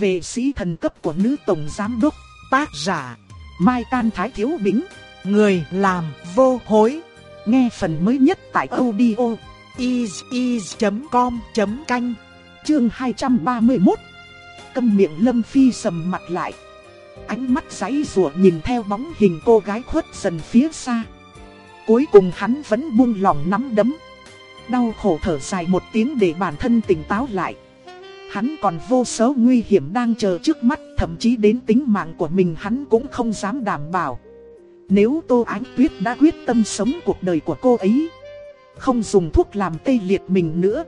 về sĩ thần cấp của nữ tổng giám đốc, tác giả, Mai Can Thái Thiếu Bính, người làm vô hối. Nghe phần mới nhất tại audio is.com.canh, chương 231. Câm miệng Lâm Phi sầm mặt lại. Ánh mắt giấy rùa nhìn theo bóng hình cô gái khuất dần phía xa. Cuối cùng hắn vẫn buông lòng nắm đấm. Đau khổ thở dài một tiếng để bản thân tỉnh táo lại. Hắn còn vô số nguy hiểm đang chờ trước mắt, thậm chí đến tính mạng của mình hắn cũng không dám đảm bảo. Nếu Tô Ánh Tuyết đã quyết tâm sống cuộc đời của cô ấy, không dùng thuốc làm tê liệt mình nữa,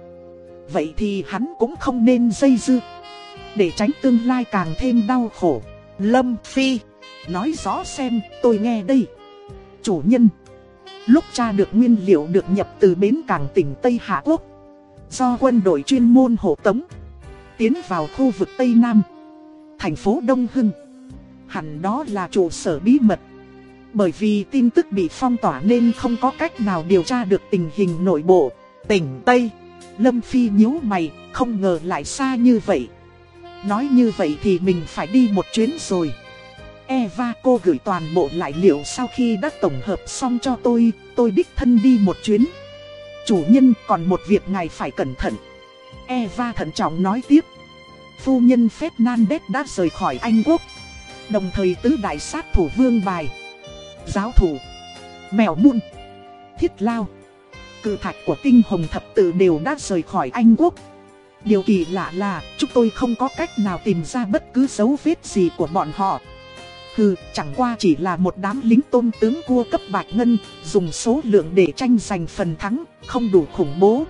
vậy thì hắn cũng không nên dây dưa, để tránh tương lai càng thêm đau khổ. Lâm Phi, nói rõ xem, tôi nghe đây. Chủ nhân, lúc tra được nguyên liệu được nhập từ bến cảng tỉnh Tây Hạ Quốc, do quân đội chuyên môn hộ tống tiến vào khu vực Tây Nam, thành phố Đông Hưng. Hẳn đó là trụ sở bí mật. Bởi vì tin tức bị phong tỏa nên không có cách nào điều tra được tình hình nội bộ. Tỉnh Tây, Lâm Phi nhíu mày, không ngờ lại xa như vậy. Nói như vậy thì mình phải đi một chuyến rồi. Eva cô gửi toàn bộ lại liệu sau khi đã tổng hợp xong cho tôi, tôi đích thân đi một chuyến. Chủ nhân còn một việc ngài phải cẩn thận. Eva thận trọng nói tiếp. Phu nhân Fernandez đã rời khỏi Anh Quốc. Đồng thời tứ đại sát thủ vương bài. Giáo thủ. Mèo muôn. Thiết lao. Cự thạch của tinh hồng thập tự đều đã rời khỏi Anh Quốc. Điều kỳ lạ là chúng tôi không có cách nào tìm ra bất cứ dấu vết gì của bọn họ. Hừ, chẳng qua chỉ là một đám lính tôm tướng cua cấp bạch ngân, dùng số lượng để tranh giành phần thắng, không đủ khủng bố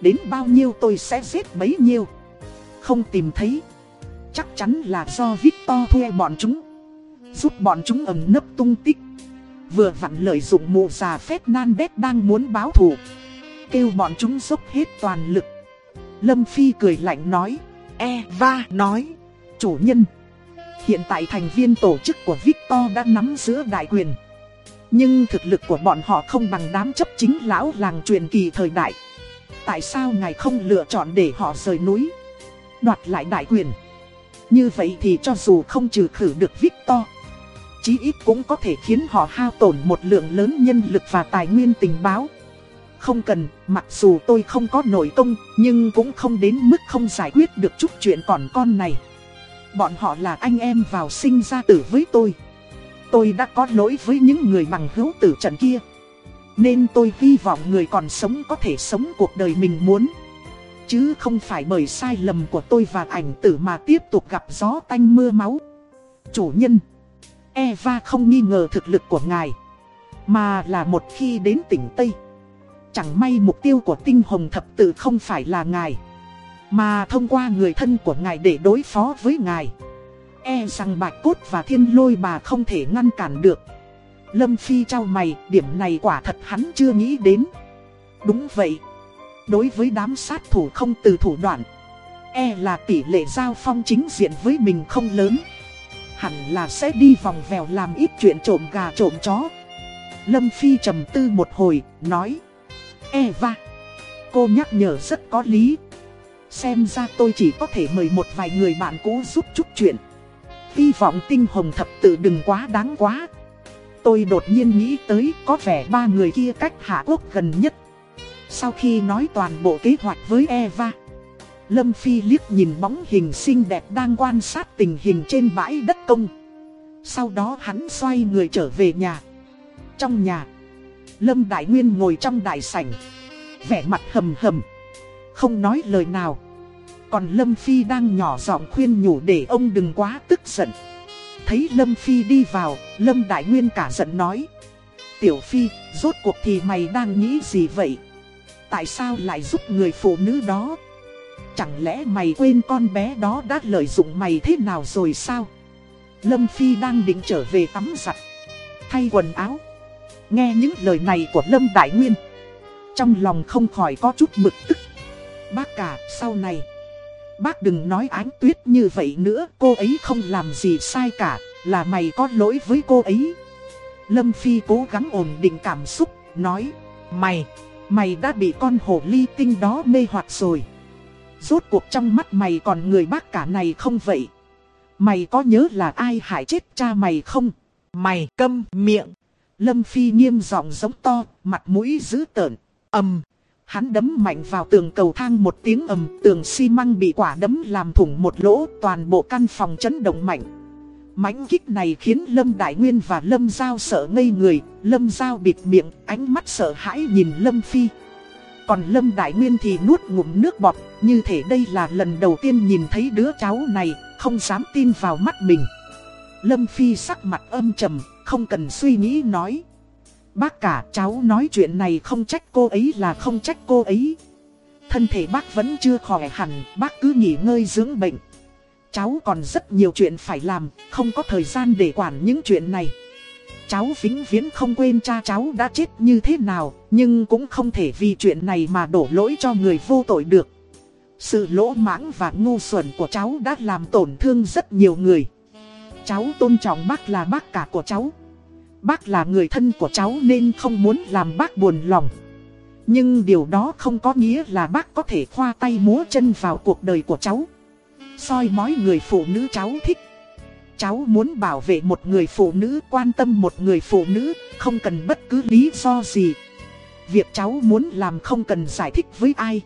đến bao nhiêu tôi sẽ giết bấy nhiêu. Không tìm thấy. Chắc chắn là do Victor thuê bọn chúng. Giúp bọn chúng ẩn nấp tung tích. Vừa vặn lợi dụng mụ già Fernandez đang muốn báo thù. Kêu bọn chúng dốc hết toàn lực. Lâm Phi cười lạnh nói. Eva nói. Chủ nhân. Hiện tại thành viên tổ chức của Victor đã nắm giữ đại quyền. Nhưng thực lực của bọn họ không bằng đám chấp chính lão làng truyền kỳ thời đại. Tại sao ngài không lựa chọn để họ rời núi? Đoạt lại đại quyền. Như vậy thì cho dù không trừ khử được Victor Chí ít cũng có thể khiến họ hao tổn một lượng lớn nhân lực và tài nguyên tình báo. Không cần, mặc dù tôi không có nội công Nhưng cũng không đến mức không giải quyết được chút chuyện còn con này. Bọn họ là anh em vào sinh ra tử với tôi. Tôi đã có lỗi với những người bằng hữu tử trận kia nên tôi hy vọng người còn sống có thể sống cuộc đời mình muốn. Chứ không phải bởi sai lầm của tôi và ảnh tử mà tiếp tục gặp gió tanh mưa máu. Chủ nhân, Eva không nghi ngờ thực lực của ngài, Mà là một khi đến tỉnh Tây. Chẳng may mục tiêu của tinh hồng thập tự không phải là ngài, Mà thông qua người thân của ngài để đối phó với ngài. E rằng bạch cốt và thiên lôi bà không thể ngăn cản được. Lâm Phi trao mày, điểm này quả thật hắn chưa nghĩ đến. Đúng vậy. Đối với đám sát thủ không từ thủ đoạn, e là tỷ lệ giao phong chính diện với mình không lớn. Hẳn là sẽ đi vòng vèo làm ít chuyện trộm gà trộm chó. Lâm Phi trầm tư một hồi, nói. Eva, cô nhắc nhở rất có lý. Xem ra tôi chỉ có thể mời một vài người bạn cũ giúp chút chuyện. Hy vọng tinh hồng thập tự đừng quá đáng quá. Tôi đột nhiên nghĩ tới có vẻ ba người kia cách Hạ Quốc gần nhất. Sau khi nói toàn bộ kế hoạch với Eva, Lâm Phi liếc nhìn bóng hình xinh đẹp đang quan sát tình hình trên bãi đất công. Sau đó hắn xoay người trở về nhà. Trong nhà, Lâm Đại Nguyên ngồi trong đại sảnh, vẻ mặt hầm hầm, không nói lời nào. Còn Lâm Phi đang nhỏ giọng khuyên nhủ để ông đừng quá tức giận. Thấy Lâm Phi đi vào, Lâm Đại Nguyên cả giận nói. Tiểu Phi, rốt cuộc thì mày đang nghĩ gì vậy? Tại sao lại giúp người phụ nữ đó? Chẳng lẽ mày quên con bé đó đã lợi dụng mày thế nào rồi sao? Lâm Phi đang định trở về tắm giặt, thay quần áo. Nghe những lời này của Lâm Đại Nguyên. Trong lòng không khỏi có chút bực tức. Bác cả, sau này Bác đừng nói ánh tuyết như vậy nữa, cô ấy không làm gì sai cả, là mày có lỗi với cô ấy. Lâm Phi cố gắng ổn định cảm xúc, nói, mày, mày đã bị con hổ ly tinh đó mê hoặc rồi. Rốt cuộc trong mắt mày còn người bác cả này không vậy? Mày có nhớ là ai hại chết cha mày không? Mày câm miệng. Lâm Phi nghiêm giọng giống to, mặt mũi dữ tợn. ầm Hắn đấm mạnh vào tường cầu thang một tiếng ầm, tường xi măng bị quả đấm làm thủng một lỗ, toàn bộ căn phòng chấn động mạnh. mãnh kích này khiến Lâm Đại Nguyên và Lâm Giao sợ ngây người, Lâm Giao bịt miệng, ánh mắt sợ hãi nhìn Lâm Phi. Còn Lâm Đại Nguyên thì nuốt ngụm nước bọt, như thể đây là lần đầu tiên nhìn thấy đứa cháu này, không dám tin vào mắt mình. Lâm Phi sắc mặt âm trầm, không cần suy nghĩ nói. Bác cả cháu nói chuyện này không trách cô ấy là không trách cô ấy. Thân thể bác vẫn chưa khỏe hẳn, bác cứ nghỉ ngơi dưỡng bệnh. Cháu còn rất nhiều chuyện phải làm, không có thời gian để quản những chuyện này. Cháu vĩnh viễn không quên cha cháu đã chết như thế nào, nhưng cũng không thể vì chuyện này mà đổ lỗi cho người vô tội được. Sự lỗ mãng và ngu xuẩn của cháu đã làm tổn thương rất nhiều người. Cháu tôn trọng bác là bác cả của cháu. Bác là người thân của cháu nên không muốn làm bác buồn lòng. Nhưng điều đó không có nghĩa là bác có thể khoa tay múa chân vào cuộc đời của cháu. soi mói người phụ nữ cháu thích. Cháu muốn bảo vệ một người phụ nữ, quan tâm một người phụ nữ, không cần bất cứ lý do gì. Việc cháu muốn làm không cần giải thích với ai.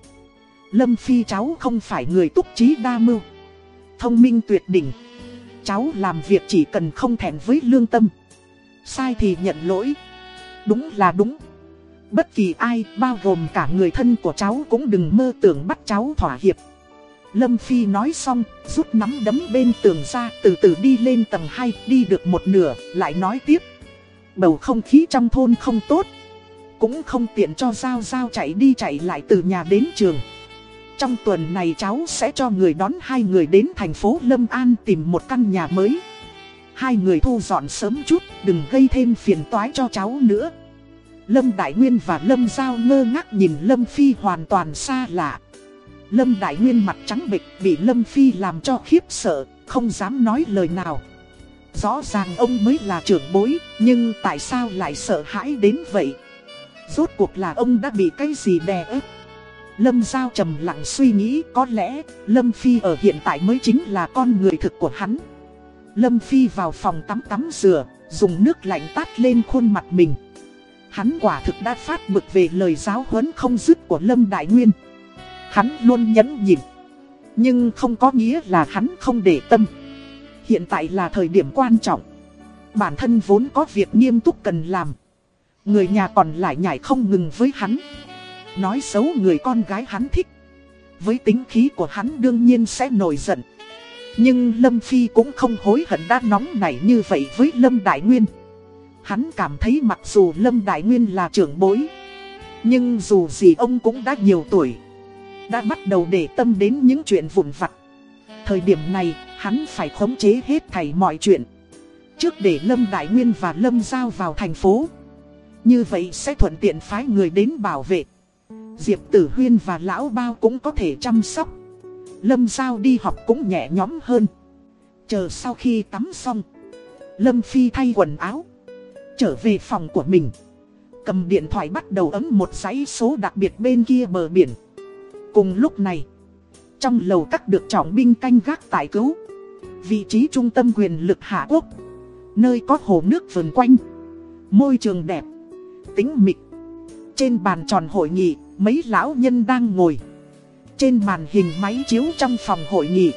Lâm Phi cháu không phải người túc trí đa mưu. Thông minh tuyệt đỉnh. Cháu làm việc chỉ cần không thẹn với lương tâm. Sai thì nhận lỗi. Đúng là đúng. Bất kỳ ai, bao gồm cả người thân của cháu cũng đừng mơ tưởng bắt cháu thỏa hiệp. Lâm Phi nói xong, rút nắm đấm bên tường ra, từ từ đi lên tầng 2, đi được một nửa, lại nói tiếp. Bầu không khí trong thôn không tốt. Cũng không tiện cho Giao Giao chạy đi chạy lại từ nhà đến trường. Trong tuần này cháu sẽ cho người đón hai người đến thành phố Lâm An tìm một căn nhà mới. Hai người thu dọn sớm chút, đừng gây thêm phiền toái cho cháu nữa. Lâm Đại Nguyên và Lâm Giao ngơ ngác nhìn Lâm Phi hoàn toàn xa lạ. Lâm Đại Nguyên mặt trắng bệch bị Lâm Phi làm cho khiếp sợ, không dám nói lời nào. Rõ ràng ông mới là trưởng bối, nhưng tại sao lại sợ hãi đến vậy? Rốt cuộc là ông đã bị cái gì đè ép? Lâm Giao trầm lặng suy nghĩ có lẽ Lâm Phi ở hiện tại mới chính là con người thực của hắn. Lâm Phi vào phòng tắm tắm rửa, dùng nước lạnh tát lên khuôn mặt mình. Hắn quả thực đã phát bực về lời giáo huấn không dứt của Lâm Đại Nguyên. Hắn luôn nhẫn nhịn. Nhưng không có nghĩa là hắn không để tâm. Hiện tại là thời điểm quan trọng. Bản thân vốn có việc nghiêm túc cần làm. Người nhà còn lại nhảy không ngừng với hắn. Nói xấu người con gái hắn thích. Với tính khí của hắn đương nhiên sẽ nổi giận. Nhưng Lâm Phi cũng không hối hận đã nóng nảy như vậy với Lâm Đại Nguyên. Hắn cảm thấy mặc dù Lâm Đại Nguyên là trưởng bối. Nhưng dù gì ông cũng đã nhiều tuổi. Đã bắt đầu để tâm đến những chuyện vụn vặt. Thời điểm này, hắn phải khống chế hết thảy mọi chuyện. Trước để Lâm Đại Nguyên và Lâm Giao vào thành phố. Như vậy sẽ thuận tiện phái người đến bảo vệ. Diệp Tử Huyên và Lão Bao cũng có thể chăm sóc. Lâm Giao đi học cũng nhẹ nhõm hơn. Chờ sau khi tắm xong, Lâm Phi thay quần áo, trở về phòng của mình. Cầm điện thoại bắt đầu ấm một dãy số đặc biệt bên kia bờ biển. Cùng lúc này, trong lầu các được trọng binh canh gác tại cứu. Vị trí trung tâm quyền lực Hạ Quốc, nơi có hồ nước vườn quanh, môi trường đẹp, tính mịch. Trên bàn tròn hội nghị, mấy lão nhân đang ngồi. Trên màn hình máy chiếu trong phòng hội nghị.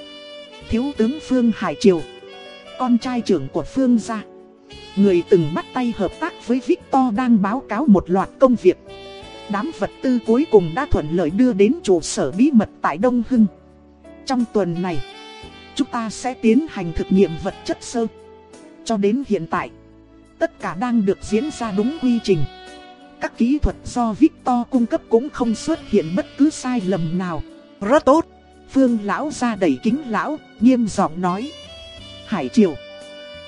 Thiếu tướng Phương Hải Triều, Con trai trưởng của Phương gia. Người từng bắt tay hợp tác với Victor đang báo cáo một loạt công việc. Đám vật tư cuối cùng đã thuận lợi đưa đến trụ sở bí mật tại Đông Hưng. Trong tuần này, Chúng ta sẽ tiến hành thực nghiệm vật chất sơ. Cho đến hiện tại, Tất cả đang được diễn ra đúng quy trình các kỹ thuật do Victor cung cấp cũng không xuất hiện bất cứ sai lầm nào. Rất tốt. Phương lão ra đẩy kính lão, nghiêm giọng nói. Hải Triều.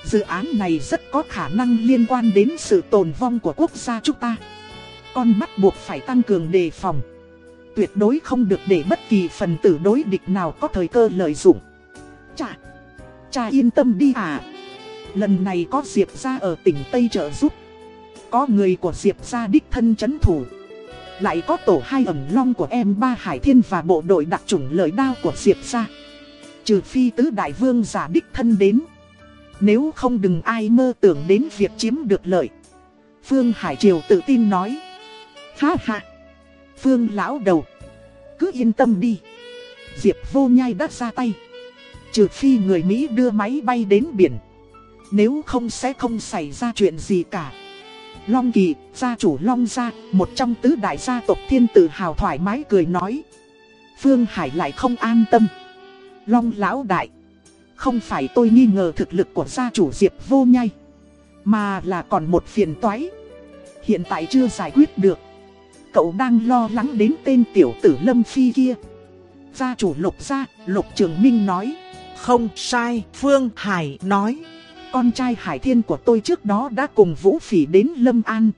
Dự án này rất có khả năng liên quan đến sự tồn vong của quốc gia chúng ta. Con mắt buộc phải tăng cường đề phòng. Tuyệt đối không được để bất kỳ phần tử đối địch nào có thời cơ lợi dụng. Chà, cha yên tâm đi à. Lần này có Diệp ra ở tỉnh Tây trợ giúp có người của Diệp gia đích thân chấn thủ. Lại có tổ hai ẩn long của em ba Hải Thiên và bộ đội đặc chủng lợi đao của Diệp gia, Trừ phi tứ đại vương giả đích thân đến. Nếu không đừng ai mơ tưởng đến việc chiếm được lợi. Phương Hải Triều tự tin nói. Ha ha. Phương lão đầu. Cứ yên tâm đi. Diệp vô nhai đã ra tay. Trừ phi người Mỹ đưa máy bay đến biển. Nếu không sẽ không xảy ra chuyện gì cả. Long Kỳ, gia chủ Long Gia, một trong tứ đại gia tộc thiên tử hào thoải mái cười nói. Phương Hải lại không an tâm. Long Lão Đại, không phải tôi nghi ngờ thực lực của gia chủ Diệp vô nhai, mà là còn một phiền toái. Hiện tại chưa giải quyết được. Cậu đang lo lắng đến tên tiểu tử Lâm Phi kia. Gia chủ Lục Gia, Lục Trường Minh nói. Không sai, Phương Hải nói. Con trai Hải Thiên của tôi trước đó đã cùng Vũ Phỉ đến Lâm An.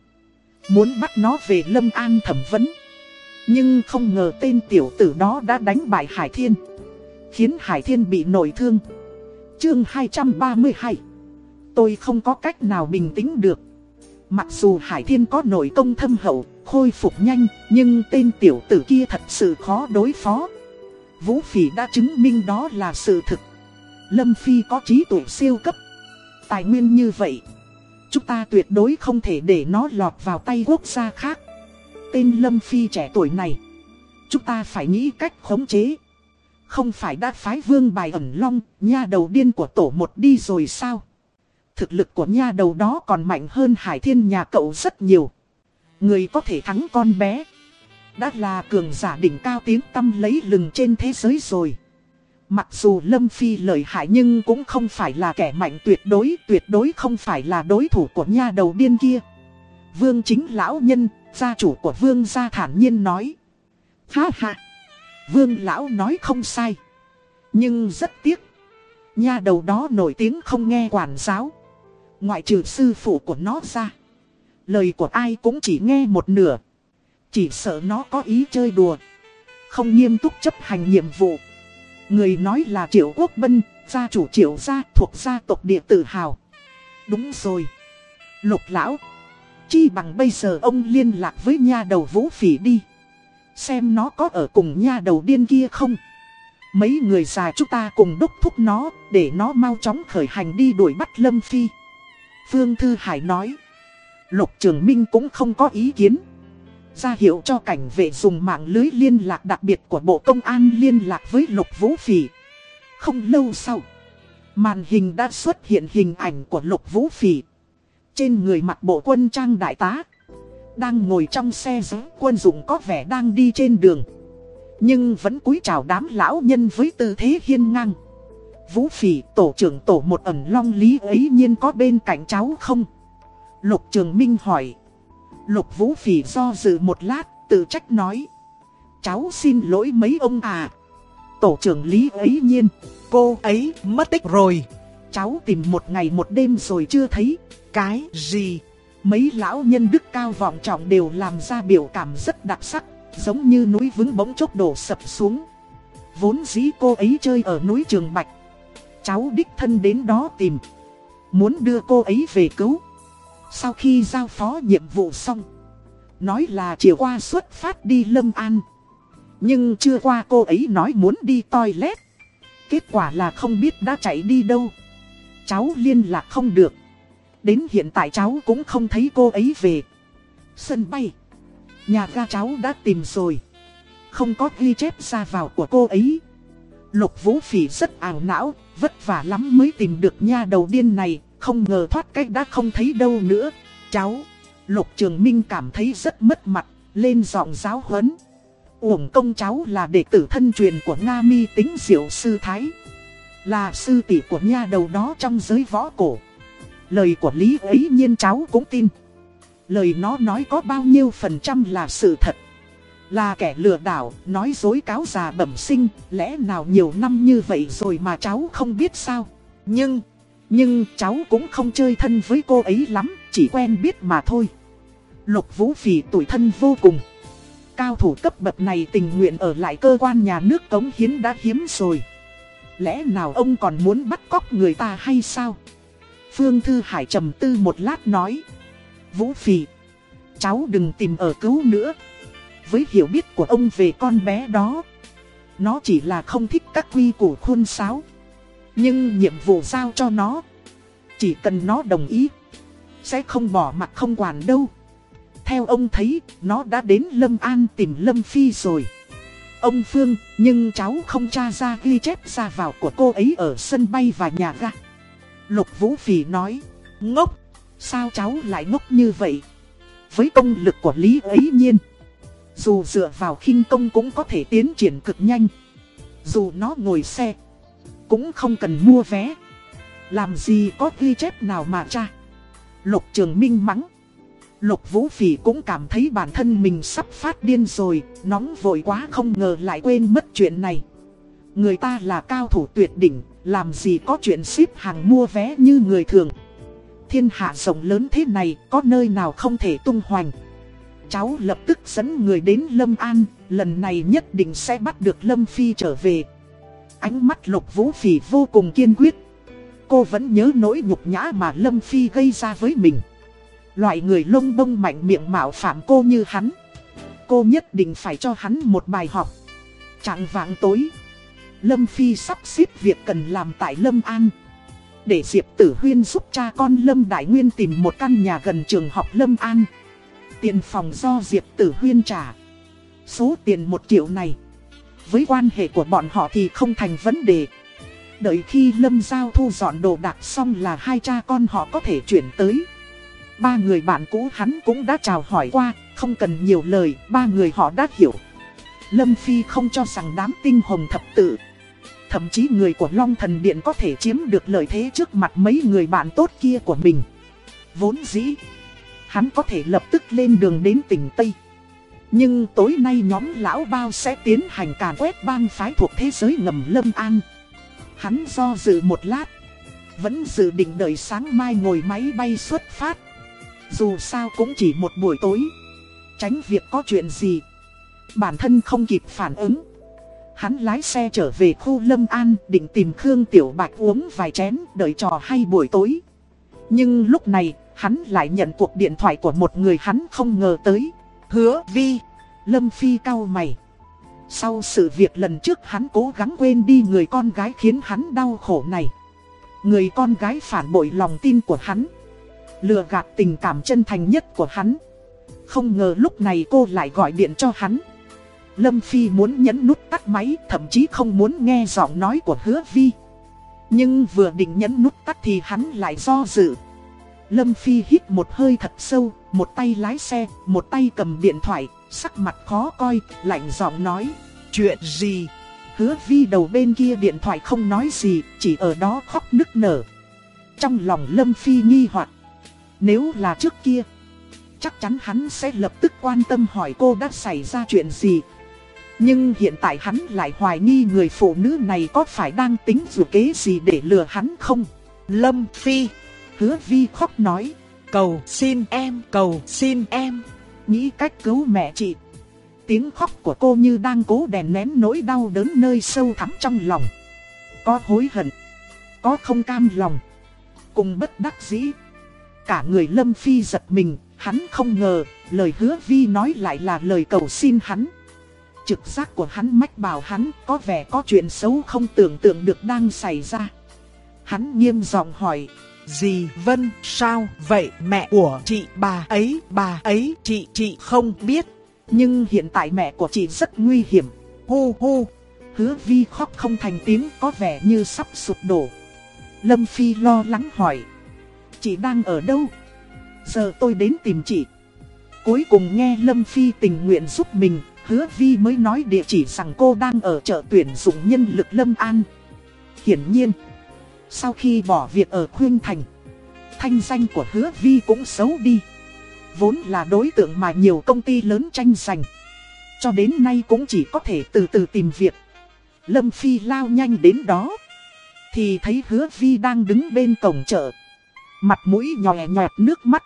Muốn bắt nó về Lâm An thẩm vấn. Nhưng không ngờ tên tiểu tử đó đã đánh bại Hải Thiên. Khiến Hải Thiên bị nổi thương. Chương 232 Tôi không có cách nào bình tĩnh được. Mặc dù Hải Thiên có nội công thâm hậu, khôi phục nhanh, nhưng tên tiểu tử kia thật sự khó đối phó. Vũ Phỉ đã chứng minh đó là sự thực. Lâm Phi có trí tuệ siêu cấp tài nguyên như vậy, chúng ta tuyệt đối không thể để nó lọt vào tay quốc gia khác. Tên Lâm Phi trẻ tuổi này, chúng ta phải nghĩ cách khống chế. Không phải đã phái vương bài ẩn long, nha đầu điên của tổ một đi rồi sao? Thực lực của nha đầu đó còn mạnh hơn hải thiên nhà cậu rất nhiều. Người có thể thắng con bé. Đã là cường giả đỉnh cao tiếng tâm lấy lừng trên thế giới rồi. Mặc dù Lâm Phi lợi hại nhưng cũng không phải là kẻ mạnh tuyệt đối, tuyệt đối không phải là đối thủ của nha đầu điên kia. Vương chính lão nhân, gia chủ của vương gia thản nhiên nói. Ha ha, vương lão nói không sai. Nhưng rất tiếc, nha đầu đó nổi tiếng không nghe quản giáo. Ngoại trừ sư phụ của nó ra. Lời của ai cũng chỉ nghe một nửa. Chỉ sợ nó có ý chơi đùa. Không nghiêm túc chấp hành nhiệm vụ. Người nói là Triệu Quốc Bân, gia chủ Triệu gia thuộc gia tộc địa tự hào. Đúng rồi. Lục lão. Chi bằng bây giờ ông liên lạc với nha đầu vũ phỉ đi. Xem nó có ở cùng nha đầu điên kia không. Mấy người già chúng ta cùng đốc thúc nó để nó mau chóng khởi hành đi đuổi bắt Lâm Phi. Phương Thư Hải nói. Lục Trường Minh cũng không có ý kiến ra hiệu cho cảnh vệ dùng mạng lưới liên lạc đặc biệt của Bộ Công an liên lạc với Lục Vũ Phỉ. Không lâu sau, màn hình đã xuất hiện hình ảnh của Lục Vũ Phỉ. Trên người mặc bộ quân trang đại tá, đang ngồi trong xe giữ quân dụng có vẻ đang đi trên đường. Nhưng vẫn cúi chào đám lão nhân với tư thế hiên ngang. Vũ Phỉ tổ trưởng tổ một ẩn long lý ấy nhiên có bên cạnh cháu không? Lục Trường Minh hỏi. Lục Vũ Phỉ do dự một lát, tự trách nói. Cháu xin lỗi mấy ông à. Tổ trưởng Lý ấy nhiên, cô ấy mất tích rồi. Cháu tìm một ngày một đêm rồi chưa thấy. Cái gì? Mấy lão nhân đức cao vọng trọng đều làm ra biểu cảm rất đặc sắc, giống như núi vững bỗng chốc đổ sập xuống. Vốn dĩ cô ấy chơi ở núi Trường Bạch. Cháu đích thân đến đó tìm. Muốn đưa cô ấy về cứu. Sau khi giao phó nhiệm vụ xong, Nói là chiều qua xuất phát đi Lâm An. Nhưng chưa qua cô ấy nói muốn đi toilet. Kết quả là không biết đã chạy đi đâu. Cháu liên lạc không được. Đến hiện tại cháu cũng không thấy cô ấy về. Sân bay. Nhà ga cháu đã tìm rồi. Không có ghi chép ra vào của cô ấy. Lục Vũ Phỉ rất ảo não, Vất vả lắm mới tìm được nha đầu điên này không ngờ thoát cách đã không thấy đâu nữa. Cháu, Lục Trường Minh cảm thấy rất mất mặt, lên giọng giáo huấn. Uổng công cháu là đệ tử thân truyền của Nga mi tính diệu sư Thái. Là sư tỷ của nha đầu đó trong giới võ cổ. Lời của Lý ấy nhiên cháu cũng tin. Lời nó nói có bao nhiêu phần trăm là sự thật. Là kẻ lừa đảo, nói dối cáo già bẩm sinh, lẽ nào nhiều năm như vậy rồi mà cháu không biết sao. Nhưng, nhưng cháu cũng không chơi thân với cô ấy lắm, chỉ quen biết mà thôi. Lục Vũ Phỉ tuổi thân vô cùng. Cao thủ cấp bậc này tình nguyện ở lại cơ quan nhà nước cống hiến đã hiếm rồi. Lẽ nào ông còn muốn bắt cóc người ta hay sao? Phương Thư Hải trầm tư một lát nói. Vũ Phỉ, cháu đừng tìm ở cứu nữa. Với hiểu biết của ông về con bé đó Nó chỉ là không thích các quy củ khuôn sáo nhưng nhiệm vụ giao cho nó. Chỉ cần nó đồng ý, Sẽ không bỏ mặt không quản đâu. Theo ông thấy, Nó đã đến Lâm An tìm Lâm Phi rồi. Ông Phương, Nhưng cháu không tra ra ghi chép ra vào của cô ấy Ở sân bay và nhà ga. Lục Vũ Phỉ nói, Ngốc, Sao cháu lại ngốc như vậy? Với công lực của Lý ấy nhiên, Dù dựa vào khinh công cũng có thể tiến triển cực nhanh. Dù nó ngồi xe cũng không cần mua vé. Làm gì có ghi chép nào mà cha Lục Trường Minh mắng. Lục Vũ Phỉ cũng cảm thấy bản thân mình sắp phát điên rồi, Nóng vội quá không ngờ lại quên mất chuyện này. Người ta là cao thủ tuyệt đỉnh, Làm gì có chuyện ship hàng mua vé như người thường. Thiên hạ rộng lớn thế này, có nơi nào không thể tung hoành. Cháu lập tức dẫn người đến Lâm An, Lần này nhất định sẽ bắt được Lâm Phi trở về. Ánh mắt lục vũ phỉ vô cùng kiên quyết. Cô vẫn nhớ nỗi nhục nhã mà Lâm Phi gây ra với mình. Loại người lông bông mạnh miệng mạo phạm cô như hắn. Cô nhất định phải cho hắn một bài học. Trạng vạng tối, Lâm Phi sắp xếp việc cần làm tại Lâm An. Để Diệp Tử Huyên giúp cha con Lâm Đại Nguyên tìm một căn nhà gần trường học Lâm An. Tiền phòng do Diệp Tử Huyên trả. Số tiền một triệu này với quan hệ của bọn họ thì không thành vấn đề Đợi khi Lâm Giao thu dọn đồ đạc xong là hai cha con họ có thể chuyển tới Ba người bạn cũ hắn cũng đã chào hỏi qua, không cần nhiều lời, ba người họ đã hiểu. Lâm Phi không cho rằng đám tinh hồng thập tự. Thậm chí người của Long Thần Điện có thể chiếm được lợi thế trước mặt mấy người bạn tốt kia của mình. Vốn dĩ, hắn có thể lập tức lên đường đến tỉnh Tây. Nhưng tối nay nhóm lão bao sẽ tiến hành càn quét bang phái thuộc thế giới ngầm Lâm An. Hắn do dự một lát, vẫn dự định đợi sáng mai ngồi máy bay xuất phát. Dù sao cũng chỉ một buổi tối Tránh việc có chuyện gì Bản thân không kịp phản ứng Hắn lái xe trở về khu Lâm An định tìm Khương Tiểu Bạch uống vài chén đợi trò hay buổi tối. Nhưng lúc này, hắn lại nhận cuộc điện thoại của một người hắn không ngờ tới. Hứa Vi, Lâm Phi cao mày. Sau sự việc lần trước hắn cố gắng quên đi người con gái khiến hắn đau khổ này. Người con gái phản bội lòng tin của hắn. Lừa gạt tình cảm chân thành nhất của hắn Không ngờ lúc này cô lại gọi điện cho hắn Lâm Phi muốn nhấn nút tắt máy, Thậm chí không muốn nghe giọng nói của hứa vi Nhưng vừa định nhấn nút tắt thì hắn lại do dự Lâm Phi hít một hơi thật sâu một tay lái xe Một tay cầm điện thoại Sắc mặt khó coi Lạnh giọng nói Chuyện gì Hứa vi đầu bên kia điện thoại không nói gì Chỉ ở đó khóc nức nở Trong lòng Lâm Phi nghi hoặc nếu là trước kia, chắc chắn hắn sẽ lập tức quan tâm hỏi cô đã xảy ra chuyện gì. Nhưng hiện tại hắn lại hoài nghi người phụ nữ này có phải đang tính dù kế gì để lừa hắn không? Lâm Phi, hứa vi khóc nói, cầu xin em, cầu xin em, nghĩ cách cứu mẹ chị. Tiếng khóc của cô như đang cố đèn nén nỗi đau đớn nơi sâu thẳm trong lòng. Có hối hận, có không cam lòng, cùng bất đắc dĩ. Cả người Lâm Phi giật mình, hắn không ngờ, lời hứa Vi nói lại là lời cầu xin hắn. Trực giác của hắn mách bảo hắn có vẻ có chuyện xấu không tưởng tượng được đang xảy ra. Hắn nghiêm giọng hỏi, Dì Vân sao vậy mẹ của chị bà ấy, bà ấy chị chị không biết. Nhưng hiện tại mẹ của chị rất nguy hiểm. Hu hu, hứa Vi khóc không thành tiếng có vẻ như sắp sụp đổ. Lâm Phi lo lắng hỏi chị đang ở đâu? Giờ tôi đến tìm chị. Cuối cùng nghe Lâm Phi tình nguyện giúp mình, hứa Vi mới nói địa chỉ rằng cô đang ở chợ tuyển dụng nhân lực Lâm An. Hiển nhiên, sau khi bỏ việc ở Khuyên Thành, thanh danh của hứa Vi cũng xấu đi. Vốn là đối tượng mà nhiều công ty lớn tranh giành. Cho đến nay cũng chỉ có thể từ từ tìm việc. Lâm Phi lao nhanh đến đó. Thì thấy hứa Vi đang đứng bên cổng chợ. Mặt mũi nhòe nhòe nước mắt.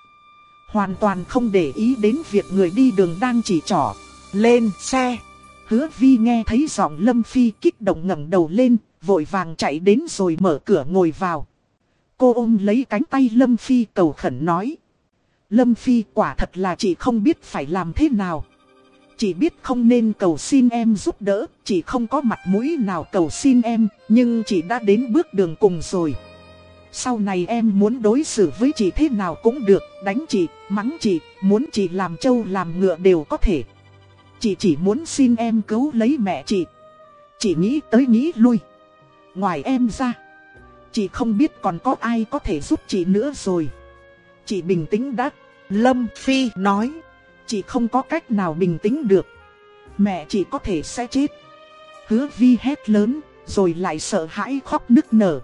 Hoàn toàn không để ý đến việc người đi đường đang chỉ trỏ. Lên xe. Hứa vi nghe thấy giọng Lâm Phi kích động ngẩng đầu lên, vội vàng chạy đến rồi mở cửa ngồi vào. Cô ôm lấy cánh tay Lâm Phi cầu khẩn nói. Lâm Phi quả thật là chị không biết phải làm thế nào. Chị biết không nên cầu xin em giúp đỡ, chị không có mặt mũi nào cầu xin em, nhưng chị đã đến bước đường cùng rồi. Sau này em muốn đối xử với chị thế nào cũng được, đánh chị, mắng chị, muốn chị làm trâu làm ngựa đều có thể. Chị chỉ muốn xin em cứu lấy mẹ chị. Chị nghĩ tới nghĩ lui. Ngoài em ra, chị không biết còn có ai có thể giúp chị nữa rồi. Chị bình tĩnh đã. Lâm Phi nói. Chị không có cách nào bình tĩnh được. Mẹ chị có thể sẽ chết. Hứa vi hét lớn, rồi lại sợ hãi khóc nức nở.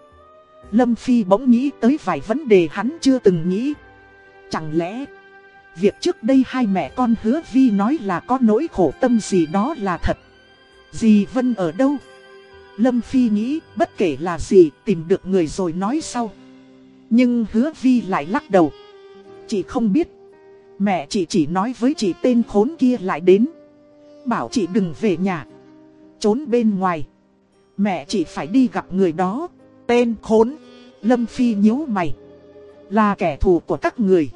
Lâm Phi bỗng nghĩ tới vài vấn đề hắn chưa từng nghĩ. Chẳng lẽ, việc trước đây hai mẹ con hứa vi nói là có nỗi khổ tâm gì đó là thật. Dì Vân ở đâu? Lâm Phi nghĩ bất kể là gì tìm được người rồi nói sau. Nhưng hứa vi lại lắc đầu. Chị không biết. Mẹ chị chỉ nói với chị tên khốn kia lại đến. Bảo chị đừng về nhà. Trốn bên ngoài. Mẹ chị phải đi gặp người đó. Tên khốn. Lâm Phi nhíu mày. Là kẻ thù của các người.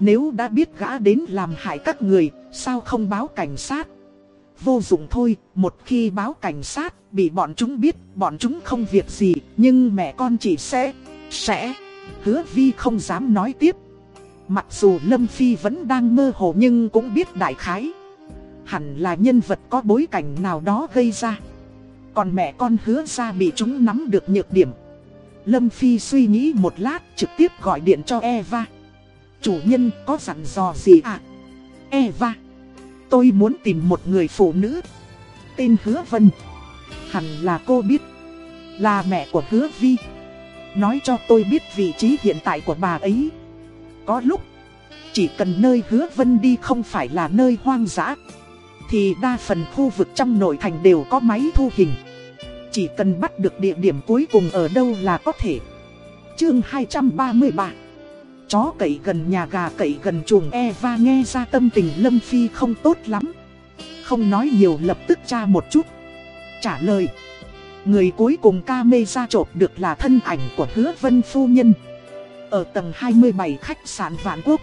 Nếu đã biết gã đến làm hại các người, sao không báo cảnh sát? Vô dụng thôi, một khi báo cảnh sát, bị bọn chúng biết, bọn chúng không việc gì, nhưng mẹ con chỉ sẽ, sẽ, hứa vi không dám nói tiếp. Mặc dù Lâm Phi vẫn đang mơ hồ nhưng cũng biết đại khái. Hẳn là nhân vật có bối cảnh nào đó gây ra. Còn mẹ con hứa ra bị chúng nắm được nhược điểm. Lâm Phi suy nghĩ một lát trực tiếp gọi điện cho Eva. Chủ nhân có dặn dò gì à? Eva. Tôi muốn tìm một người phụ nữ. Tên Hứa Vân. Hẳn là cô biết. Là mẹ của Hứa Vi. Nói cho tôi biết vị trí hiện tại của bà ấy. Có lúc, chỉ cần nơi Hứa Vân đi không phải là nơi hoang dã. Thì đa phần khu vực trong nội thành đều có máy thu hình. Chỉ cần bắt được địa điểm cuối cùng ở đâu là có thể. Chương 233 Chó cậy gần nhà gà cậy gần chuồng Eva nghe ra tâm tình Lâm Phi không tốt lắm. Không nói nhiều lập tức tra một chút. Trả lời. Người cuối cùng ca mê ra trộm được là thân ảnh của hứa vân phu nhân. Ở tầng 27 khách sạn Vạn Quốc.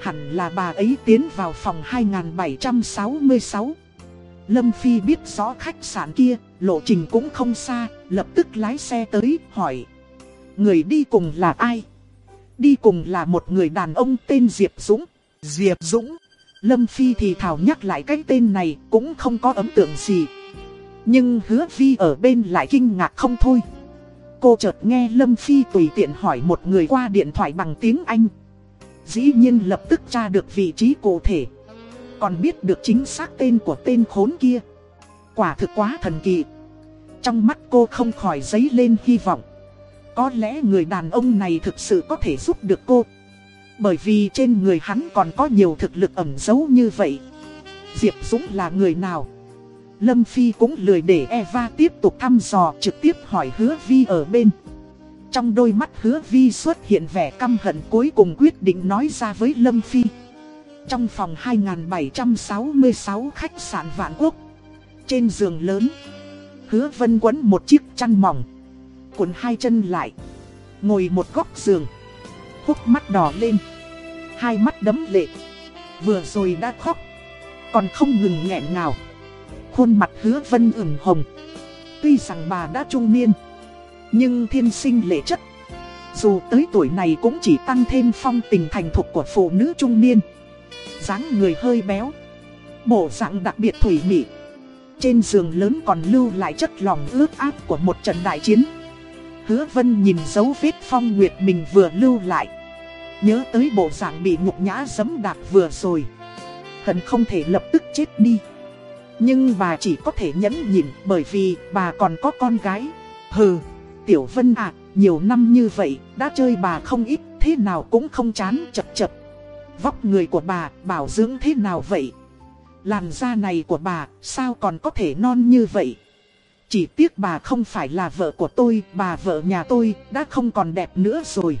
Hẳn là bà ấy tiến vào phòng 2766. Lâm Phi biết rõ khách sạn kia, lộ trình cũng không xa, lập tức lái xe tới, hỏi. Người đi cùng là ai? Đi cùng là một người đàn ông tên Diệp Dũng. Diệp Dũng. Lâm Phi thì thảo nhắc lại cái tên này cũng không có ấn tượng gì. Nhưng hứa Vi ở bên lại kinh ngạc không thôi. Cô chợt nghe Lâm Phi tùy tiện hỏi một người qua điện thoại bằng tiếng Anh. Dĩ nhiên lập tức tra được vị trí cụ thể. Còn biết được chính xác tên của tên khốn kia. Quả thực quá thần kỳ. Trong mắt cô không khỏi giấy lên hy vọng. Có lẽ người đàn ông này thực sự có thể giúp được cô. Bởi vì trên người hắn còn có nhiều thực lực ẩn giấu như vậy. Diệp Dũng là người nào? Lâm Phi cũng lười để Eva tiếp tục thăm dò, trực tiếp hỏi hứa Vi ở bên. Trong đôi mắt hứa Vi xuất hiện vẻ căm hận cuối cùng quyết định nói ra với Lâm Phi. Trong phòng 2766 khách sạn Vạn Quốc. Trên giường lớn. Hứa Vân quấn một chiếc chăn mỏng. Cuốn hai chân lại. Ngồi một góc giường. Hút mắt đỏ lên. Hai mắt đấm lệ. Vừa rồi đã khóc. Còn không ngừng nghẹn ngào. Khuôn mặt hứa vân ửng hồng. Tuy rằng bà đã trung niên. Nhưng thiên sinh lệ chất. Dù tới tuổi này cũng chỉ tăng thêm phong tình thành thục của phụ nữ trung niên. dáng người hơi béo. Bộ dạng đặc biệt thủy mị. Trên giường lớn còn lưu lại chất lòng ướt áp của một trận đại chiến. Hứa Vân nhìn dấu vết phong nguyệt mình vừa lưu lại. Nhớ tới bộ dạng bị nhục nhã dấm đạp vừa rồi. Hận không thể lập tức chết đi. Nhưng bà chỉ có thể nhẫn nhịn bởi vì bà còn có con gái. Hừ, Tiểu Vân à, nhiều năm như vậy, đã chơi bà không ít, thế nào cũng không chán chập chập. Vóc người của bà, bảo dưỡng thế nào vậy? Làn da này của bà, sao còn có thể non như vậy? Chỉ tiếc bà không phải là vợ của tôi, bà vợ nhà tôi đã không còn đẹp nữa rồi.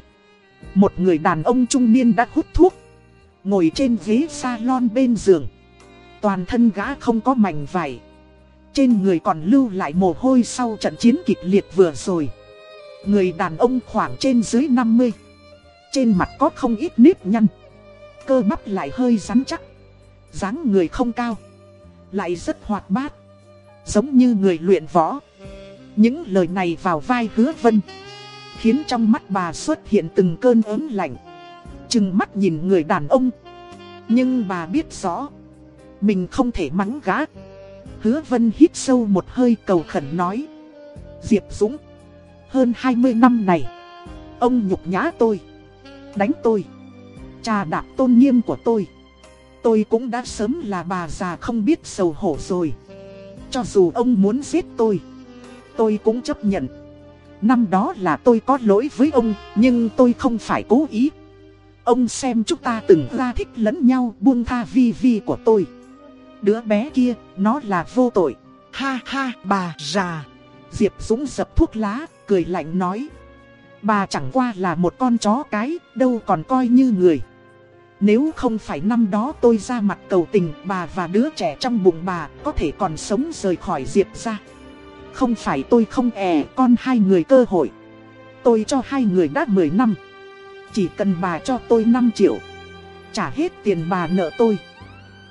Một người đàn ông trung niên đã hút thuốc, ngồi trên ghế salon bên giường. Toàn thân gã không có mảnh vải. Trên người còn lưu lại mồ hôi sau trận chiến kịch liệt vừa rồi. Người đàn ông khoảng trên dưới 50. Trên mặt có không ít nếp nhăn. Cơ bắp lại hơi rắn chắc. dáng người không cao. Lại rất hoạt bát Giống như người luyện võ Những lời này vào vai hứa vân Khiến trong mắt bà xuất hiện từng cơn ớn lạnh Chừng mắt nhìn người đàn ông Nhưng bà biết rõ mình không thể mắng gã Hứa vân hít sâu một hơi cầu khẩn nói. Diệp Dũng, Hơn 20 năm này, Ông nhục nhã tôi, Đánh tôi, Trà đạp tôn nghiêm của tôi. Tôi cũng đã sớm là bà già không biết sầu hổ rồi. Cho dù ông muốn giết tôi Tôi cũng chấp nhận. Năm đó là tôi có lỗi với ông, Nhưng tôi không phải cố ý. Ông xem chúng ta từng ra thích lẫn nhau, buông tha vi vi của tôi. Đứa bé kia, nó là vô tội. Ha ha, bà già. Diệp Dũng dập thuốc lá, cười lạnh nói. Bà chẳng qua là một con chó cái, đâu còn coi như người. Nếu không phải năm đó tôi ra mặt cầu tình bà và đứa trẻ trong bụng bà có thể còn sống rời khỏi Diệp ra. Không phải tôi không ẻ con hai người cơ hội. Tôi cho hai người đã 10 năm. Chỉ cần bà cho tôi 5 triệu. Trả hết tiền bà nợ tôi.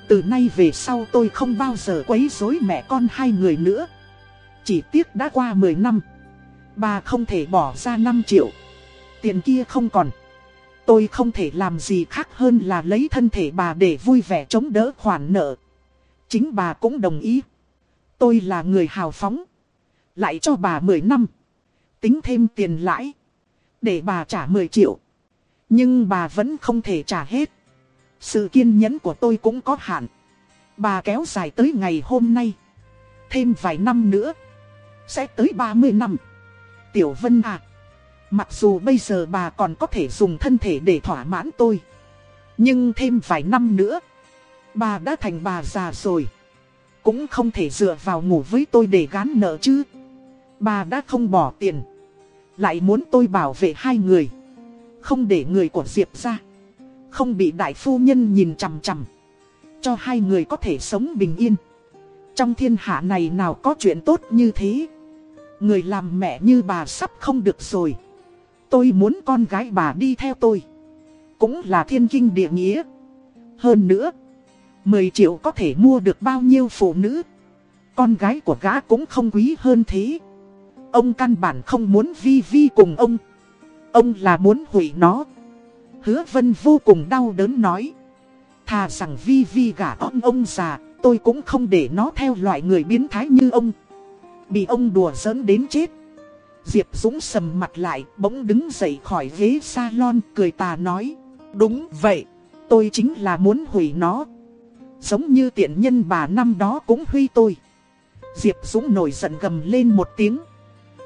Từ nay về sau tôi không bao giờ quấy rối mẹ con hai người nữa. Chỉ tiếc đã qua 10 năm. Bà không thể bỏ ra 5 triệu. Tiền kia không còn. Tôi không thể làm gì khác hơn là lấy thân thể bà để vui vẻ chống đỡ khoản nợ. Chính bà cũng đồng ý. Tôi là người hào phóng. Lại cho bà 10 năm. Tính thêm tiền lãi. Để bà trả 10 triệu. Nhưng bà vẫn không thể trả hết. Sự kiên nhẫn của tôi cũng có hạn. Bà kéo dài tới ngày hôm nay. Thêm vài năm nữa. Sẽ tới 30 năm. Tiểu Vân à. Mặc dù bây giờ bà còn có thể dùng thân thể để thỏa mãn tôi. Nhưng thêm vài năm nữa. Bà đã thành bà già rồi. Cũng không thể dựa vào ngủ với tôi để gán nợ chứ. Bà đã không bỏ tiền. Lại muốn tôi bảo vệ hai người. Không để người của Diệp ra. Không bị đại phu nhân nhìn chằm chằm. Cho hai người có thể sống bình yên. Trong thiên hạ này nào có chuyện tốt như thế? Người làm mẹ như bà sắp không được rồi. Tôi muốn con gái bà đi theo tôi. Cũng là thiên kinh địa nghĩa. Hơn nữa 10 triệu có thể mua được bao nhiêu phụ nữ? Con gái của gã cũng không quý hơn thế. Ông căn bản không muốn vi vi cùng ông. Ông là muốn hủy nó. Hứa vân vô cùng đau đớn nói. Thà rằng vi vi gả ông ông già Tôi cũng không để nó theo loại người biến thái như ông. Bị ông đùa giỡn đến chết. Diệp Dũng sầm mặt lại bỗng đứng dậy khỏi ghế salon cười tà nói. Đúng vậy, tôi chính là muốn hủy nó. Giống như tiện nhân bà năm đó cũng huy tôi. Diệp Dũng nổi giận gầm lên một tiếng.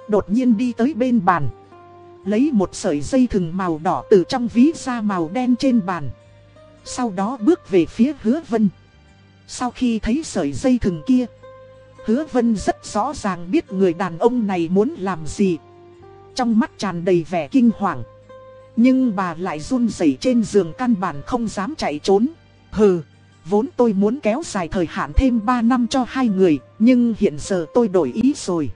Đột nhiên đi tới bên bàn Lấy một sợi dây thừng màu đỏ từ trong ví ra màu đen trên bàn Sau đó bước về phía hứa vân Sau khi thấy sợi dây thừng kia Hứa Vân rất rõ ràng biết người đàn ông này muốn làm gì. Trong mắt tràn đầy vẻ kinh hoàng. Nhưng bà lại run rẩy trên giường căn bản không dám chạy trốn. Hừ, vốn tôi muốn kéo dài thời hạn thêm 3 năm cho hai người, nhưng hiện giờ tôi đổi ý rồi.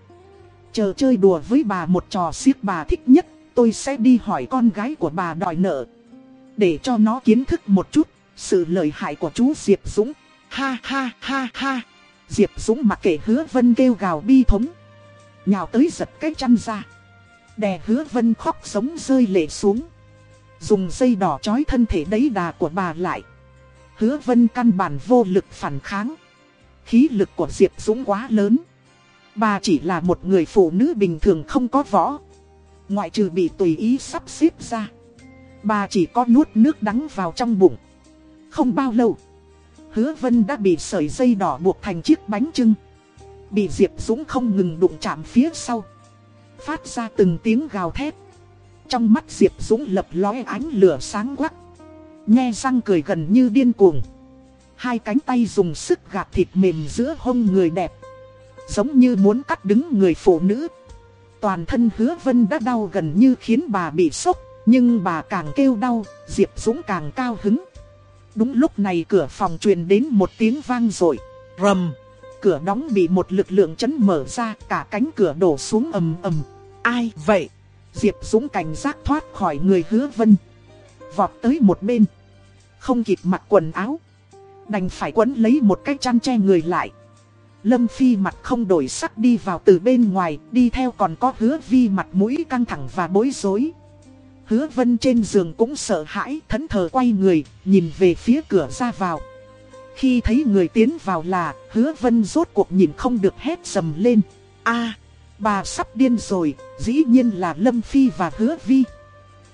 Chờ chơi đùa với bà một trò siết bà thích nhất, tôi sẽ đi hỏi con gái của bà đòi nợ. Để cho nó kiến thức một chút, sự lợi hại của chú Diệp Dũng. Ha ha ha ha. Diệp Dũng mặc kệ hứa vân kêu gào bi thống. Nhào tới giật cái chăn ra. Đè hứa vân khóc sống rơi lệ xuống. Dùng dây đỏ trói thân thể đấy đà của bà lại. Hứa vân căn bản vô lực phản kháng. Khí lực của Diệp Dũng quá lớn. Bà chỉ là một người phụ nữ bình thường không có võ. Ngoại trừ bị tùy ý sắp xếp ra. Bà chỉ có nuốt nước đắng vào trong bụng. Không bao lâu. Hứa Vân đã bị sợi dây đỏ buộc thành chiếc bánh trưng. Bị Diệp Dũng không ngừng đụng chạm phía sau. Phát ra từng tiếng gào thét. Trong mắt Diệp Dũng lập lóe ánh lửa sáng quắc. Nghe răng cười gần như điên cuồng. Hai cánh tay dùng sức gạt thịt mềm giữa hông người đẹp. Giống như muốn cắt đứng người phụ nữ. Toàn thân hứa vân đã đau gần như khiến bà bị sốc. Nhưng bà càng kêu đau, Diệp Dũng càng cao hứng. Đúng lúc này cửa phòng truyền đến một tiếng vang rồi. Rầm. Cửa đóng bị một lực lượng chấn mở ra, cả cánh cửa đổ xuống ầm ầm. Ai vậy? Diệp Dũng cảnh giác thoát khỏi người hứa vân. Vọt tới một bên. Không kịp mặc quần áo. Đành phải quấn lấy một cái chăn che người lại. Lâm Phi mặt không đổi sắc đi vào từ bên ngoài, đi theo còn có hứa vi mặt mũi căng thẳng và bối rối. Hứa vân trên giường cũng sợ hãi, thẫn thờ quay người, nhìn về phía cửa ra vào. Khi thấy người tiến vào là, hứa vân rốt cuộc nhìn không được hét sầm lên. a bà sắp điên rồi, dĩ nhiên là Lâm Phi và hứa vi.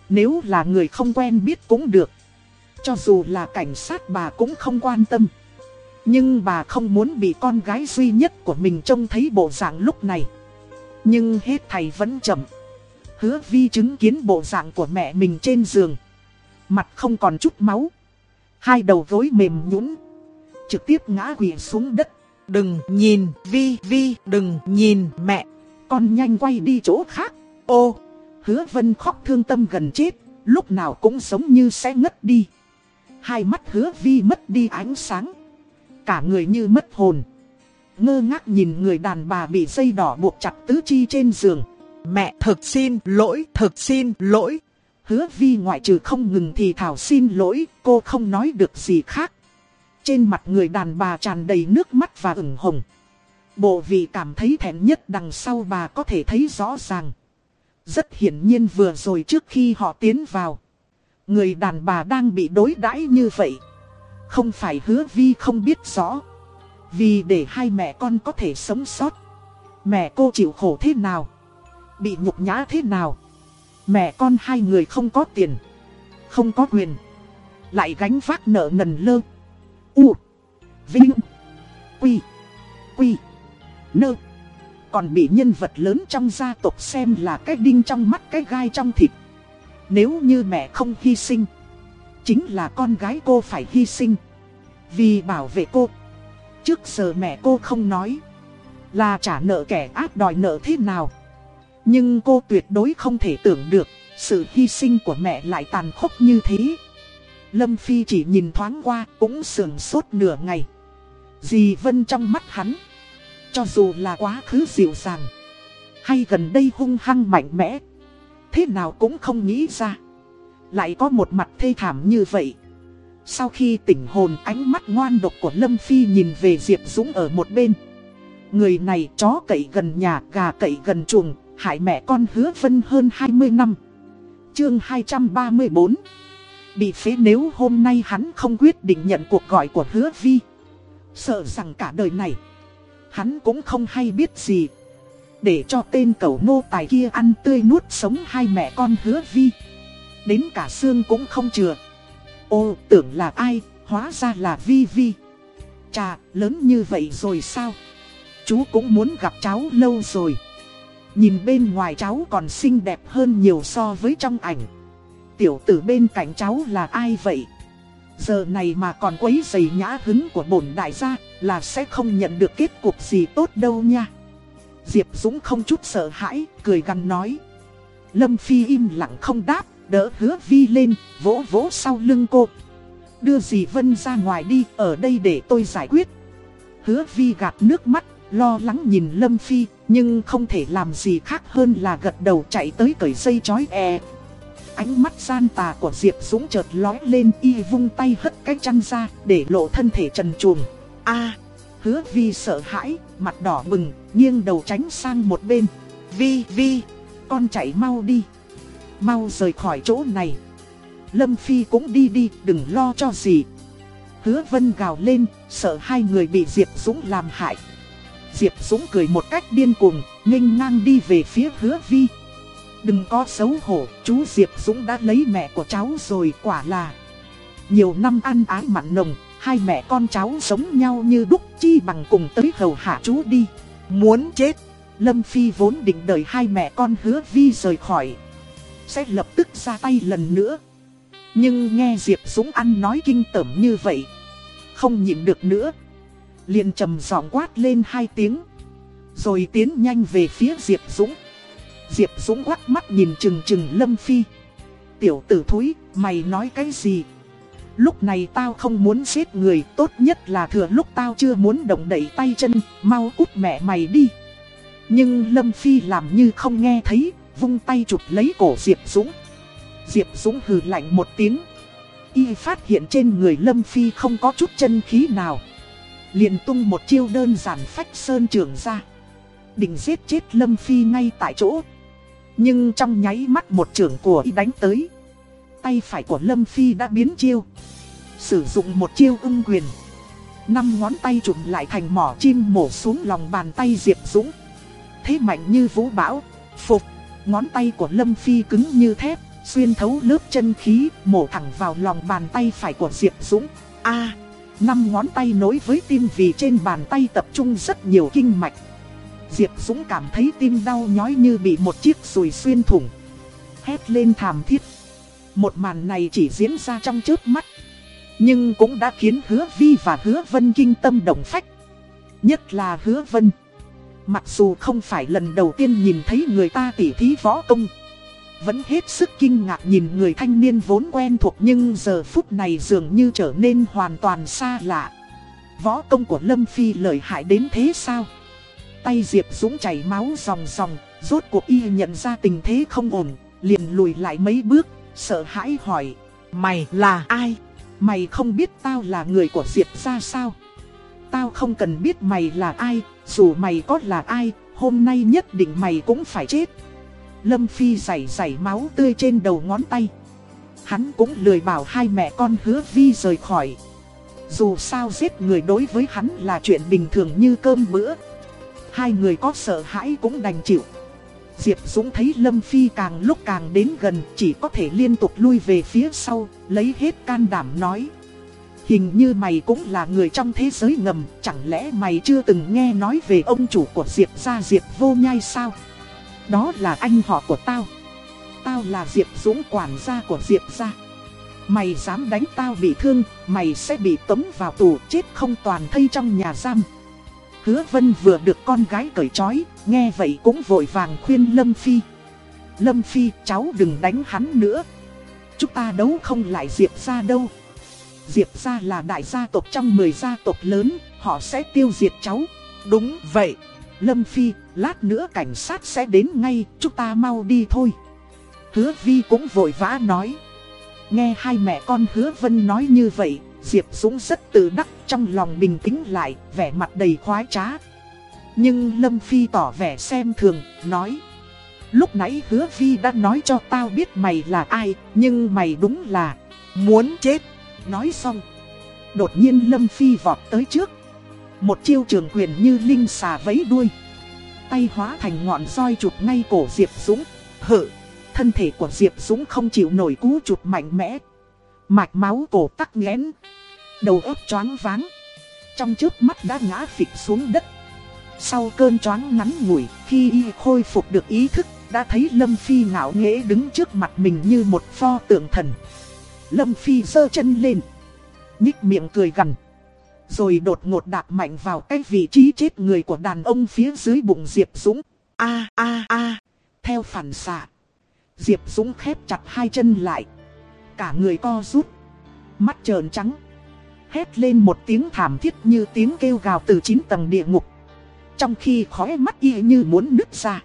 Nếu là người không quen biết cũng được. Cho dù là cảnh sát bà cũng không quan tâm. Nhưng bà không muốn bị con gái duy nhất của mình trông thấy bộ dạng lúc này. Nhưng hết thầy vẫn chậm. Hứa vi chứng kiến bộ dạng của mẹ mình trên giường. Mặt không còn chút máu. Hai đầu gối mềm nhũn Trực tiếp ngã quỳ xuống đất. Đừng nhìn vi vi, đừng nhìn mẹ. Con nhanh quay đi chỗ khác. Ô, hứa vân khóc thương tâm gần chết. Lúc nào cũng giống như sẽ ngất đi. Hai mắt hứa vi mất đi ánh sáng. Cả người như mất hồn. Ngơ ngác nhìn người đàn bà bị dây đỏ buộc chặt tứ chi trên giường. Mẹ thật xin lỗi, thật xin lỗi. Hứa vi ngoại trừ không ngừng thì thảo xin lỗi, cô không nói được gì khác. Trên mặt người đàn bà tràn đầy nước mắt và ửng hồng. Bộ vị cảm thấy thẹn nhất đằng sau bà có thể thấy rõ ràng. Rất hiển nhiên vừa rồi trước khi họ tiến vào. Người đàn bà đang bị đối đãi như vậy. Không phải hứa vi không biết rõ. Vì để hai mẹ con có thể sống sót. Mẹ cô chịu khổ thế nào? Bị nhục nhã thế nào? Mẹ con hai người không có tiền. Không có quyền. Lại gánh vác nợ nần lơ. U. Vinh. Quy. Quy. Nơ. Còn bị nhân vật lớn trong gia tộc xem là cái đinh trong mắt, cái gai trong thịt. Nếu như mẹ không hy sinh. Chính là con gái cô phải hy sinh. Vì bảo vệ cô. Trước giờ mẹ cô không nói. Là trả nợ kẻ ác đòi nợ thế nào. Nhưng cô tuyệt đối không thể tưởng được. Sự hy sinh của mẹ lại tàn khốc như thế. Lâm Phi chỉ nhìn thoáng qua cũng sườn sốt nửa ngày. Dì Vân trong mắt hắn. Cho dù là quá khứ dịu dàng. Hay gần đây hung hăng mạnh mẽ. Thế nào cũng không nghĩ ra. Lại có một mặt thê thảm như vậy. Sau khi tỉnh hồn ánh mắt ngoan độc của Lâm Phi nhìn về Diệp Dũng ở một bên. Người này chó cậy gần nhà, gà cậy gần chuồng, hại mẹ con hứa vân hơn 20 năm. Chương 234 Bị phế nếu hôm nay hắn không quyết định nhận cuộc gọi của hứa vi. Sợ rằng cả đời này, hắn cũng không hay biết gì. Để cho tên cẩu nô tài kia ăn tươi nuốt sống hai mẹ con hứa vi. Đến cả xương cũng không chừa. Ô, tưởng là ai, hóa ra là Vi Vi. Chà, lớn như vậy rồi sao? Chú cũng muốn gặp cháu lâu rồi. Nhìn bên ngoài cháu còn xinh đẹp hơn nhiều so với trong ảnh. Tiểu tử bên cạnh cháu là ai vậy? Giờ này mà còn quấy giày nhã hứng của bổn đại gia là sẽ không nhận được kết cục gì tốt đâu nha. Diệp Dũng không chút sợ hãi, cười gằn nói. Lâm Phi im lặng không đáp, đỡ hứa vi lên, vỗ vỗ sau lưng cô. Đưa dì Vân ra ngoài đi, ở đây để tôi giải quyết. Hứa vi gạt nước mắt, lo lắng nhìn Lâm Phi, nhưng không thể làm gì khác hơn là gật đầu chạy tới cởi dây chói e. Ánh mắt gian tà của Diệp Dũng chợt lói lên y vung tay hất cái chăn ra để lộ thân thể trần truồng. a hứa vi sợ hãi, mặt đỏ bừng, nghiêng đầu tránh sang một bên. Vi, vi, con chạy mau đi. Mau rời khỏi chỗ này. Lâm Phi cũng đi đi, đừng lo cho gì. Hứa Vân gào lên, sợ hai người bị Diệp Dũng làm hại. Diệp Dũng cười một cách điên cuồng, nghênh ngang đi về phía hứa Vi. Đừng có xấu hổ, chú Diệp Dũng đã lấy mẹ của cháu rồi quả là. Nhiều năm ăn ái mặn nồng, hai mẹ con cháu sống nhau như đúc chi bằng cùng tới hầu hạ chú đi. Muốn chết, Lâm Phi vốn định đợi hai mẹ con hứa Vi rời khỏi. Sẽ lập tức ra tay lần nữa. Nhưng nghe Diệp Dũng ăn nói kinh tởm như vậy. Không nhịn được nữa. Liền trầm giọng quát lên hai tiếng. Rồi tiến nhanh về phía Diệp Dũng. Diệp Dũng quát mắt nhìn chừng chừng Lâm Phi. Tiểu tử thúi, mày nói cái gì? Lúc này tao không muốn giết người, tốt nhất là thừa lúc tao chưa muốn động đẩy tay chân, mau cút mẹ mày đi. Nhưng Lâm Phi làm như không nghe thấy, vung tay chụp lấy cổ Diệp Dũng. Diệp Dũng hừ lạnh một tiếng. Y phát hiện trên người Lâm Phi không có chút chân khí nào. Liền tung một chiêu đơn giản phách sơn trường ra. Định giết chết Lâm Phi ngay tại chỗ. Nhưng trong nháy mắt một trường của Y đánh tới. Tay phải của Lâm Phi đã biến chiêu. Sử dụng một chiêu ưng quyền. Năm ngón tay trụm lại thành mỏ chim mổ xuống lòng bàn tay Diệp Dũng. Thế mạnh như vũ bão Phục Ngón tay của Lâm Phi cứng như thép, Xuyên thấu lớp chân khí, Mổ thẳng vào lòng bàn tay phải của Diệp Dũng. A, Năm ngón tay nối với tim vì trên bàn tay tập trung rất nhiều kinh mạch. Diệp Dũng cảm thấy tim đau nhói như bị một chiếc sùi xuyên thủng. Hét lên thảm thiết. Một màn này chỉ diễn ra trong chớp mắt, Nhưng cũng đã khiến hứa vi và hứa vân kinh tâm động phách. Nhất là hứa vân. Mặc dù không phải lần đầu tiên nhìn thấy người ta tỉ thí võ công, Vẫn hết sức kinh ngạc nhìn người thanh niên vốn quen thuộc Nhưng giờ phút này dường như trở nên hoàn toàn xa lạ Võ công của Lâm Phi lợi hại đến thế sao? Tay Diệp Dũng chảy máu ròng ròng, Rốt cuộc y nhận ra tình thế không ổn, Liền lùi lại mấy bước, Sợ hãi hỏi, Mày là ai? Mày không biết tao là người của Diệp ra sao? Tao không cần biết mày là ai dù mày có là ai, hôm nay nhất định mày cũng phải chết. Lâm Phi rảy rảy máu tươi trên đầu ngón tay. Hắn cũng lười bảo hai mẹ con hứa vi rời khỏi. Dù sao giết người đối với hắn là chuyện bình thường như cơm bữa. Hai người có sợ hãi cũng đành chịu. Diệp Dũng thấy Lâm Phi càng lúc càng đến gần chỉ có thể liên tục lui về phía sau, lấy hết can đảm nói. Hình như mày cũng là người trong thế giới ngầm, chẳng lẽ mày chưa từng nghe nói về ông chủ của Diệp gia Diệp vô nhai sao? Đó là anh họ của tao. Tao là Diệp Dũng quản gia của Diệp gia. Mày dám đánh tao bị thương, mày sẽ bị tống vào tù chết không toàn thây trong nhà giam. Hứa Vân vừa được con gái cởi trói, nghe vậy cũng vội vàng khuyên Lâm Phi. Lâm Phi, cháu đừng đánh hắn nữa. Chúng ta đấu không lại Diệp ra đâu. Diệp gia là đại gia tộc trong 10 gia tộc lớn, họ sẽ tiêu diệt cháu. Đúng vậy. Lâm Phi, lát nữa cảnh sát sẽ đến ngay, chúng ta mau đi thôi. Hứa Vi cũng vội vã nói. Nghe hai mẹ con hứa Vân nói như vậy, Diệp Dũng rất tự đắc trong lòng bình tĩnh lại, vẻ mặt đầy khoái trá. Nhưng Lâm Phi tỏ vẻ xem thường, nói. Lúc nãy hứa Vi đã nói cho tao biết mày là ai, nhưng mày đúng là muốn chết. Nói xong, Đột nhiên Lâm Phi vọt tới trước. Một chiêu trường quyền như linh xà vấy đuôi. Tay hóa thành ngọn roi chụp ngay cổ Diệp Dũng. Hự, Thân thể của Diệp Dũng không chịu nổi cú chụp mạnh mẽ. Mạch máu cổ tắc nghẽn, Đầu óc choáng váng. Trong trước mắt đã ngã phịch xuống đất. Sau cơn choáng ngắn ngủi, Khi y khôi phục được ý thức, Đã thấy Lâm Phi ngạo nghễ đứng trước mặt mình như một pho tượng thần. Lâm Phi dơ chân lên. Nhích miệng cười gần. Rồi đột ngột đạp mạnh vào cái vị trí chết người của đàn ông phía dưới bụng Diệp Dũng. A a a. Theo phản xạ. Diệp Dũng khép chặt hai chân lại. Cả người co rút. Mắt trợn trắng. Hét lên một tiếng thảm thiết như tiếng kêu gào từ chín tầng địa ngục. Trong khi khóe mắt y như muốn nứt ra.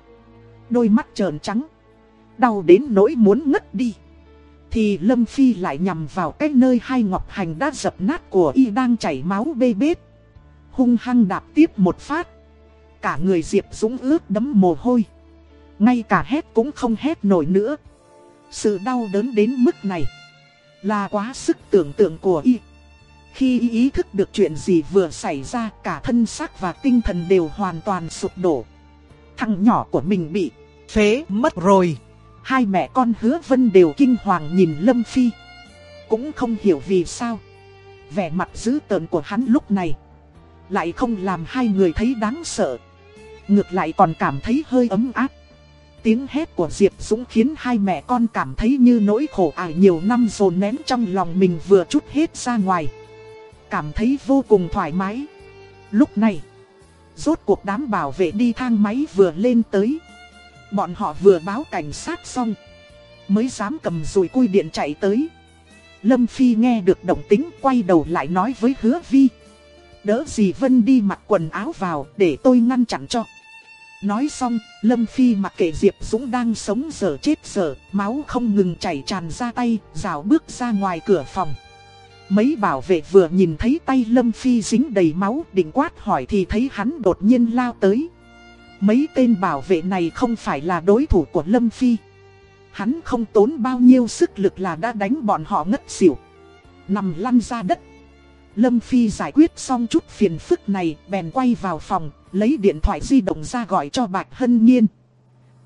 Đôi mắt trợn trắng. Đau đến nỗi muốn ngất đi. Thì Lâm Phi lại nhằm vào cái nơi hai ngọc hành đã dập nát của y đang chảy máu bê bết. Hung hăng đạp tiếp một phát. Cả người Diệp Dũng ướt đấm mồ hôi. Ngay cả hét cũng không hét nổi nữa. Sự đau đớn đến mức này. Là quá sức tưởng tượng của y. Khi y ý thức được chuyện gì vừa xảy ra, cả thân xác và tinh thần đều hoàn toàn sụp đổ. Thằng nhỏ của mình bị phế mất rồi. Hai mẹ con hứa vân đều kinh hoàng nhìn Lâm Phi. Cũng không hiểu vì sao. Vẻ mặt dữ tợn của hắn lúc này Lại không làm hai người thấy đáng sợ. Ngược lại còn cảm thấy hơi ấm áp. Tiếng hét của Diệp Dũng khiến hai mẹ con cảm thấy như nỗi khổ ải nhiều năm dồn nén trong lòng mình vừa chút hết ra ngoài. Cảm thấy vô cùng thoải mái. Lúc này, Rốt cuộc đám bảo vệ đi thang máy vừa lên tới. Bọn họ vừa báo cảnh sát xong Mới dám cầm rùi cui điện chạy tới Lâm Phi nghe được động tính quay đầu lại nói với hứa vi Đỡ gì Vân đi mặc quần áo vào để tôi ngăn chặn cho Nói xong, Lâm Phi mặc kệ Diệp Dũng đang sống dở chết dở, máu không ngừng chảy tràn ra tay, rào bước ra ngoài cửa phòng. Mấy bảo vệ vừa nhìn thấy tay Lâm Phi dính đầy máu định quát hỏi thì thấy hắn đột nhiên lao tới. Mấy tên bảo vệ này không phải là đối thủ của Lâm Phi. Hắn không tốn bao nhiêu sức lực là đã đánh bọn họ ngất xỉu. Nằm lăn ra đất. Lâm Phi giải quyết xong chút phiền phức này, bèn quay vào phòng, lấy điện thoại di động ra gọi cho Bạch Hân Nhiên.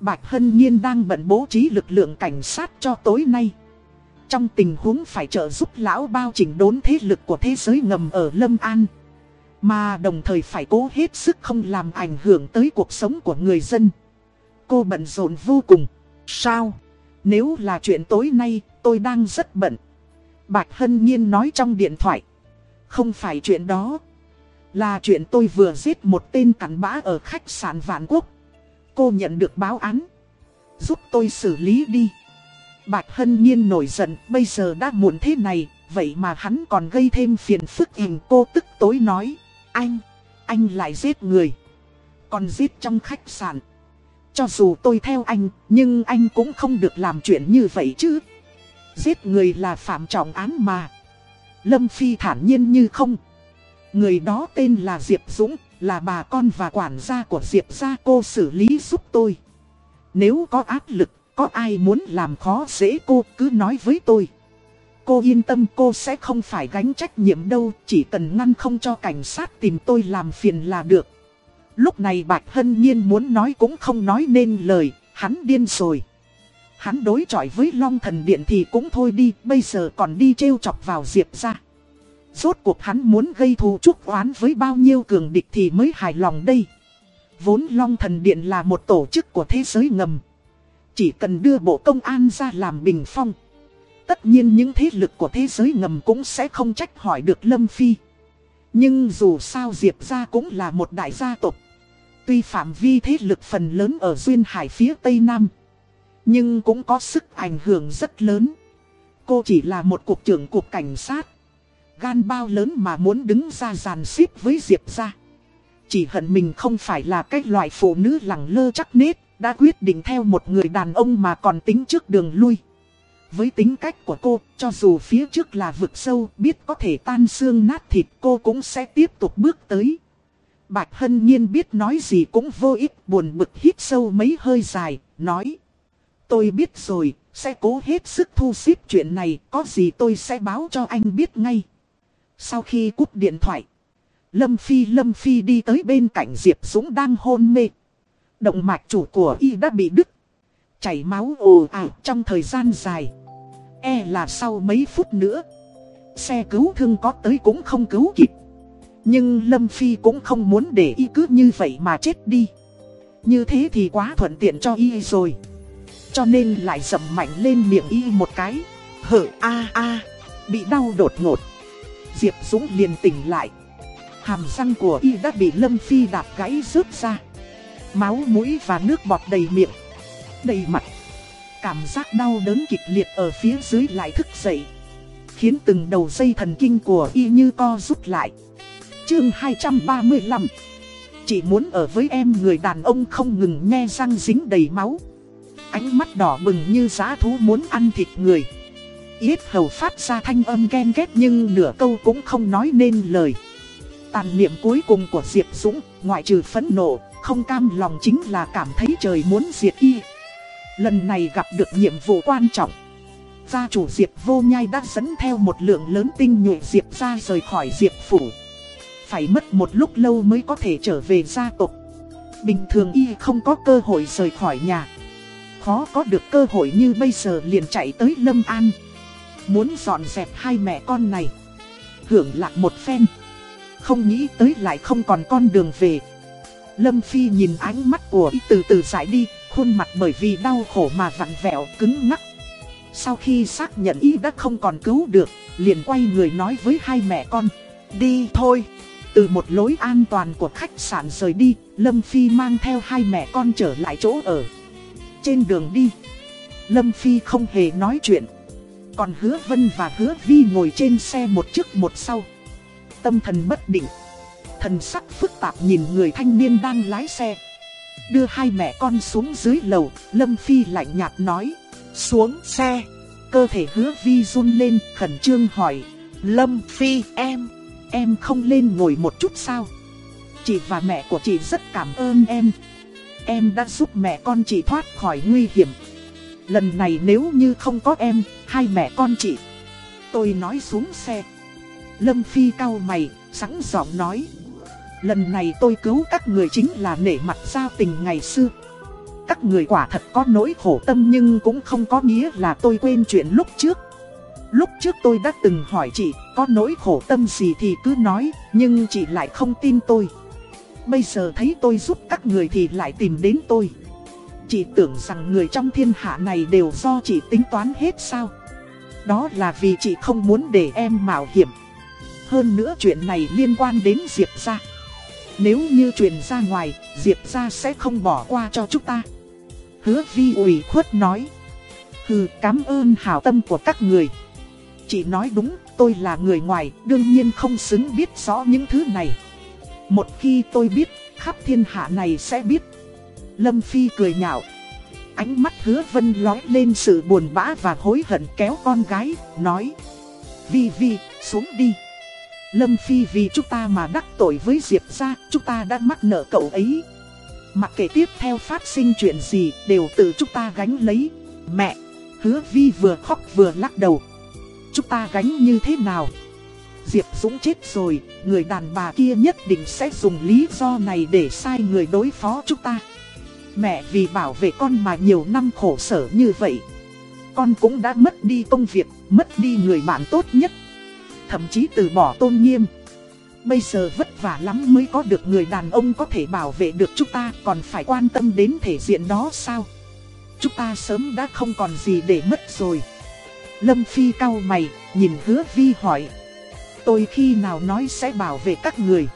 Bạch Hân Nhiên đang bận bố trí lực lượng cảnh sát cho tối nay. Trong tình huống phải trợ giúp lão bao chỉnh đốn thế lực của thế giới ngầm ở Lâm An. Mà đồng thời phải cố hết sức không làm ảnh hưởng tới cuộc sống của người dân. Cô bận rộn vô cùng. Sao? Nếu là chuyện tối nay, tôi đang rất bận. Bạch Hân Nhiên nói trong điện thoại. Không phải chuyện đó. Là chuyện tôi vừa giết một tên cắn bã ở khách sạn Vạn Quốc. Cô nhận được báo án. Giúp tôi xử lý đi. Bạch Hân Nhiên nổi giận, bây giờ đã muộn thế này, vậy mà hắn còn gây thêm phiền phức hình cô tức tối nói. Anh, anh lại giết người. Còn giết trong khách sạn. Cho dù tôi theo anh, nhưng anh cũng không được làm chuyện như vậy chứ. Giết người là phạm trọng án mà. Lâm Phi thản nhiên như không. Người đó tên là Diệp Dũng, là bà con và quản gia của Diệp gia cô xử lý giúp tôi. Nếu có áp lực, có ai muốn làm khó dễ cô cứ nói với tôi. Cô yên tâm cô sẽ không phải gánh trách nhiệm đâu, chỉ cần ngăn không cho cảnh sát tìm tôi làm phiền là được. Lúc này Bạch Hân Nhiên muốn nói cũng không nói nên lời, hắn điên rồi. Hắn đối chọi với Long Thần Điện thì cũng thôi đi, bây giờ còn đi trêu chọc vào Diệp ra. Rốt cuộc hắn muốn gây thù chúc oán với bao nhiêu cường địch thì mới hài lòng đây. Vốn Long Thần Điện là một tổ chức của thế giới ngầm. Chỉ cần đưa bộ công an ra làm bình phong. Tất nhiên những thế lực của thế giới ngầm cũng sẽ không trách hỏi được Lâm Phi. Nhưng dù sao Diệp gia cũng là một đại gia tộc. Tuy phạm vi thế lực phần lớn ở Duyên Hải phía Tây Nam. Nhưng cũng có sức ảnh hưởng rất lớn. Cô chỉ là một cục trưởng cục cảnh sát. Gan bao lớn mà muốn đứng ra giàn xếp với Diệp gia Chỉ hận mình không phải là cái loại phụ nữ lẳng lơ chắc nết, đã quyết định theo một người đàn ông mà còn tính trước đường lui. Với tính cách của cô, cho dù phía trước là vực sâu, biết có thể tan xương nát thịt cô cũng sẽ tiếp tục bước tới. Bạch Hân Nhiên biết nói gì cũng vô ích, buồn bực hít sâu mấy hơi dài, nói. Tôi biết rồi, sẽ cố hết sức thu xếp chuyện này, có gì tôi sẽ báo cho anh biết ngay. Sau khi cúp điện thoại, Lâm Phi Lâm Phi đi tới bên cạnh Diệp Dũng đang hôn mê. Động mạch chủ của y đã bị đứt. Chảy máu ồ ạt trong thời gian dài. E là sau mấy phút nữa. Xe cứu thương có tới cũng không cứu kịp. Nhưng Lâm Phi cũng không muốn để y cứ như vậy mà chết đi. Như thế thì quá thuận tiện cho y rồi. Cho nên lại dầm mạnh lên miệng y một cái. Hở a a, bị đau đột ngột. Diệp Dũng liền tỉnh lại. Hàm răng của y đã bị Lâm Phi đạp gãy rớt ra. Máu mũi và nước bọt đầy miệng. Đầy mặt. Cảm giác đau đớn kịch liệt ở phía dưới lại thức dậy. Khiến từng đầu dây thần kinh của y như co rút lại. Chương 235 Chỉ muốn ở với em người đàn ông không ngừng nghe răng dính đầy máu. Ánh mắt đỏ bừng như giá thú muốn ăn thịt người. Yết hầu phát ra thanh âm ghen ghét nhưng nửa câu cũng không nói nên lời. Tàn niệm cuối cùng của Diệp Dũng, ngoại trừ phẫn nộ, không cam lòng chính là cảm thấy trời muốn diệt y. Lần này gặp được nhiệm vụ quan trọng. Gia chủ Diệp Vô Nhai đã dẫn theo một lượng lớn tinh nhuệ Diệp ra rời khỏi Diệp Phủ. Phải mất một lúc lâu mới có thể trở về gia tộc. Bình thường y không có cơ hội rời khỏi nhà. Khó có được cơ hội như bây giờ liền chạy tới Lâm An. Muốn dọn dẹp hai mẹ con này Hưởng lạc một phen Không nghĩ tới lại không còn con đường về Lâm Phi nhìn ánh mắt của y từ từ giải đi Khuôn mặt bởi vì đau khổ mà vặn vẹo, cứng ngắc Sau khi xác nhận y đã không còn cứu được, Liền quay người nói với hai mẹ con, Đi thôi Từ một lối an toàn của khách sạn rời đi, Lâm Phi mang theo hai mẹ con trở lại chỗ ở Trên đường đi, Lâm Phi không hề nói chuyện, còn hứa vân và hứa vi ngồi trên xe một trước một sau. Tâm thần bất định. Thần sắc phức tạp nhìn người thanh niên đang lái xe. Đưa hai mẹ con xuống dưới lầu, Lâm Phi lạnh nhạt nói. Xuống xe. Cơ thể hứa vi run lên, khẩn trương hỏi. Lâm Phi em. Em không lên ngồi một chút sao? Chị và mẹ của chị rất cảm ơn em. Em đã giúp mẹ con chị thoát khỏi nguy hiểm. Lần này nếu như không có em, hai mẹ con chị. Tôi nói xuống xe. Lâm Phi cao mày, sẵn giọng nói. Lần này tôi cứu các người chính là nể mặt giao tình ngày xưa. Các người quả thật có nỗi khổ tâm nhưng cũng không có nghĩa là tôi quên chuyện lúc trước. Lúc trước tôi đã từng hỏi chị có nỗi khổ tâm gì thì cứ nói, nhưng chị lại không tin tôi. Bây giờ thấy tôi giúp các người thì lại tìm đến tôi. Chị tưởng rằng người trong thiên hạ này đều do chị tính toán hết sao? Đó là vì chị không muốn để em mạo hiểm. Hơn nữa chuyện này liên quan đến Diệp gia. Nếu như truyền ra ngoài, Diệp gia sẽ không bỏ qua cho chúng ta. Hứa vi ủy khuất nói. Hừ, cảm ơn hảo tâm của các người. Chị nói đúng, tôi là người ngoài, đương nhiên không xứng biết rõ những thứ này. Một khi tôi biết, khắp thiên hạ này sẽ biết. Lâm Phi cười nhạo. Ánh mắt hứa vân lói lên sự buồn bã và hối hận kéo con gái, nói. Vi Vi, xuống đi. Lâm Phi vì chúng ta mà đắc tội với Diệp ra, chúng ta đã mắc nợ cậu ấy. Mặc kệ tiếp theo phát sinh chuyện gì, đều tự chúng ta gánh lấy. Mẹ, hứa Vi vừa khóc vừa lắc đầu. Chúng ta gánh như thế nào? Diệp Dũng chết rồi, người đàn bà kia nhất định sẽ dùng lý do này để sai người đối phó chúng ta. Mẹ vì bảo vệ con mà nhiều năm khổ sở như vậy. Con cũng đã mất đi công việc, mất đi người bạn tốt nhất. Thậm chí từ bỏ tôn nghiêm. Bây giờ vất vả lắm mới có được người đàn ông có thể bảo vệ được chúng ta còn phải quan tâm đến thể diện đó sao? Chúng ta sớm đã không còn gì để mất rồi. Lâm Phi cao mày, nhìn hứa vi hỏi. Tôi khi nào nói sẽ bảo vệ các người?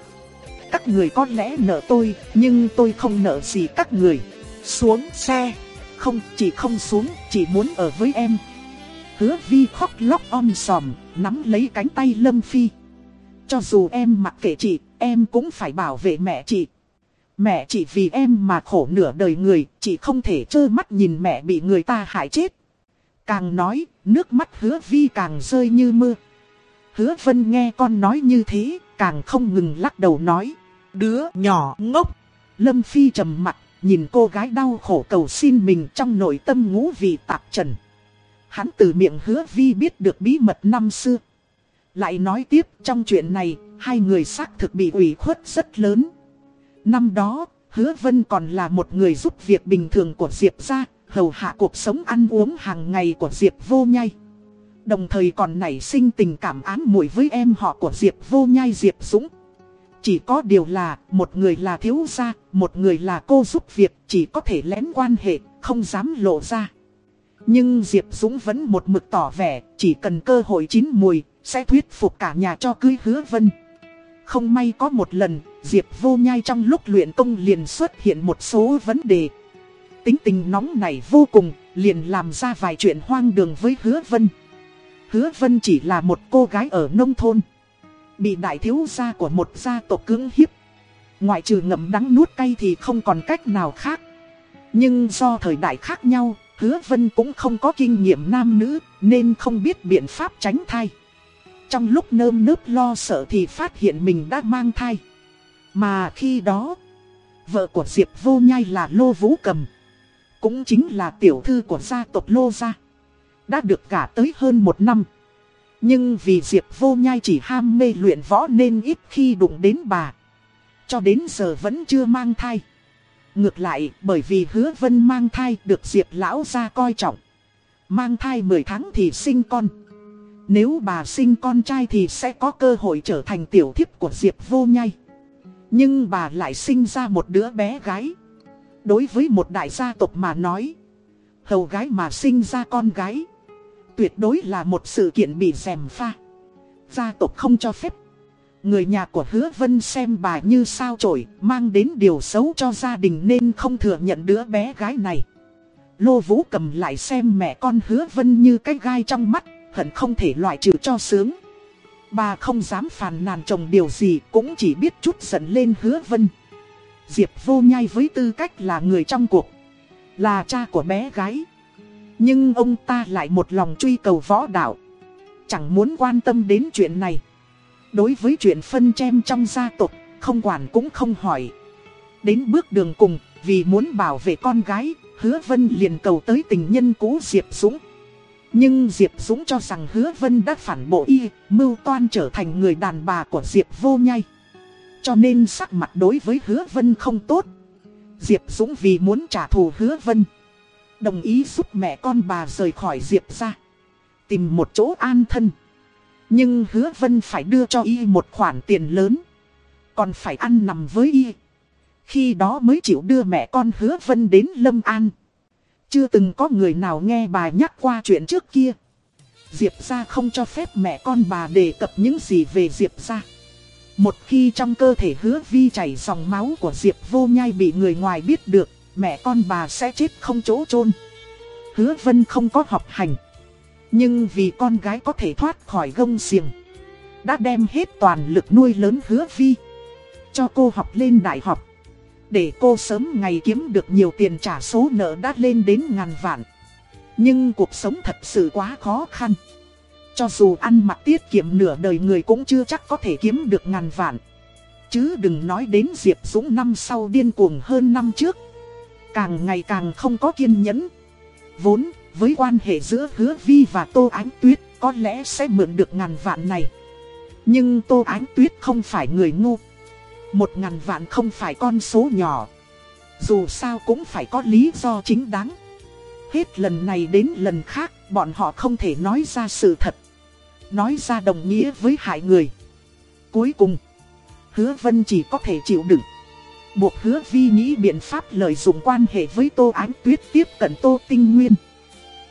Các người có lẽ nợ tôi, nhưng tôi không nợ gì các người. Xuống xe. Không, chỉ không xuống, chỉ muốn ở với em. Hứa vi khóc lóc om sòm, nắm lấy cánh tay Lâm Phi. Cho dù em mặc kệ chị, em cũng phải bảo vệ mẹ chị. Mẹ chị vì em mà khổ nửa đời người, chị không thể trơ mắt nhìn mẹ bị người ta hại chết. Càng nói, nước mắt hứa vi càng rơi như mưa. Hứa vân nghe con nói như thế, càng không ngừng lắc đầu nói. Đứa nhỏ ngốc. Lâm Phi trầm mặt, nhìn cô gái đau khổ cầu xin mình trong nội tâm ngũ vị tạp trần. Hắn từ miệng hứa vi biết được bí mật năm xưa. Lại nói tiếp trong chuyện này, hai người xác thực bị ủy khuất rất lớn. Năm đó, hứa vân còn là một người giúp việc bình thường của Diệp ra, hầu hạ cuộc sống ăn uống hàng ngày của Diệp vô nhai. Đồng thời còn nảy sinh tình cảm ám muội với em họ của Diệp vô nhai Diệp Dũng. Chỉ có điều là, một người là thiếu gia, một người là cô giúp việc, chỉ có thể lén quan hệ, không dám lộ ra. Nhưng Diệp Dũng vẫn một mực tỏ vẻ, chỉ cần cơ hội chín mùi, sẽ thuyết phục cả nhà cho cưới hứa vân. Không may có một lần, Diệp vô nhai trong lúc luyện công liền xuất hiện một số vấn đề. Tính tình nóng này vô cùng, liền làm ra vài chuyện hoang đường với hứa vân. Hứa vân chỉ là một cô gái ở nông thôn. Bị đại thiếu gia của một gia tộc cưỡng hiếp. Ngoại trừ ngậm đắng nuốt cay thì không còn cách nào khác. Nhưng do thời đại khác nhau, hứa vân cũng không có kinh nghiệm nam nữ, nên không biết biện pháp tránh thai. Trong lúc nơm nớp lo sợ thì phát hiện mình đã mang thai. Mà khi đó, vợ của Diệp vô nhai là Lô Vũ Cầm. Cũng chính là tiểu thư của gia tộc Lô Gia. Đã được gả tới hơn một năm. Nhưng vì Diệp vô nhai chỉ ham mê luyện võ nên ít khi đụng đến bà. Cho đến giờ vẫn chưa mang thai. Ngược lại, bởi vì hứa vân mang thai được Diệp lão ra coi trọng. Mang thai 10 tháng thì sinh con. Nếu bà sinh con trai thì sẽ có cơ hội trở thành tiểu thiếp của Diệp vô nhai. Nhưng bà lại sinh ra một đứa bé gái. Đối với một đại gia tộc mà nói. Hầu gái mà sinh ra con gái. Tuyệt đối là một sự kiện bị dèm pha. Gia tộc không cho phép. Người nhà của hứa vân xem bà như sao trổi, mang đến điều xấu cho gia đình nên không thừa nhận đứa bé gái này. Lô Vũ cầm lại xem mẹ con hứa vân như cái gai trong mắt, hận không thể loại trừ cho sướng. Bà không dám phàn nàn chồng điều gì cũng chỉ biết chút giận lên hứa vân. Diệp vô nhai với tư cách là người trong cuộc, là cha của bé gái. Nhưng ông ta lại một lòng truy cầu võ đạo, chẳng muốn quan tâm đến chuyện này. Đối với chuyện phân chem trong gia tộc, không quản cũng không hỏi. Đến bước đường cùng, vì muốn bảo vệ con gái, hứa vân liền cầu tới tình nhân cũ Diệp Dũng. Nhưng Diệp Dũng cho rằng hứa vân đã phản bộ y, mưu toan trở thành người đàn bà của Diệp vô nhai. Cho nên sắc mặt đối với hứa vân không tốt. Diệp Dũng vì muốn trả thù hứa vân. Đồng ý giúp mẹ con bà rời khỏi Diệp ra. Tìm một chỗ an thân. Nhưng hứa vân phải đưa cho y một khoản tiền lớn. Còn phải ăn nằm với y. Khi đó mới chịu đưa mẹ con hứa vân đến Lâm An. Chưa từng có người nào nghe bà nhắc qua chuyện trước kia. Diệp ra không cho phép mẹ con bà đề cập những gì về Diệp ra. Một khi trong cơ thể hứa vi chảy dòng máu của Diệp vô nhai bị người ngoài biết được, mẹ con bà sẽ chết không chỗ chôn Hứa vân không có học hành. Nhưng vì con gái có thể thoát khỏi gông xiềng, đã đem hết toàn lực nuôi lớn hứa vi. Cho cô học lên đại học. Để cô sớm ngày kiếm được nhiều tiền trả số nợ đã lên đến ngàn vạn. Nhưng cuộc sống thật sự quá khó khăn. Cho dù ăn mặc tiết kiệm nửa đời người cũng chưa chắc có thể kiếm được ngàn vạn. Chứ đừng nói đến Diệp Dũng năm sau điên cuồng hơn năm trước. Càng ngày càng không có kiên nhẫn. Vốn, với quan hệ giữa Hứa Vi và Tô Ánh Tuyết, có lẽ sẽ mượn được ngàn vạn này. Nhưng Tô Ánh Tuyết không phải người ngu. Một ngàn vạn không phải con số nhỏ. Dù sao cũng phải có lý do chính đáng. Hết lần này đến lần khác, bọn họ không thể nói ra sự thật. Nói ra đồng nghĩa với hại người. Cuối cùng, hứa vân chỉ có thể chịu đựng. Buộc hứa vi nghĩ biện pháp lợi dụng quan hệ với Tô Ánh Tuyết tiếp cận Tô Tinh Nguyên.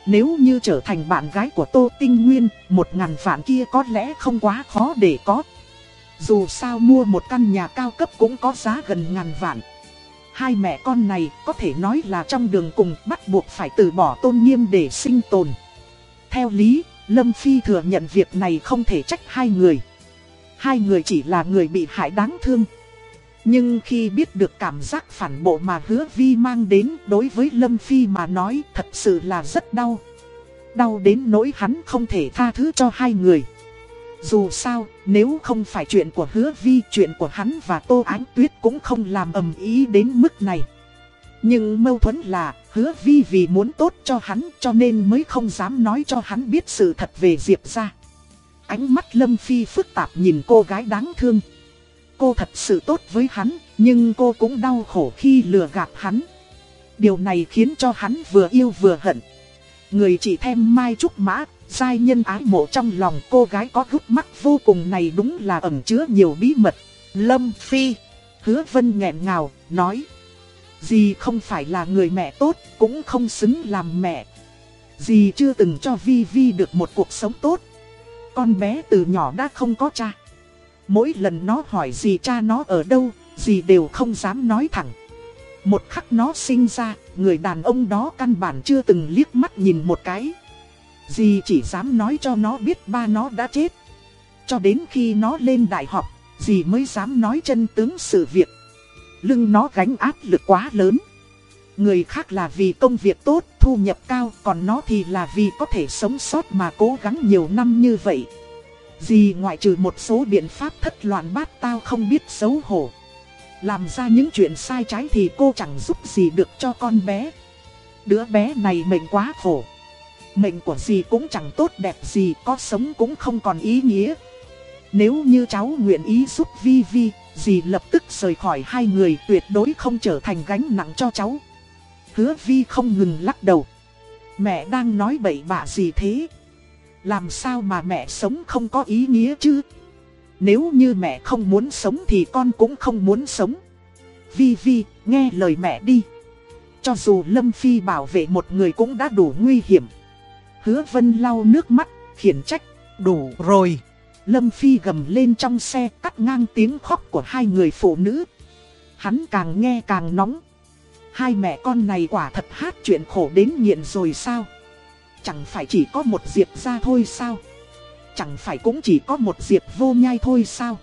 Nếu như trở thành bạn gái của Tô Tinh Nguyên, một ngàn vạn kia có lẽ không quá khó để có. Dù sao mua một căn nhà cao cấp cũng có giá gần ngàn vạn. Hai mẹ con này có thể nói là trong đường cùng bắt buộc phải từ bỏ tôn nghiêm để sinh tồn. Theo lý, Lâm Phi thừa nhận việc này không thể trách hai người. Hai người chỉ là người bị hại đáng thương. Nhưng khi biết được cảm giác phản bộ mà hứa vi mang đến đối với Lâm Phi mà nói thật sự là rất đau. Đau đến nỗi hắn không thể tha thứ cho hai người. Dù sao, nếu không phải chuyện của hứa vi, chuyện của hắn và Tô Ánh Tuyết cũng không làm ầm ý đến mức này. Nhưng mâu thuẫn là, hứa vi vì muốn tốt cho hắn cho nên mới không dám nói cho hắn biết sự thật về Diệp ra. Ánh mắt Lâm Phi phức tạp nhìn cô gái đáng thương. Cô thật sự tốt với hắn, nhưng cô cũng đau khổ khi lừa gạt hắn. Điều này khiến cho hắn vừa yêu vừa hận. Người chỉ thêm Mai Trúc Mã, giai nhân ái mộ trong lòng cô gái có gút mắt vô cùng này đúng là ẩn chứa nhiều bí mật. Lâm Phi, hứa vân nghẹn ngào, nói. Dì không phải là người mẹ tốt, cũng không xứng làm mẹ. Dì chưa từng cho Vi Vi được một cuộc sống tốt. Con bé từ nhỏ đã không có cha. Mỗi lần nó hỏi gì cha nó ở đâu, gì đều không dám nói thẳng. Một khắc nó sinh ra, người đàn ông đó căn bản chưa từng liếc mắt nhìn một cái. Dì chỉ dám nói cho nó biết ba nó đã chết. Cho đến khi nó lên đại học, dì mới dám nói chân tướng sự việc. Lưng nó gánh áp lực quá lớn. Người khác là vì công việc tốt, thu nhập cao, còn nó thì là vì có thể sống sót mà cố gắng nhiều năm như vậy gì ngoại trừ một số biện pháp thất loạn bát tao không biết xấu hổ. Làm ra những chuyện sai trái thì cô chẳng giúp gì được cho con bé. Đứa bé này mệnh quá khổ. Mệnh của gì cũng chẳng tốt đẹp gì, có sống cũng không còn ý nghĩa. Nếu như cháu nguyện ý giúp Vi Vi, dì lập tức rời khỏi hai người tuyệt đối không trở thành gánh nặng cho cháu. Hứa Vi không ngừng lắc đầu. Mẹ đang nói bậy bạ gì thế? Làm sao mà mẹ sống không có ý nghĩa chứ? Nếu như mẹ không muốn sống thì con cũng không muốn sống. Vi Vi, nghe lời mẹ đi. Cho dù Lâm Phi bảo vệ một người cũng đã đủ nguy hiểm. Hứa Vân lau nước mắt, khiển trách, đủ rồi. Lâm Phi gầm lên trong xe cắt ngang tiếng khóc của hai người phụ nữ. Hắn càng nghe càng nóng. Hai mẹ con này quả thật hát chuyện khổ đến nghiện rồi sao? Chẳng phải chỉ có một diệp ra thôi sao? Chẳng phải cũng chỉ có một diệp vô nhai thôi sao?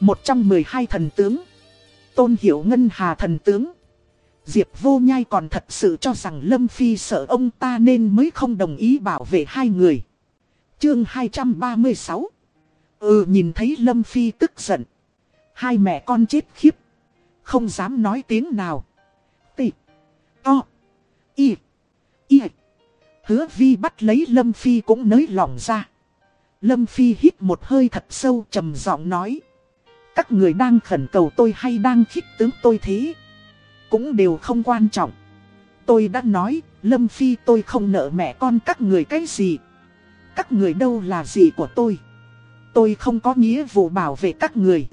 Một trong 12 thần tướng. tôn hiểu ngân hà thần tướng. Diệp vô nhai còn thật sự cho rằng Lâm Phi sợ ông ta nên mới không đồng ý bảo vệ hai người. Chương 236 Ừ nhìn thấy Lâm Phi tức giận. Hai mẹ con chết khiếp. Không dám nói tiếng nào. Tị. To. Y. Y. Hứa vi bắt lấy Lâm Phi cũng nới lỏng ra. Lâm Phi hít một hơi thật sâu trầm giọng nói. Các người đang khẩn cầu tôi hay đang khích tướng tôi thế. Cũng đều không quan trọng. Tôi đã nói, Lâm Phi tôi không nợ mẹ con các người cái gì. Các người đâu là gì của tôi. Tôi không có nghĩa vụ bảo vệ các người.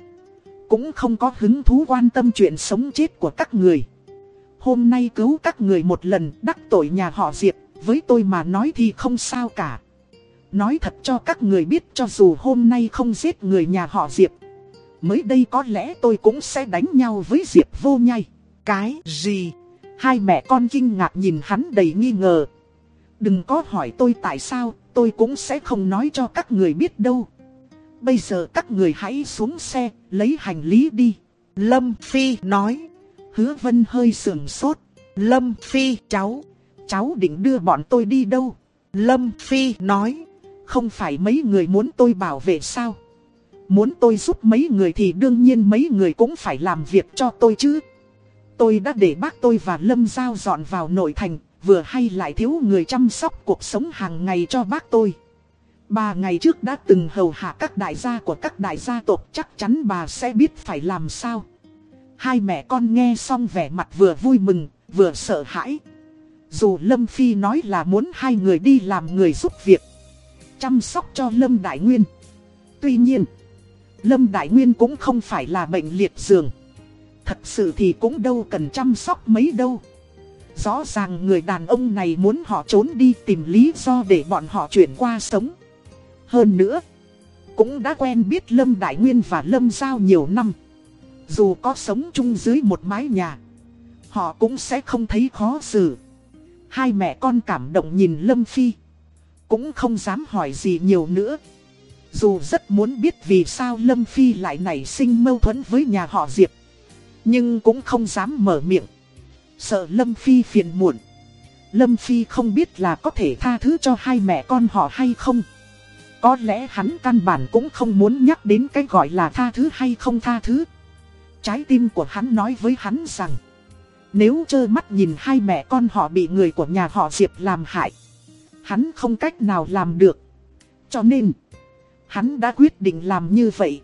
Cũng không có hứng thú quan tâm chuyện sống chết của các người. Hôm nay cứu các người một lần đắc tội nhà họ Diệp, với tôi mà nói thì không sao cả. Nói thật cho các người biết cho dù hôm nay không giết người nhà họ Diệp. Mới đây có lẽ tôi cũng sẽ đánh nhau với Diệp vô nhai. Cái gì? Hai mẹ con kinh ngạc nhìn hắn đầy nghi ngờ. Đừng có hỏi tôi tại sao, tôi cũng sẽ không nói cho các người biết đâu. Bây giờ các người hãy xuống xe, lấy hành lý đi. Lâm Phi nói. Hứa Vân hơi sườn sốt. Lâm Phi cháu. Cháu định đưa bọn tôi đi đâu? Lâm Phi nói. Không phải mấy người muốn tôi bảo vệ sao? Muốn tôi giúp mấy người thì đương nhiên mấy người cũng phải làm việc cho tôi chứ. Tôi đã để bác tôi và Lâm Giao dọn vào nội thành, vừa hay lại thiếu người chăm sóc cuộc sống hàng ngày cho bác tôi. bà ngày trước đã từng hầu hạ các đại gia của các đại gia tộc chắc chắn bà sẽ biết phải làm sao. Hai mẹ con nghe xong vẻ mặt vừa vui mừng, vừa sợ hãi. Dù Lâm Phi nói là muốn hai người đi làm người giúp việc, chăm sóc cho Lâm Đại Nguyên. Tuy nhiên, Lâm Đại Nguyên cũng không phải là bệnh liệt giường. Thật sự thì cũng đâu cần chăm sóc mấy đâu. Rõ ràng người đàn ông này muốn họ trốn đi tìm lý do để bọn họ chuyển qua sống. Hơn nữa, cũng đã quen biết Lâm Đại Nguyên và Lâm Giao nhiều năm. Dù có sống chung dưới một mái nhà, họ cũng sẽ không thấy khó xử. Hai mẹ con cảm động nhìn Lâm Phi, cũng không dám hỏi gì nhiều nữa. Dù rất muốn biết vì sao Lâm Phi lại nảy sinh mâu thuẫn với nhà họ Diệp. Nhưng cũng không dám mở miệng. Sợ Lâm Phi phiền muộn. Lâm Phi không biết là có thể tha thứ cho hai mẹ con họ hay không. Có lẽ hắn căn bản cũng không muốn nhắc đến cái gọi là tha thứ hay không tha thứ. Trái tim của hắn nói với hắn rằng. Nếu trơ mắt nhìn hai mẹ con họ bị người của nhà họ Diệp làm hại. Hắn không cách nào làm được. Cho nên, hắn đã quyết định làm như vậy.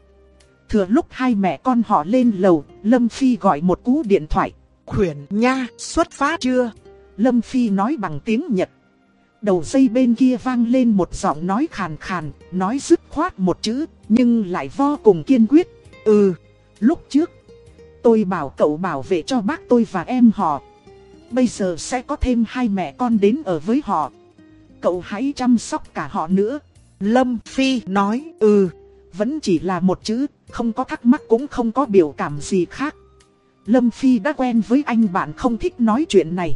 Thừa lúc hai mẹ con họ lên lầu, Lâm Phi gọi một cú điện thoại. Khuyển nha, xuất phát chưa? Lâm Phi nói bằng tiếng Nhật. Đầu dây bên kia vang lên một giọng nói khàn khàn, nói dứt khoát một chữ, nhưng lại vô cùng kiên quyết. Ừ, lúc trước, tôi bảo cậu bảo vệ cho bác tôi và em họ. Bây giờ sẽ có thêm hai mẹ con đến ở với họ. Cậu hãy chăm sóc cả họ nữa. Lâm Phi nói, ừ, vẫn chỉ là một chữ, không có thắc mắc cũng không có biểu cảm gì khác. Lâm Phi đã quen với anh bạn không thích nói chuyện này.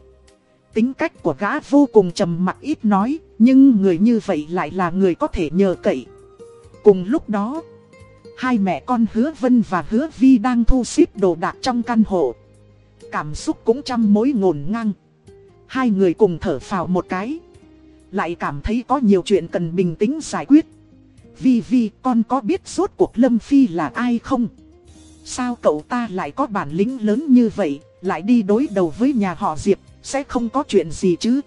Tính cách của gã vô cùng trầm mặc ít nói, nhưng người như vậy lại là người có thể nhờ cậy. Cùng lúc đó, hai mẹ con Hứa Vân và Hứa Vi đang thu xếp đồ đạc trong căn hộ. Cảm xúc cũng trăm mối ngổn ngang. Hai người cùng thở phào một cái. Lại cảm thấy có nhiều chuyện cần bình tĩnh giải quyết. Vi Vi con có biết suốt cuộc Lâm Phi là ai không? Sao cậu ta lại có bản lĩnh lớn như vậy, lại đi đối đầu với nhà họ Diệp, sẽ không có chuyện gì chứ?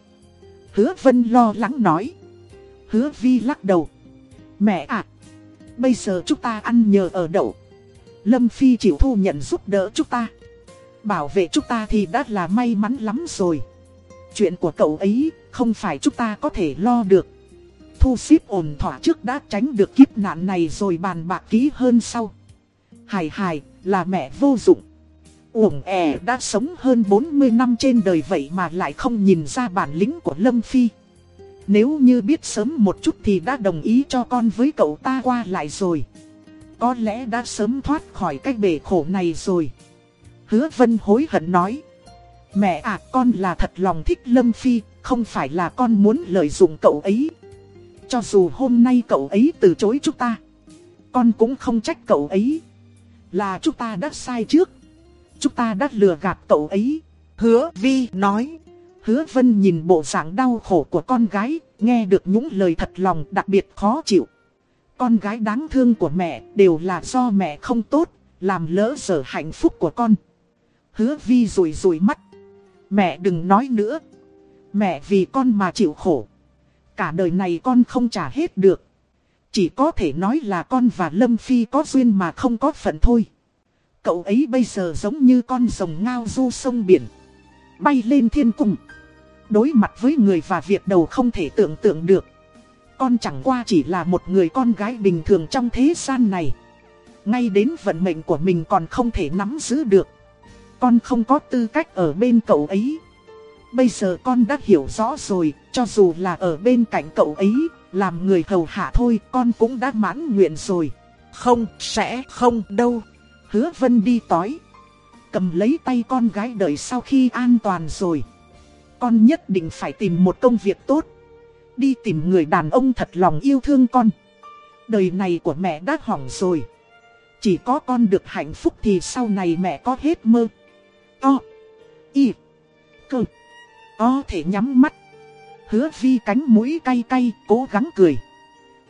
Hứa Vân lo lắng nói. Hứa Vi lắc đầu. Mẹ ạ, bây giờ chúng ta ăn nhờ ở đậu. Lâm Phi chịu thu nhận giúp đỡ chúng ta. Bảo vệ chúng ta thì đã là may mắn lắm rồi. Chuyện của cậu ấy không phải chúng ta có thể lo được. Thu xếp ổn thỏa trước đã tránh được kiếp nạn này rồi bàn bạc kỹ hơn sau. Hài hài, là mẹ vô dụng. Uổng ẻ đã sống hơn 40 năm trên đời vậy mà lại không nhìn ra bản lĩnh của Lâm Phi. Nếu như biết sớm một chút thì đã đồng ý cho con với cậu ta qua lại rồi. Có lẽ đã sớm thoát khỏi cái bể khổ này rồi. Hứa Vân hối hận nói. Mẹ à con là thật lòng thích Lâm Phi, không phải là con muốn lợi dụng cậu ấy. Cho dù hôm nay cậu ấy từ chối chúng ta, con cũng không trách cậu ấy. Là chúng ta đã sai trước. Chúng ta đã lừa gạt cậu ấy. Hứa Vi nói. Hứa Vân nhìn bộ dạng đau khổ của con gái, nghe được những lời thật lòng đặc biệt khó chịu. Con gái đáng thương của mẹ đều là do mẹ không tốt, làm lỡ sở hạnh phúc của con. Hứa Vi rủi rủi mắt. Mẹ đừng nói nữa. Mẹ vì con mà chịu khổ. Cả đời này con không trả hết được. Chỉ có thể nói là con và Lâm Phi có duyên mà không có phận thôi. Cậu ấy bây giờ giống như con rồng ngao du sông biển. Bay lên thiên cung. Đối mặt với người và việc đầu không thể tưởng tượng được. Con chẳng qua chỉ là một người con gái bình thường trong thế gian này. Ngay đến vận mệnh của mình còn không thể nắm giữ được. Con không có tư cách ở bên cậu ấy. Bây giờ con đã hiểu rõ rồi, cho dù là ở bên cạnh cậu ấy, làm người hầu hạ thôi, con cũng đã mãn nguyện rồi. Không, sẽ không đâu. Hứa Vân đi tói. Cầm lấy tay con gái đợi sau khi an toàn rồi. Con nhất định phải tìm một công việc tốt. Đi tìm người đàn ông thật lòng yêu thương con. Đời này của mẹ đã hỏng rồi. Chỉ có con được hạnh phúc thì sau này mẹ có hết mơ. O. Y. Cơ. O thể nhắm mắt. Hứa vi cánh mũi cay cay cố gắng cười.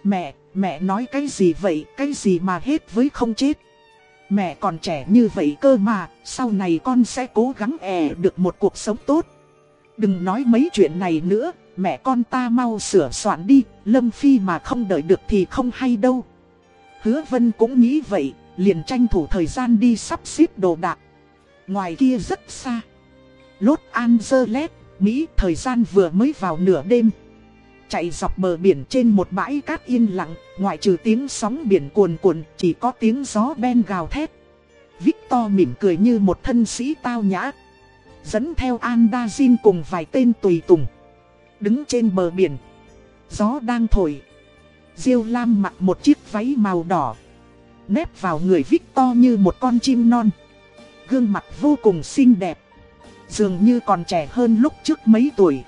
Mẹ, mẹ nói cái gì vậy, cái gì mà hết với không chết. Mẹ còn trẻ như vậy cơ mà, sau này con sẽ cố gắng ẻ được một cuộc sống tốt. Đừng nói mấy chuyện này nữa, mẹ con ta mau sửa soạn đi, Lâm Phi mà không đợi được thì không hay đâu. Hứa Vân cũng nghĩ vậy, liền tranh thủ thời gian đi sắp xếp đồ đạc. Ngoài kia rất xa. Los Angeles, Mỹ thời gian vừa mới vào nửa đêm. Chạy dọc bờ biển trên một bãi cát yên lặng, ngoại trừ tiếng sóng biển cuồn cuộn, chỉ có tiếng gió ben gào thét. Victor mỉm cười như một thân sĩ tao nhã. Dẫn theo Andazin cùng vài tên tùy tùng. Đứng trên bờ biển. Gió đang thổi. Diêu Lam mặc một chiếc váy màu đỏ. Nép vào người Victor như một con chim non. Gương mặt vô cùng xinh đẹp. Dường như còn trẻ hơn lúc trước mấy tuổi.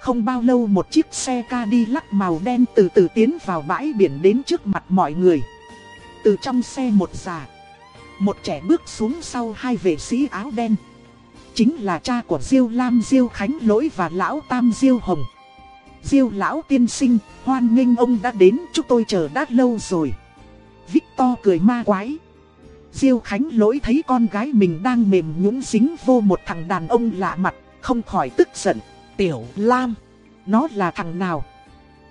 Không bao lâu một chiếc xe ca đi lắc màu đen từ từ tiến vào bãi biển đến trước mặt mọi người. Từ trong xe một già. Một trẻ bước xuống sau hai vệ sĩ áo đen. Chính là cha của Diêu Lam Diêu Khánh Lỗi và lão Tam Diêu Hồng. Diêu lão tiên sinh, hoan nghênh ông đã đến, chúng tôi chờ đã lâu rồi. Victor cười ma quái. Diêu Khánh Lỗi thấy con gái mình đang mềm nhũn dính vô một thằng đàn ông lạ mặt, không khỏi tức giận. Tiểu Lam, nó là thằng nào?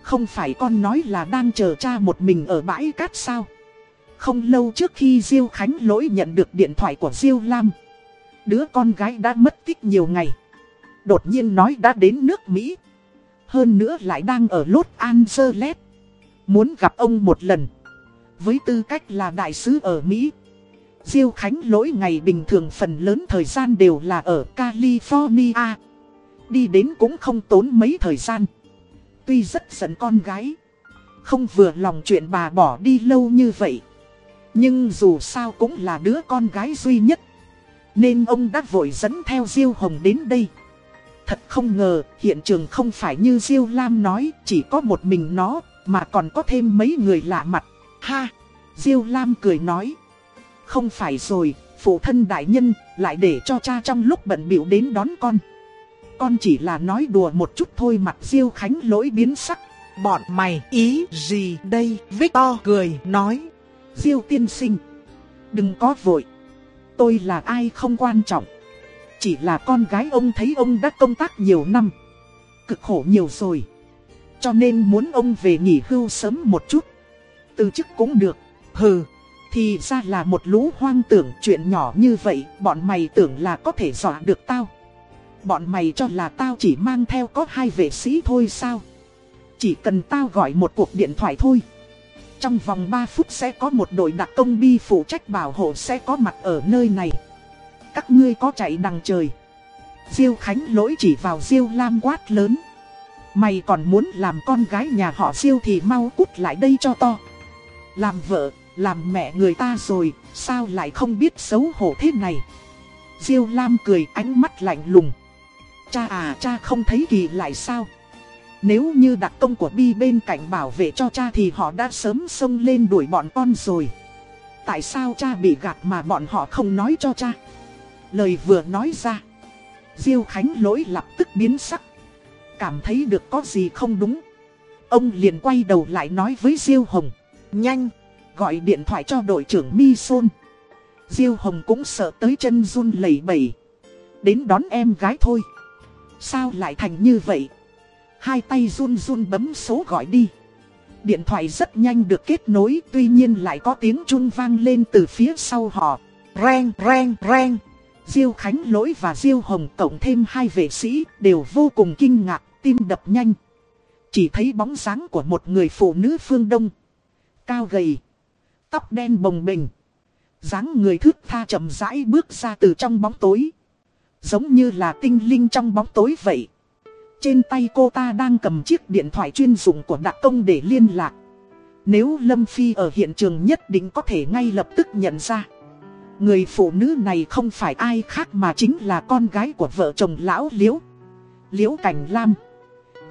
Không phải con nói là đang chờ cha một mình ở bãi cát sao? Không lâu trước khi Diêu Khánh Lỗi nhận được điện thoại của Diêu Lam. Đứa con gái đã mất tích nhiều ngày. Đột nhiên nói đã đến nước Mỹ. Hơn nữa lại đang ở Los Angeles. Muốn gặp ông một lần. Với tư cách là đại sứ ở Mỹ. Diêu Khánh lỗi ngày bình thường phần lớn thời gian đều là ở California. Đi đến cũng không tốn mấy thời gian. Tuy rất giận con gái. Không vừa lòng chuyện bà bỏ đi lâu như vậy. Nhưng dù sao cũng là đứa con gái duy nhất. Nên ông đã vội dẫn theo Diêu Hồng đến đây. Thật không ngờ hiện trường không phải như Diêu Lam nói chỉ có một mình nó mà còn có thêm mấy người lạ mặt. Ha! Diêu Lam cười nói. Không phải rồi, phụ thân đại nhân lại để cho cha trong lúc bận biểu đến đón con. Con chỉ là nói đùa một chút thôi mặt Diêu Khánh lỗi biến sắc. Bọn mày ý gì đây? Victor cười nói. Diêu tiên sinh. Đừng có vội. Tôi là ai không quan trọng. Chỉ là con gái ông thấy ông đã công tác nhiều năm. Cực khổ nhiều rồi. Cho nên muốn ông về nghỉ hưu sớm một chút. Từ chức cũng được. Hừ. Thì ra là một lũ hoang tưởng chuyện nhỏ như vậy, bọn mày tưởng là có thể dọa được tao. Bọn mày cho là tao chỉ mang theo có hai vệ sĩ thôi sao? Chỉ cần tao gọi một cuộc điện thoại thôi. Trong vòng 3 phút sẽ có một đội đặc công bi phụ trách bảo hộ sẽ có mặt ở nơi này. Các ngươi có chạy đằng trời. Diêu Khánh lỗi chỉ vào Diêu Lam quát lớn. Mày còn muốn làm con gái nhà họ Diêu thì mau cút lại đây cho to. Làm vợ, làm mẹ người ta rồi, sao lại không biết xấu hổ thế này? Diêu Lam cười ánh mắt lạnh lùng. Cha à cha không thấy kỳ lại sao? Nếu như đặc công của Bi bên cạnh bảo vệ cho cha thì họ đã sớm xông lên đuổi bọn con rồi. Tại sao cha bị gạt mà bọn họ không nói cho cha? Lời vừa nói ra, Diêu Khánh lỗi lập tức biến sắc. Cảm thấy được có gì không đúng. Ông liền quay đầu lại nói với Diêu Hồng. Nhanh, Gọi điện thoại cho đội trưởng Mi Sôn Diêu Hồng cũng sợ tới chân run lẩy bẩy. Đến đón em gái thôi. Sao lại thành như vậy? Hai tay run run bấm số gọi đi Điện thoại rất nhanh được kết nối Tuy nhiên lại có tiếng chuông vang lên từ phía sau họ Reng reng reng Diêu Khánh Lỗi và Diêu Hồng cộng thêm hai vệ sĩ đều vô cùng kinh ngạc, tim đập nhanh. Chỉ thấy bóng dáng của một người phụ nữ phương Đông. Cao gầy, tóc đen bồng bềnh, dáng người thước tha chậm rãi bước ra từ trong bóng tối. Giống như là tinh linh trong bóng tối vậy. Trên tay cô ta đang cầm chiếc điện thoại chuyên dụng của đặc công để liên lạc. Nếu Lâm Phi ở hiện trường nhất định có thể ngay lập tức nhận ra. Người phụ nữ này không phải ai khác mà chính là con gái của vợ chồng lão Liễu. Liễu Cảnh Lam.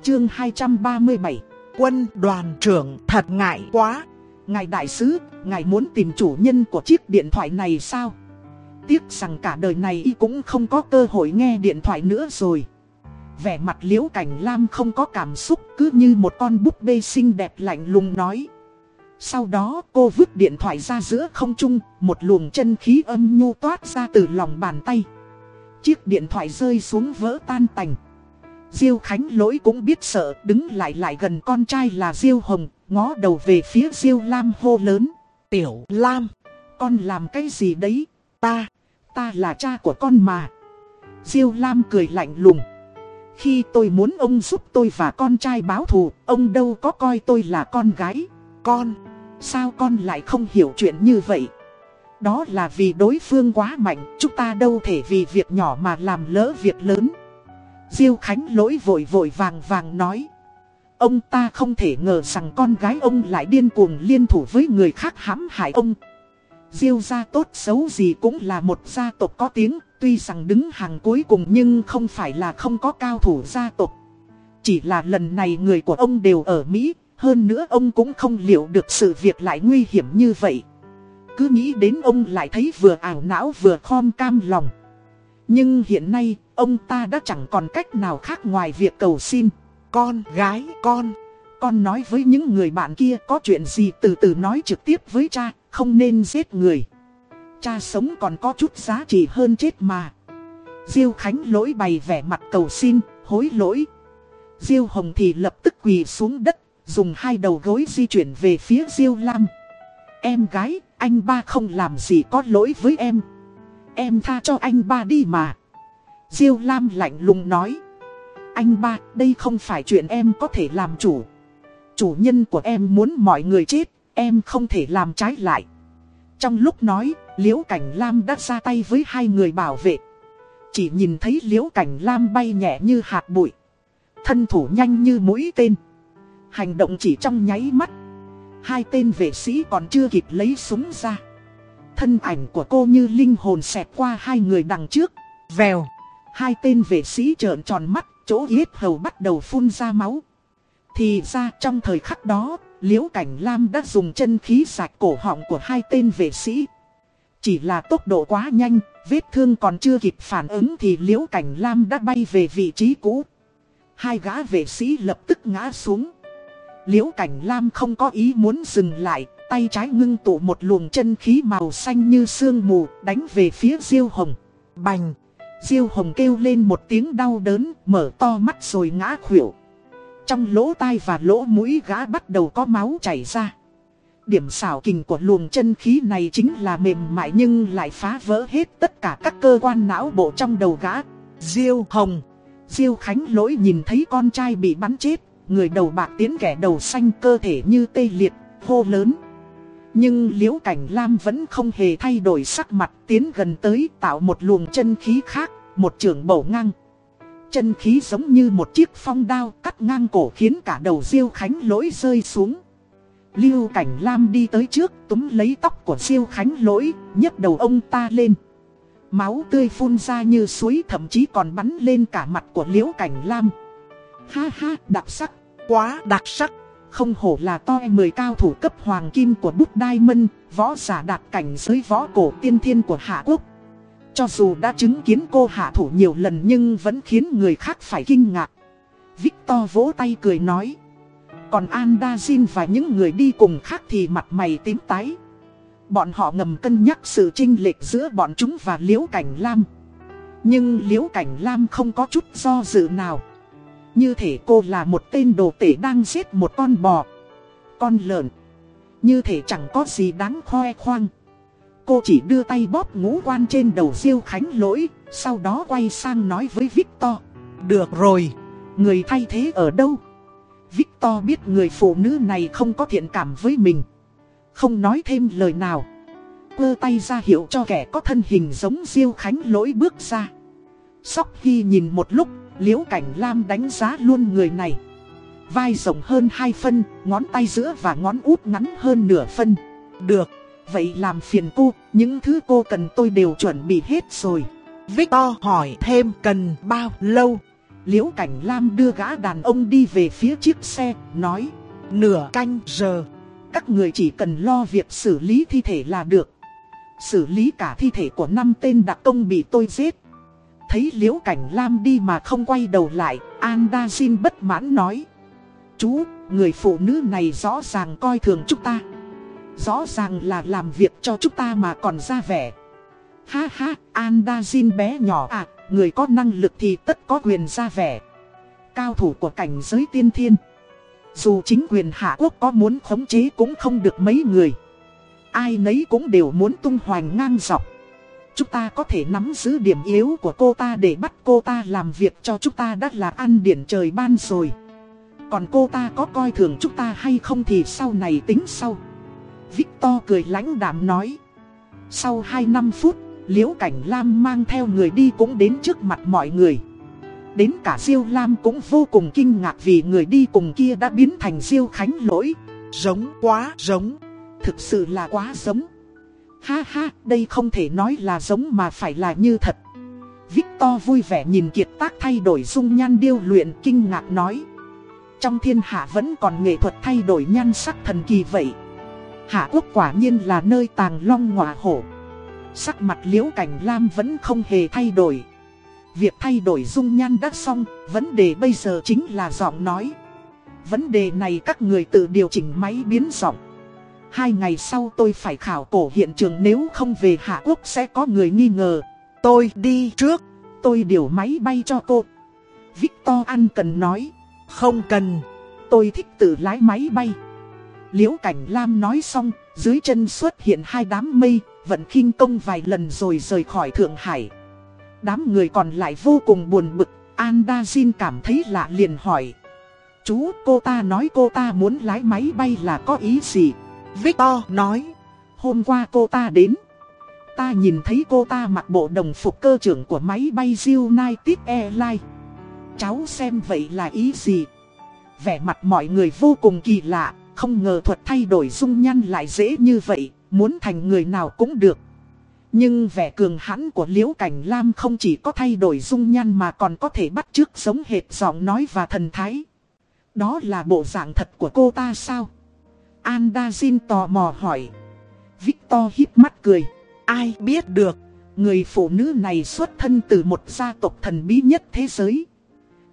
Chương 237. Quân đoàn trưởng thật ngại quá. Ngài đại sứ, ngài muốn tìm chủ nhân của chiếc điện thoại này sao? Tiếc rằng cả đời này y cũng không có cơ hội nghe điện thoại nữa rồi. Vẻ mặt Liễu Cảnh Lam không có cảm xúc cứ như một con búp bê xinh đẹp lạnh lùng nói. Sau đó cô vứt điện thoại ra giữa không trung, một luồng chân khí âm nhu toát ra từ lòng bàn tay. Chiếc điện thoại rơi xuống vỡ tan tành. Diêu Khánh lỗi cũng biết sợ, đứng lại lại gần con trai là Diêu Hồng, ngó đầu về phía Diêu Lam hô lớn. Tiểu Lam, con làm cái gì đấy? ta, Ta là cha của con mà. Diêu Lam cười lạnh lùng. Khi tôi muốn ông giúp tôi và con trai báo thù, ông đâu có coi tôi là con gái. con, Sao con lại không hiểu chuyện như vậy? Đó là vì đối phương quá mạnh, chúng ta đâu thể vì việc nhỏ mà làm lỡ việc lớn. Diêu Khánh lỗi vội vội vàng vàng nói. Ông ta không thể ngờ rằng con gái ông lại điên cuồng liên thủ với người khác hãm hại ông. Diêu gia tốt xấu gì cũng là một gia tộc có tiếng, tuy rằng đứng hàng cuối cùng nhưng không phải là không có cao thủ gia tộc. Chỉ là lần này người của ông đều ở Mỹ, hơn nữa ông cũng không liệu được sự việc lại nguy hiểm như vậy. Cứ nghĩ đến ông lại thấy vừa ảo não vừa khom cam lòng. Nhưng hiện nay, ông ta đã chẳng còn cách nào khác ngoài việc cầu xin. con gái con. Con nói với những người bạn kia có chuyện gì từ từ nói trực tiếp với cha, không nên giết người. Cha sống còn có chút giá trị hơn chết mà. Diêu Khánh lỗi bày vẻ mặt cầu xin, hối lỗi. Diêu Hồng thì lập tức quỳ xuống đất, dùng hai đầu gối di chuyển về phía Diêu Lam. Em gái, anh ba không làm gì có lỗi với em. Em tha cho anh ba đi mà. Diêu Lam lạnh lùng nói. Anh ba, đây không phải chuyện em có thể làm chủ. Chủ nhân của em muốn mọi người chết, em không thể làm trái lại. Trong lúc nói, Liễu Cảnh Lam đã ra tay với hai người bảo vệ. Chỉ nhìn thấy Liễu Cảnh Lam bay nhẹ như hạt bụi. Thân thủ nhanh như mũi tên. Hành động chỉ trong nháy mắt. Hai tên vệ sĩ còn chưa kịp lấy súng ra. Thân ảnh của cô như linh hồn xẹt qua hai người đằng trước. Vèo, Hai tên vệ sĩ trợn tròn mắt, chỗ yết hầu bắt đầu phun ra máu. Thì ra trong thời khắc đó, Liễu Cảnh Lam đã dùng chân khí sạch cổ họng của hai tên vệ sĩ. Chỉ là tốc độ quá nhanh, vết thương còn chưa kịp phản ứng thì Liễu Cảnh Lam đã bay về vị trí cũ. Hai gã vệ sĩ lập tức ngã xuống. Liễu Cảnh Lam không có ý muốn dừng lại, tay trái ngưng tụ một luồng chân khí màu xanh như sương mù đánh về phía Diêu Hồng. bành, Diêu Hồng kêu lên một tiếng đau đớn, mở to mắt rồi ngã khuỷu. Trong lỗ tai và lỗ mũi gã bắt đầu có máu chảy ra. Điểm xảo kình của luồng chân khí này chính là mềm mại nhưng lại phá vỡ hết tất cả các cơ quan não bộ trong đầu gã. Diêu Hồng, Diêu Khánh lỗi nhìn thấy con trai bị bắn chết, người đầu bạc tiến kẻ đầu xanh cơ thể như tê liệt, hô lớn. Nhưng Liễu Cảnh Lam vẫn không hề thay đổi sắc mặt tiến gần tới tạo một luồng chân khí khác, một trường bổ ngang. Chân khí giống như một chiếc phong đao cắt ngang cổ khiến cả đầu Diêu Khánh lỗi rơi xuống. Lưu Cảnh Lam đi tới trước túm lấy tóc của Diêu Khánh lỗi, nhấc đầu ông ta lên. Máu tươi phun ra như suối thậm chí còn bắn lên cả mặt của Liễu Cảnh Lam. Ha ha, đặc sắc, quá đặc sắc. không hổ là to 10 cao thủ cấp hoàng kim của bút Diamond, võ giả đạt cảnh giới võ cổ tiên thiên của Hạ Quốc cho dù đã chứng kiến cô hạ thủ nhiều lần nhưng vẫn khiến người khác phải kinh ngạc. Victor vỗ tay cười nói. Còn Andazin và những người đi cùng khác thì mặt mày tím tái. Bọn họ ngầm cân nhắc sự chênh lệch giữa bọn chúng và Liễu Cảnh Lam. Nhưng Liễu Cảnh Lam không có chút do dự nào. Như thể cô là một tên đồ tể đang giết một con bò, con lợn. Như thể chẳng có gì đáng khoe khoang. Cô chỉ đưa tay bóp ngũ quan trên đầu Diêu Khánh lỗi, sau đó quay sang nói với Victor. Được rồi, người thay thế ở đâu? Victor biết người phụ nữ này không có thiện cảm với mình. Không nói thêm lời nào. Quơ tay ra hiệu cho kẻ có thân hình giống Diêu Khánh lỗi bước ra. Sóc khi nhìn một lúc, Liễu Cảnh Lam đánh giá luôn người này. Vai rộng hơn 2 phân, ngón tay giữa và ngón út ngắn hơn nửa phân. Được, vậy làm phiền cô, những thứ cô cần tôi đều chuẩn bị hết rồi. Victor hỏi thêm cần bao lâu? Liễu Cảnh Lam đưa gã đàn ông đi về phía chiếc xe, nói Nửa canh giờ Các người chỉ cần lo việc xử lý thi thể là được Xử lý cả thi thể của năm tên đặc công bị tôi giết Thấy Liễu Cảnh Lam đi mà không quay đầu lại Andazin bất mãn nói Chú, người phụ nữ này rõ ràng coi thường chúng ta Rõ ràng là làm việc cho chúng ta mà còn ra vẻ. Ha ha, Andazin bé nhỏ à Người có năng lực thì tất có quyền ra vẻ. Cao thủ của cảnh giới tiên thiên. Dù chính quyền Hạ Quốc có muốn khống chế cũng không được mấy người. Ai nấy cũng đều muốn tung hoành ngang dọc. Chúng ta có thể nắm giữ điểm yếu của cô ta để bắt cô ta làm việc cho chúng ta đã là ăn điển trời ban rồi. Còn cô ta có coi thường chúng ta hay không thì sau này tính sau. Victor cười lãnh đạm nói Sau 2 năm phút Liễu Cảnh Lam mang theo người đi cũng đến trước mặt mọi người. Đến cả Diêu Lam cũng vô cùng kinh ngạc vì người đi cùng kia đã biến thành Diêu Khánh lỗi. Giống quá giống. Thực sự là quá giống. Ha ha, đây không thể nói là giống mà phải là như thật. Victor vui vẻ nhìn kiệt tác thay đổi dung nhan điêu luyện kinh ngạc nói. Trong thiên hạ vẫn còn nghệ thuật thay đổi nhan sắc thần kỳ vậy. Hạ quốc quả nhiên là nơi tàng long ngọa hổ. Sắc mặt liễu cảnh lam vẫn không hề thay đổi. Việc thay đổi dung nhan đã xong, Vấn đề bây giờ chính là giọng nói. Vấn đề này các người tự điều chỉnh máy biến giọng. Hai ngày sau tôi phải khảo cổ hiện trường nếu không về Hạ Quốc sẽ có người nghi ngờ. Tôi đi trước, Tôi điều máy bay cho cô. Victor An cần nói, Không cần, Tôi thích tự lái máy bay. Liễu Cảnh Lam nói xong Dưới chân xuất hiện hai đám mây vận khinh công vài lần rồi rời khỏi Thượng Hải. Đám người còn lại vô cùng buồn bực, Andazin cảm thấy lạ liền hỏi. Chú, cô ta nói cô ta muốn lái máy bay là có ý gì? Victor nói, hôm qua cô ta đến. Ta nhìn thấy cô ta mặc bộ đồng phục cơ trưởng của máy bay United Airlines. Cháu xem vậy là ý gì? Vẻ mặt mọi người vô cùng kỳ lạ, không ngờ thuật thay đổi dung nhan lại dễ như vậy. Muốn thành người nào cũng được. Nhưng vẻ cường hãn của Liễu Cảnh Lam không chỉ có thay đổi dung nhan mà còn có thể bắt chước giống hệt giọng nói và thần thái. Đó là bộ dạng thật của cô ta sao? Andazin tò mò hỏi. Victor híp mắt cười. Ai biết được, người phụ nữ này xuất thân từ một gia tộc thần bí nhất thế giới.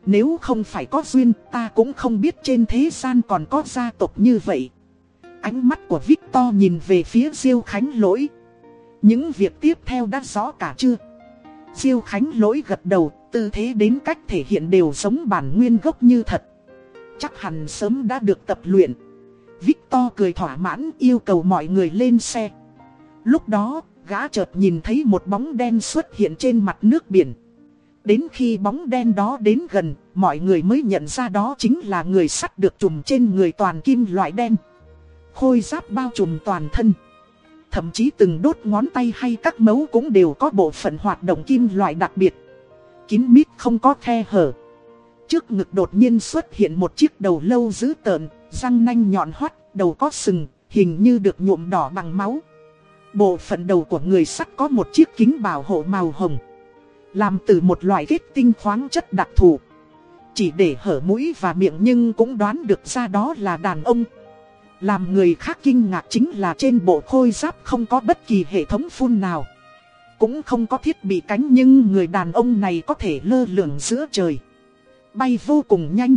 Nếu không phải có duyên ta cũng không biết trên thế gian còn có gia tộc như vậy. Ánh mắt của Victor nhìn về phía Diêu Khánh lỗi. Những việc tiếp theo đã rõ cả chưa? Diêu Khánh lỗi gật đầu, tư thế đến cách thể hiện đều giống bản nguyên gốc như thật. Chắc hẳn sớm đã được tập luyện. Victor cười thỏa mãn yêu cầu mọi người lên xe. Lúc đó, gã chợt nhìn thấy một bóng đen xuất hiện trên mặt nước biển. Đến khi bóng đen đó đến gần, mọi người mới nhận ra đó chính là người sắt được trùm trên người toàn kim loại đen khôi giáp bao trùm toàn thân. Thậm chí từng đốt ngón tay hay các mấu cũng đều có bộ phận hoạt động kim loại đặc biệt. Kín mít không có khe hở. Trước ngực đột nhiên xuất hiện một chiếc đầu lâu dữ tợn, răng nanh nhọn hoắt, đầu có sừng, hình như được nhuộm đỏ bằng máu. Bộ phận đầu của người sắt có một chiếc kính bảo hộ màu hồng. Làm từ một loại kết tinh khoáng chất đặc thù. Chỉ để hở mũi và miệng nhưng cũng đoán được ra đó là đàn ông. Làm người khác kinh ngạc chính là trên bộ khôi giáp không có bất kỳ hệ thống phun nào. Cũng không có thiết bị cánh nhưng người đàn ông này có thể lơ lửng giữa trời. Bay vô cùng nhanh.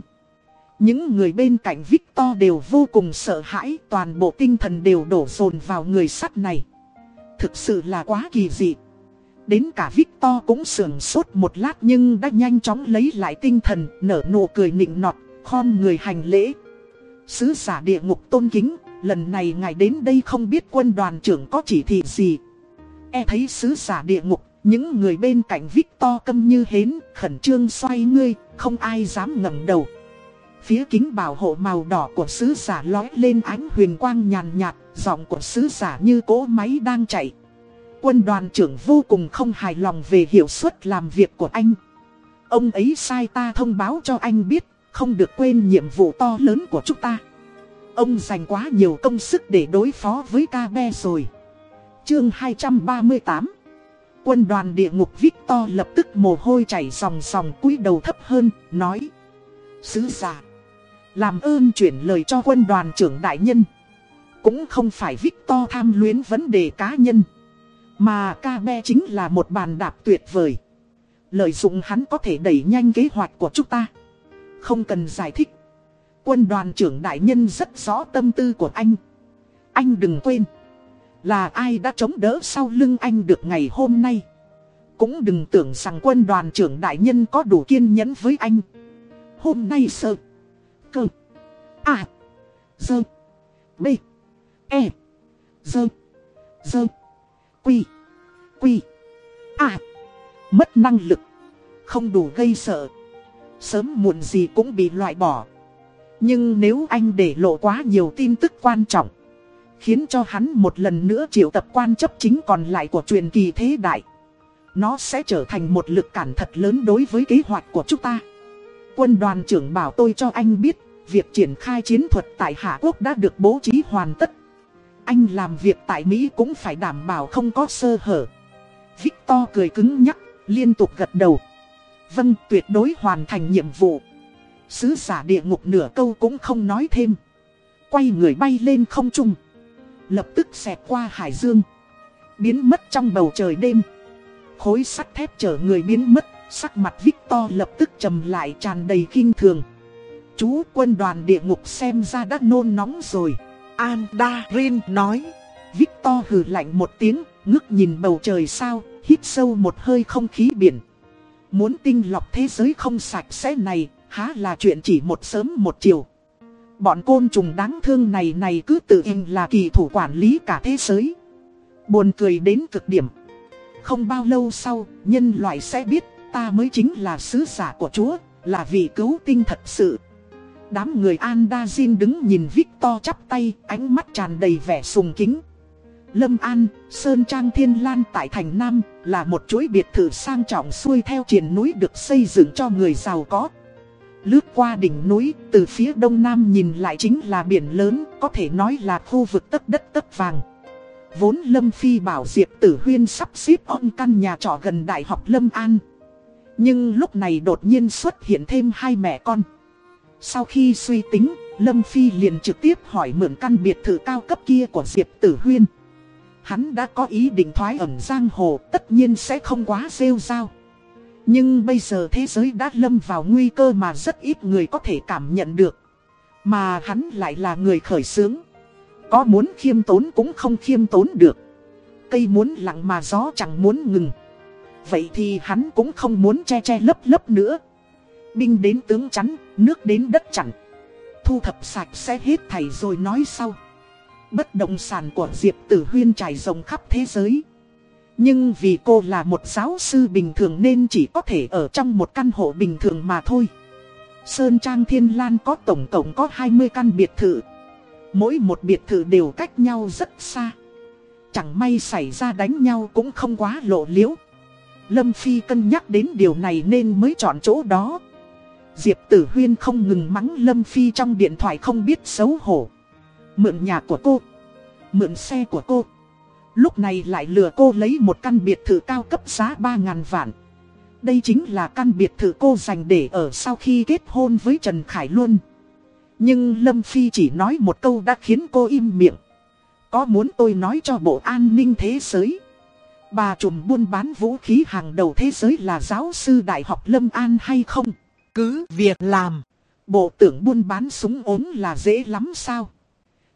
Những người bên cạnh Victor đều vô cùng sợ hãi, toàn bộ tinh thần đều đổ dồn vào người sắt này. Thực sự là quá kỳ dị. Đến cả Victor cũng sườn sốt một lát nhưng đã nhanh chóng lấy lại tinh thần, nở nụ cười nịnh nọt, khom người hành lễ. Sứ giả địa ngục tôn kính, lần này ngài đến đây không biết quân đoàn trưởng có chỉ thị gì. E thấy sứ giả địa ngục, những người bên cạnh Victor câm như hến, khẩn trương xoay ngươi, không ai dám ngẩng đầu. Phía kính bảo hộ màu đỏ của sứ giả lói lên ánh huyền quang nhàn nhạt, giọng của sứ giả như cỗ máy đang chạy. Quân đoàn trưởng vô cùng không hài lòng về hiệu suất làm việc của anh. Ông ấy sai ta thông báo cho anh biết, không được quên nhiệm vụ to lớn của chúng ta. Ông dành quá nhiều công sức để đối phó với ca be rồi. Chương 238 Quân đoàn địa ngục Victor lập tức mồ hôi chảy sòng sòng, cúi đầu thấp hơn, nói Sứ giả Làm ơn chuyển lời cho quân đoàn trưởng đại nhân Cũng không phải Victor tham luyến vấn đề cá nhân mà ca be chính là một bàn đạp tuyệt vời. Lợi dụng hắn có thể đẩy nhanh kế hoạch của chúng ta. Không cần giải thích. Quân đoàn trưởng đại nhân rất rõ tâm tư của anh. Anh đừng quên. Là ai đã chống đỡ sau lưng anh được ngày hôm nay? Cũng đừng tưởng rằng quân đoàn trưởng đại nhân có đủ kiên nhẫn với anh. Hôm nay sợ Cơ. À Dơ B. E. Dơ Dơ Quy. Quy. À. Mất năng lực. Không đủ gây sợ. Sớm muộn gì cũng bị loại bỏ. Nhưng nếu anh để lộ quá nhiều tin tức quan trọng, Khiến cho hắn một lần nữa triệu tập quan chấp chính còn lại của truyền kỳ thế đại, Nó sẽ trở thành một lực cản thật lớn đối với kế hoạch của chúng ta. Quân đoàn trưởng bảo tôi cho anh biết, Việc triển khai chiến thuật tại Hạ Quốc đã được bố trí hoàn tất anh làm việc tại Mỹ cũng phải đảm bảo không có sơ hở. Victor cười cứng nhắc, liên tục gật đầu. Vâng tuyệt đối hoàn thành nhiệm vụ. Sứ giả địa ngục nửa câu cũng không nói thêm. Quay người bay lên không trung. Lập tức xẹt qua hải dương. Biến mất trong bầu trời đêm. Khối sắt thép chở người biến mất Sắc mặt Victor lập tức trầm lại tràn đầy kinh thường. Chú quân đoàn địa ngục xem ra đã nôn nóng rồi. Andarin nói. Victor hừ lạnh một tiếng, Ngước nhìn bầu trời sao, Hít sâu một hơi không khí biển. Muốn tinh lọc thế giới không sạch sẽ này, Há là chuyện chỉ một sớm một chiều. Bọn côn trùng đáng thương này này cứ tự in là kỳ thủ quản lý cả thế giới. Buồn cười đến cực điểm. Không bao lâu sau, Nhân loại sẽ biết, Ta mới chính là sứ giả của Chúa, Là vị cứu tinh thật sự. Đám người Andazin đứng nhìn Victor chắp tay Ánh mắt tràn đầy vẻ sùng kính Lâm An, Sơn Trang Thiên Lan tại thành Nam Là một chuỗi biệt thự sang trọng xuôi theo triển núi được xây dựng cho người giàu có Lướt qua đỉnh núi, từ phía đông nam nhìn lại chính là biển lớn, có thể nói là khu vực tất đất tất vàng. Vốn Lâm Phi bảo Diệp Tử Huyên sắp xếp ông căn nhà trọ gần Đại học Lâm An. Nhưng lúc này đột nhiên xuất hiện thêm hai mẹ con. Sau khi suy tính, Lâm Phi liền trực tiếp hỏi mượn căn biệt thự cao cấp kia của Diệp Tử Huyên. Hắn đã có ý định thoái ẩn giang hồ, tất nhiên sẽ không quá rêu rao. Nhưng bây giờ thế giới đã lâm vào nguy cơ mà rất ít người có thể cảm nhận được. Mà hắn lại là người khởi xướng. Có muốn khiêm tốn cũng không khiêm tốn được. Cây muốn lặng mà gió chẳng muốn ngừng. Vậy thì hắn cũng không muốn che che lấp lấp nữa. Binh đến tướng chắn, nước đến đất chặn. Thu thập sạch sẽ hết thảy rồi nói sau. Bất động sản của Diệp Tử Huyên trải rộng khắp thế giới. Nhưng vì cô là một giáo sư bình thường nên chỉ có thể ở trong một căn hộ bình thường mà thôi. Sơn Trang Thiên Lan có tổng cộng có 20 căn biệt thự. Mỗi một biệt thự đều cách nhau rất xa. Chẳng may xảy ra đánh nhau cũng không quá lộ liễu. Lâm Phi cân nhắc đến điều này nên mới chọn chỗ đó. Diệp Tử Huyên không ngừng mắng Lâm Phi trong điện thoại không biết xấu hổ. Mượn nhà của cô. Mượn xe của cô. Lúc này lại lừa cô lấy một căn biệt thự cao cấp giá 3.000 vạn. Đây chính là căn biệt thự cô dành để ở sau khi kết hôn với Trần Khải Luân. Nhưng Lâm Phi chỉ nói một câu đã khiến cô im miệng. Có muốn tôi nói cho bộ an ninh thế giới? Bà trùm buôn bán vũ khí hàng đầu thế giới là giáo sư Đại học Lâm An hay không? Cứ việc làm. Bộ tưởng buôn bán súng ốm là dễ lắm sao?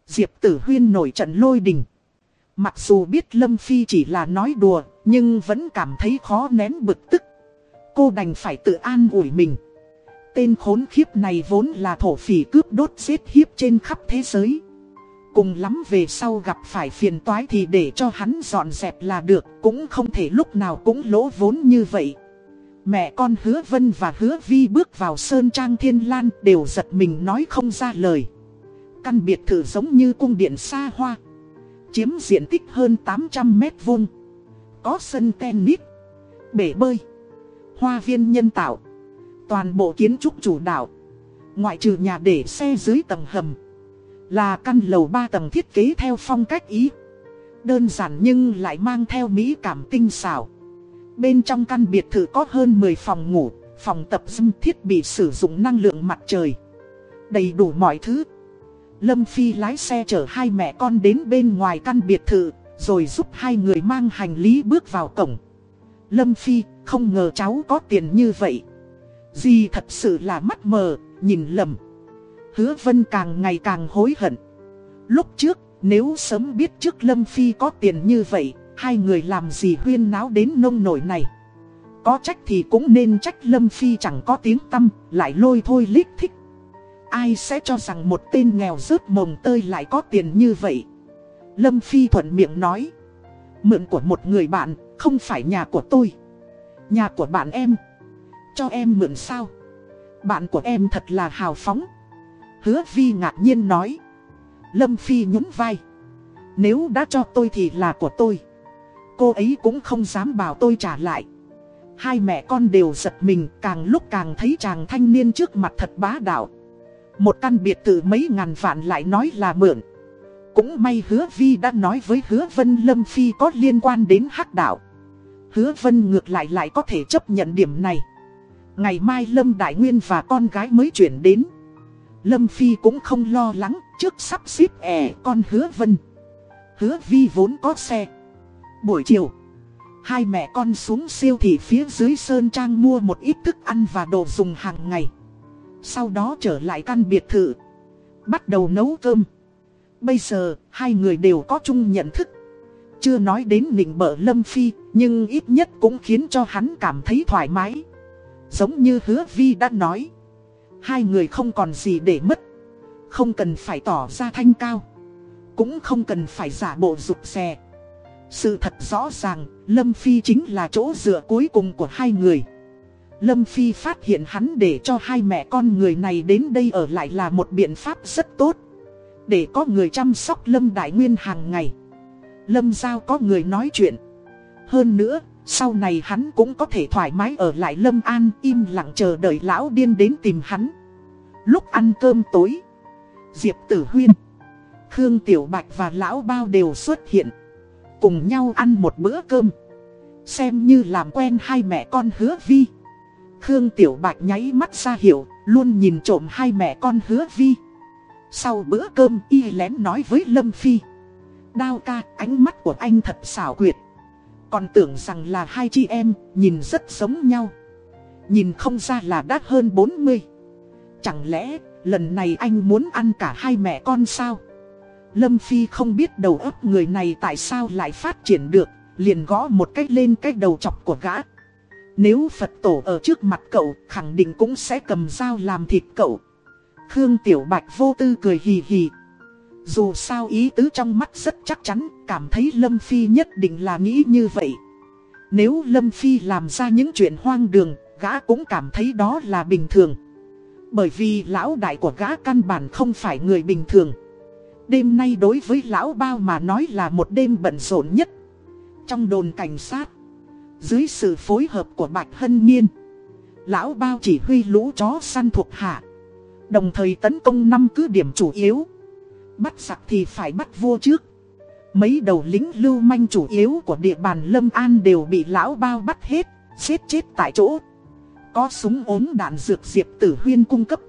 Diệp Tử Huyên nổi trận lôi đình. Mặc dù biết Lâm Phi chỉ là nói đùa, nhưng vẫn cảm thấy khó nén bực tức. Cô đành phải tự an ủi mình. Tên khốn khiếp này vốn là thổ phỉ cướp đốt giết hiếp trên khắp thế giới. Cùng lắm về sau gặp phải phiền toái thì để cho hắn dọn dẹp là được, cũng không thể lúc nào cũng lỗ vốn như vậy. Mẹ con hứa vân và hứa vi bước vào Sơn Trang Thiên Lan đều giật mình nói không ra lời. Căn biệt thự giống như cung điện xa hoa. Chiếm diện tích hơn 800 mét vuông. Có sân tennis, bể bơi, hoa viên nhân tạo. Toàn bộ kiến trúc chủ đạo. Ngoại trừ nhà để xe dưới tầng hầm. Là căn lầu 3 tầng thiết kế theo phong cách Ý. Đơn giản nhưng lại mang theo mỹ cảm tinh xảo. Bên trong căn biệt thự có hơn 10 phòng ngủ, phòng tập gym thiết bị sử dụng năng lượng mặt trời. Đầy đủ mọi thứ. Lâm Phi lái xe chở hai mẹ con đến bên ngoài căn biệt thự, rồi giúp hai người mang hành lý bước vào cổng. Lâm Phi, không ngờ cháu có tiền như vậy. Dì thật sự là mắt mờ, nhìn lầm. Hứa Vân càng ngày càng hối hận. Lúc trước, nếu sớm biết trước Lâm Phi có tiền như vậy, hai người làm gì huyên náo đến nông nổi này. Có trách thì cũng nên trách Lâm Phi chẳng có tiếng tâm, lại lôi thôi lít thích. Ai sẽ cho rằng một tên nghèo rớt mồng tơi lại có tiền như vậy. Lâm Phi thuận miệng nói. Mượn của một người bạn, không phải nhà của tôi. Nhà của bạn em. Cho em mượn sao? Bạn của em thật là hào phóng. Hứa Vi ngạc nhiên nói. Lâm Phi nhún vai. Nếu đã cho tôi thì là của tôi. Cô ấy cũng không dám bảo tôi trả lại. Hai mẹ con đều giật mình, càng lúc càng thấy chàng thanh niên trước mặt thật bá đạo. Một căn biệt thự mấy ngàn vạn lại nói là mượn. Cũng may hứa Vi đã nói với hứa Vân Lâm Phi có liên quan đến hắc đạo. Hứa Vân ngược lại lại có thể chấp nhận điểm này. Ngày mai Lâm Đại Nguyên và con gái mới chuyển đến. Lâm Phi cũng không lo lắng, trước sắp xếp ẻ con hứa Vân. Hứa Vi vốn có xe. Buổi chiều, hai mẹ con xuống siêu thị phía dưới Sơn Trang mua một ít thức ăn và đồ dùng hàng ngày. Sau đó trở lại căn biệt thự, bắt đầu nấu cơm. Bây giờ, hai người đều có chung nhận thức. Chưa nói đến nịnh bợ Lâm Phi, nhưng ít nhất cũng khiến cho hắn cảm thấy thoải mái. Giống như hứa Vi đã nói. Hai người không còn gì để mất. Không cần phải tỏ ra thanh cao. Cũng không cần phải giả bộ rụt rè. Sự thật rõ ràng, Lâm Phi chính là chỗ dựa cuối cùng của hai người. Lâm Phi phát hiện hắn để cho hai mẹ con người này đến đây ở lại là một biện pháp rất tốt. Để có người chăm sóc Lâm Đại Nguyên hàng ngày. Lâm Giao có người nói chuyện. Hơn nữa, sau này hắn cũng có thể thoải mái ở lại Lâm An im lặng chờ đợi lão điên đến tìm hắn. Lúc ăn cơm tối, Diệp Tử Huyên, Khương Tiểu Bạch và lão bao đều xuất hiện. Cùng nhau ăn một bữa cơm. Xem như làm quen hai mẹ con hứa vi. Khương Tiểu Bạch nháy mắt ra hiểu, luôn nhìn trộm hai mẹ con hứa vi. Sau bữa cơm y lén nói với Lâm Phi. Đao ca, ánh mắt của anh thật xảo quyệt. Còn tưởng rằng là hai chị em, nhìn rất giống nhau. Nhìn không ra là đắt hơn 40. Chẳng lẽ, lần này anh muốn ăn cả hai mẹ con sao? Lâm Phi không biết đầu óc người này tại sao lại phát triển được, liền gõ một cách lên cái đầu chọc của gã. Nếu Phật tổ ở trước mặt cậu, khẳng định cũng sẽ cầm dao làm thịt cậu. Khương Tiểu Bạch vô tư cười hì hì. Dù sao ý tứ trong mắt rất chắc chắn, cảm thấy Lâm Phi nhất định là nghĩ như vậy. Nếu Lâm Phi làm ra những chuyện hoang đường, gã cũng cảm thấy đó là bình thường. Bởi vì lão đại của gã căn bản không phải người bình thường. Đêm nay đối với lão bao mà nói là một đêm bận rộn nhất. Trong đồn cảnh sát, dưới sự phối hợp của Bạch Hân Niên, lão bao chỉ huy lũ chó săn thuộc hạ. Đồng thời tấn công năm cứ điểm chủ yếu. Bắt giặc thì phải bắt vua trước. Mấy đầu lính lưu manh chủ yếu của địa bàn Lâm An đều bị lão bao bắt hết, giết chết tại chỗ. Có súng ốm đạn dược diệp tử huyên cung cấp.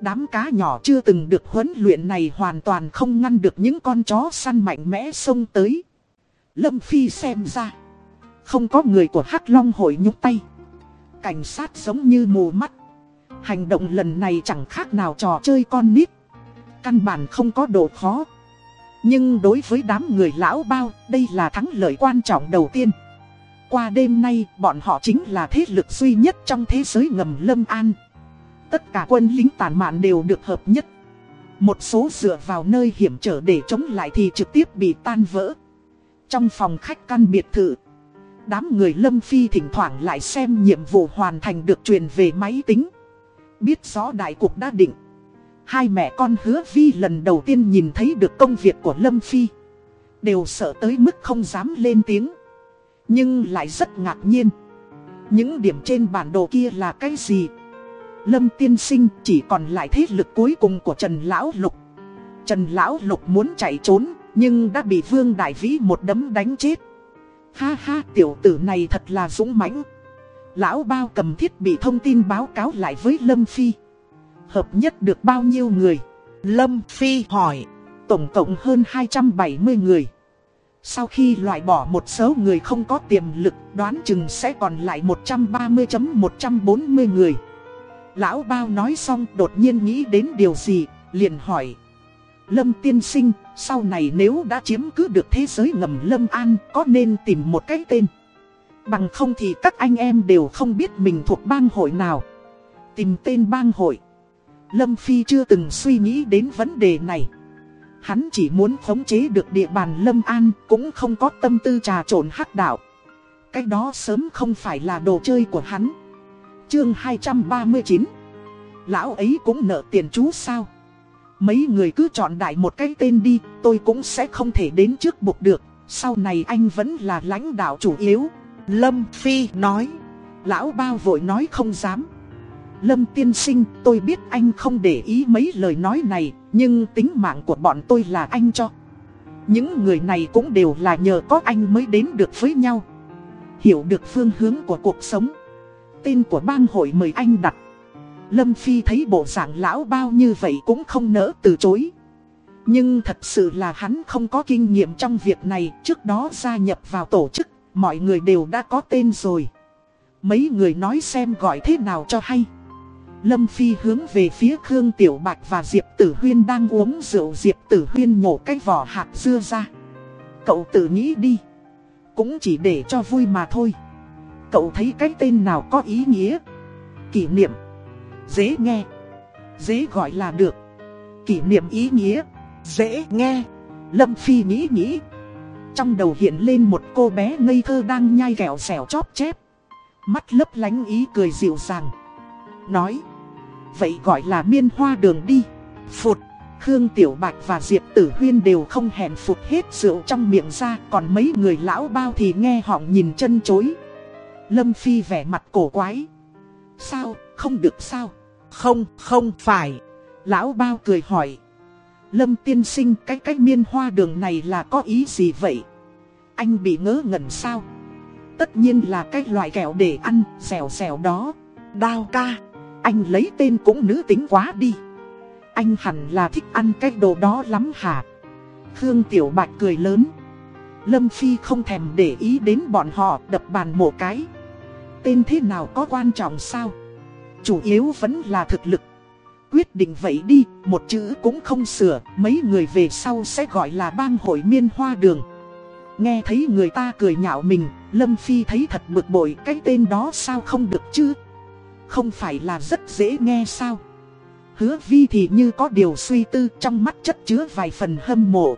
Đám cá nhỏ chưa từng được huấn luyện này hoàn toàn không ngăn được những con chó săn mạnh mẽ xông tới. Lâm Phi xem ra. Không có người của Hắc Long hội nhúc tay. Cảnh sát giống như mù mắt. Hành động lần này chẳng khác nào trò chơi con nít. Căn bản không có độ khó. Nhưng đối với đám người lão bao, Đây là thắng lợi quan trọng đầu tiên. Qua đêm nay, bọn họ chính là thế lực duy nhất trong thế giới ngầm Lâm An. Tất cả quân lính tàn mạn đều được hợp nhất. Một số dựa vào nơi hiểm trở để chống lại thì trực tiếp bị tan vỡ. Trong phòng khách căn biệt thự, Đám người Lâm Phi thỉnh thoảng lại xem nhiệm vụ hoàn thành được truyền về máy tính. Biết rõ đại cục đã định. Hai mẹ con hứa Vi lần đầu tiên nhìn thấy được công việc của Lâm Phi. Đều sợ tới mức không dám lên tiếng. Nhưng lại rất ngạc nhiên. Những điểm trên bản đồ kia là cái gì? Lâm tiên sinh chỉ còn lại thế lực cuối cùng của Trần Lão Lục. Trần Lão Lục muốn chạy trốn, Nhưng đã bị Vương Đại Vĩ một đấm đánh chết. Ha ha, tiểu tử này thật là dũng mãnh. Lão bao cầm thiết bị thông tin báo cáo lại với Lâm Phi. Hợp nhất được bao nhiêu người? Lâm Phi hỏi. Tổng cộng hơn 270 người. Sau khi loại bỏ một số người không có tiềm lực, Đoán chừng sẽ còn lại 130.140 người. Lão bao nói xong đột nhiên nghĩ đến điều gì, Liền hỏi. Lâm tiên sinh, Sau này nếu đã chiếm cứ được thế giới ngầm Lâm An, Có nên tìm một cái tên? Bằng không thì các anh em đều không biết mình thuộc bang hội nào. Tìm tên bang hội. Lâm Phi chưa từng suy nghĩ đến vấn đề này. Hắn chỉ muốn khống chế được địa bàn Lâm An, Cũng không có tâm tư trà trộn hắc đạo. Cái đó sớm không phải là đồ chơi của hắn. Chương 239 Lão ấy cũng nợ tiền chú sao? Mấy người cứ chọn đại một cái tên đi, Tôi cũng sẽ không thể đến trước buộc được. Sau này anh vẫn là lãnh đạo chủ yếu. Lâm Phi nói. Lão bao vội nói không dám. Lâm tiên sinh, tôi biết anh không để ý mấy lời nói này, Nhưng tính mạng của bọn tôi là anh cho. Những người này cũng đều là nhờ có anh mới đến được với nhau. Hiểu được phương hướng của cuộc sống. Tên của bang hội mời anh đặt. Lâm Phi thấy bộ dạng lão bao như vậy cũng không nỡ từ chối. Nhưng thật sự là hắn không có kinh nghiệm trong việc này, Trước đó gia nhập vào tổ chức, Mọi người đều đã có tên rồi. Mấy người nói xem gọi thế nào cho hay. Lâm Phi hướng về phía Khương Tiểu Bạch và Diệp Tử Huyên đang uống rượu. Diệp Tử Huyên nhổ cái vỏ hạt dưa ra. Cậu tự nghĩ đi. Cũng chỉ để cho vui mà thôi. Cậu thấy cái tên nào có ý nghĩa? Kỷ niệm. Dễ nghe. Dễ gọi là được. Kỷ niệm ý nghĩa. Dễ nghe. Lâm Phi nghĩ nghĩ. Trong đầu hiện lên một cô bé ngây thơ đang nhai kẹo xẻo chóp chép. Mắt lấp lánh ý cười dịu dàng. Nói. Vậy gọi là miên hoa đường đi. Phụt. Khương Tiểu Bạch và Diệp Tử Huyên đều không hẹn phụt hết rượu trong miệng ra, Còn mấy người lão bao thì nghe họng nhìn chân chối. Lâm Phi vẻ mặt cổ quái. Sao, không được sao? Không, không phải. Lão bao cười hỏi. Lâm tiên sinh cái cách miên hoa đường này là có ý gì vậy? Anh bị ngớ ngẩn sao? Tất nhiên là cái loại kẹo để ăn, xèo xèo đó. Đao ca. Anh lấy tên cũng nữ tính quá đi. Anh hẳn là thích ăn cái đồ đó lắm hả? Khương Tiểu Bạch cười lớn. Lâm Phi không thèm để ý đến bọn họ đập bàn một cái. Tên thế nào có quan trọng sao? Chủ yếu vẫn là thực lực. Quyết định vậy đi, một chữ cũng không sửa Mấy người về sau sẽ gọi là bang hội miên hoa đường. Nghe thấy người ta cười nhạo mình Lâm Phi thấy thật bực bội Cái tên đó sao không được chứ? Không phải là rất dễ nghe sao? Hứa vi thì như có điều suy tư Trong mắt chất chứa vài phần hâm mộ.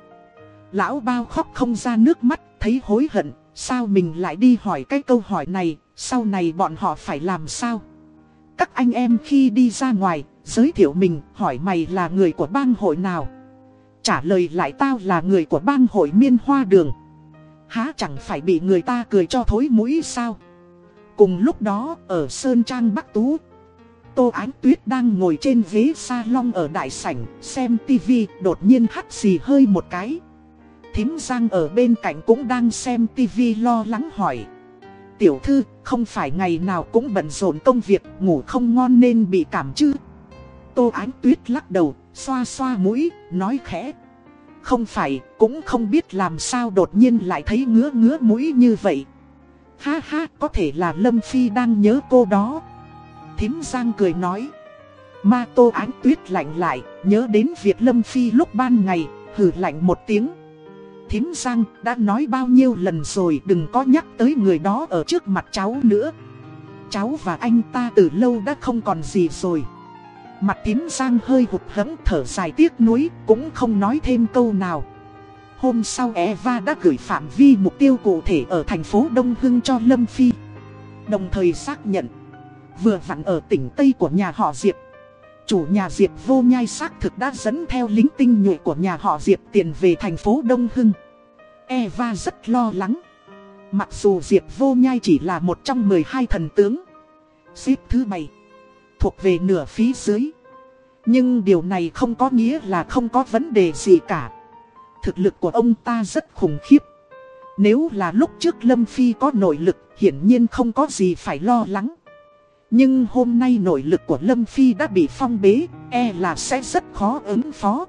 Lão bao khóc không ra nước mắt Thấy hối hận Sao mình lại đi hỏi cái câu hỏi này? Sau này bọn họ phải làm sao? Các anh em khi đi ra ngoài, Giới thiệu mình, hỏi mày là người của bang hội nào? Trả lời lại tao là người của bang hội miên hoa đường. Há chẳng phải bị người ta cười cho thối mũi sao? Cùng lúc đó, ở Sơn Trang Bắc Tú, Tô Ánh Tuyết đang ngồi trên ghế salon ở đại sảnh, xem tivi đột nhiên hắt xì hơi một cái. Thím Giang ở bên cạnh cũng đang xem tivi lo lắng hỏi. Tiểu thư không phải ngày nào cũng bận rộn công việc ngủ không ngon nên bị cảm chứ Tô Ánh Tuyết lắc đầu xoa xoa mũi nói khẽ không phải, cũng không biết làm sao đột nhiên lại thấy ngứa ngứa mũi như vậy. Ha ha, có thể là Lâm Phi đang nhớ cô đó. Thím Giang cười nói. Ma Tô Ánh Tuyết lạnh lại, nhớ đến việc Lâm Phi lúc ban ngày, hử lạnh một tiếng. Thím Giang đã nói bao nhiêu lần rồi đừng có nhắc tới người đó ở trước mặt cháu nữa. Cháu và anh ta từ lâu đã không còn gì rồi. Mặt thím Giang hơi hụt hẫng thở dài tiếc nuối, cũng không nói thêm câu nào. Hôm sau Eva đã gửi phạm vi mục tiêu cụ thể ở thành phố Đông Hưng cho Lâm Phi. Đồng thời xác nhận, vừa vặn ở tỉnh Tây của nhà họ Diệp. Chủ nhà Diệp vô nhai xác thực đã dẫn theo lính tinh nhuệ của nhà họ Diệp tiền về thành phố Đông Hưng. Eva rất lo lắng. Mặc dù Diệp vô nhai chỉ là một trong 12 thần tướng. Xếp thứ 7. Thuộc về nửa phía dưới. Nhưng điều này không có nghĩa là không có vấn đề gì cả. Thực lực của ông ta rất khủng khiếp. Nếu là lúc trước Lâm Phi có nội lực, hiển nhiên không có gì phải lo lắng. Nhưng hôm nay nội lực của Lâm Phi đã bị phong bế, e là sẽ rất khó ứng phó.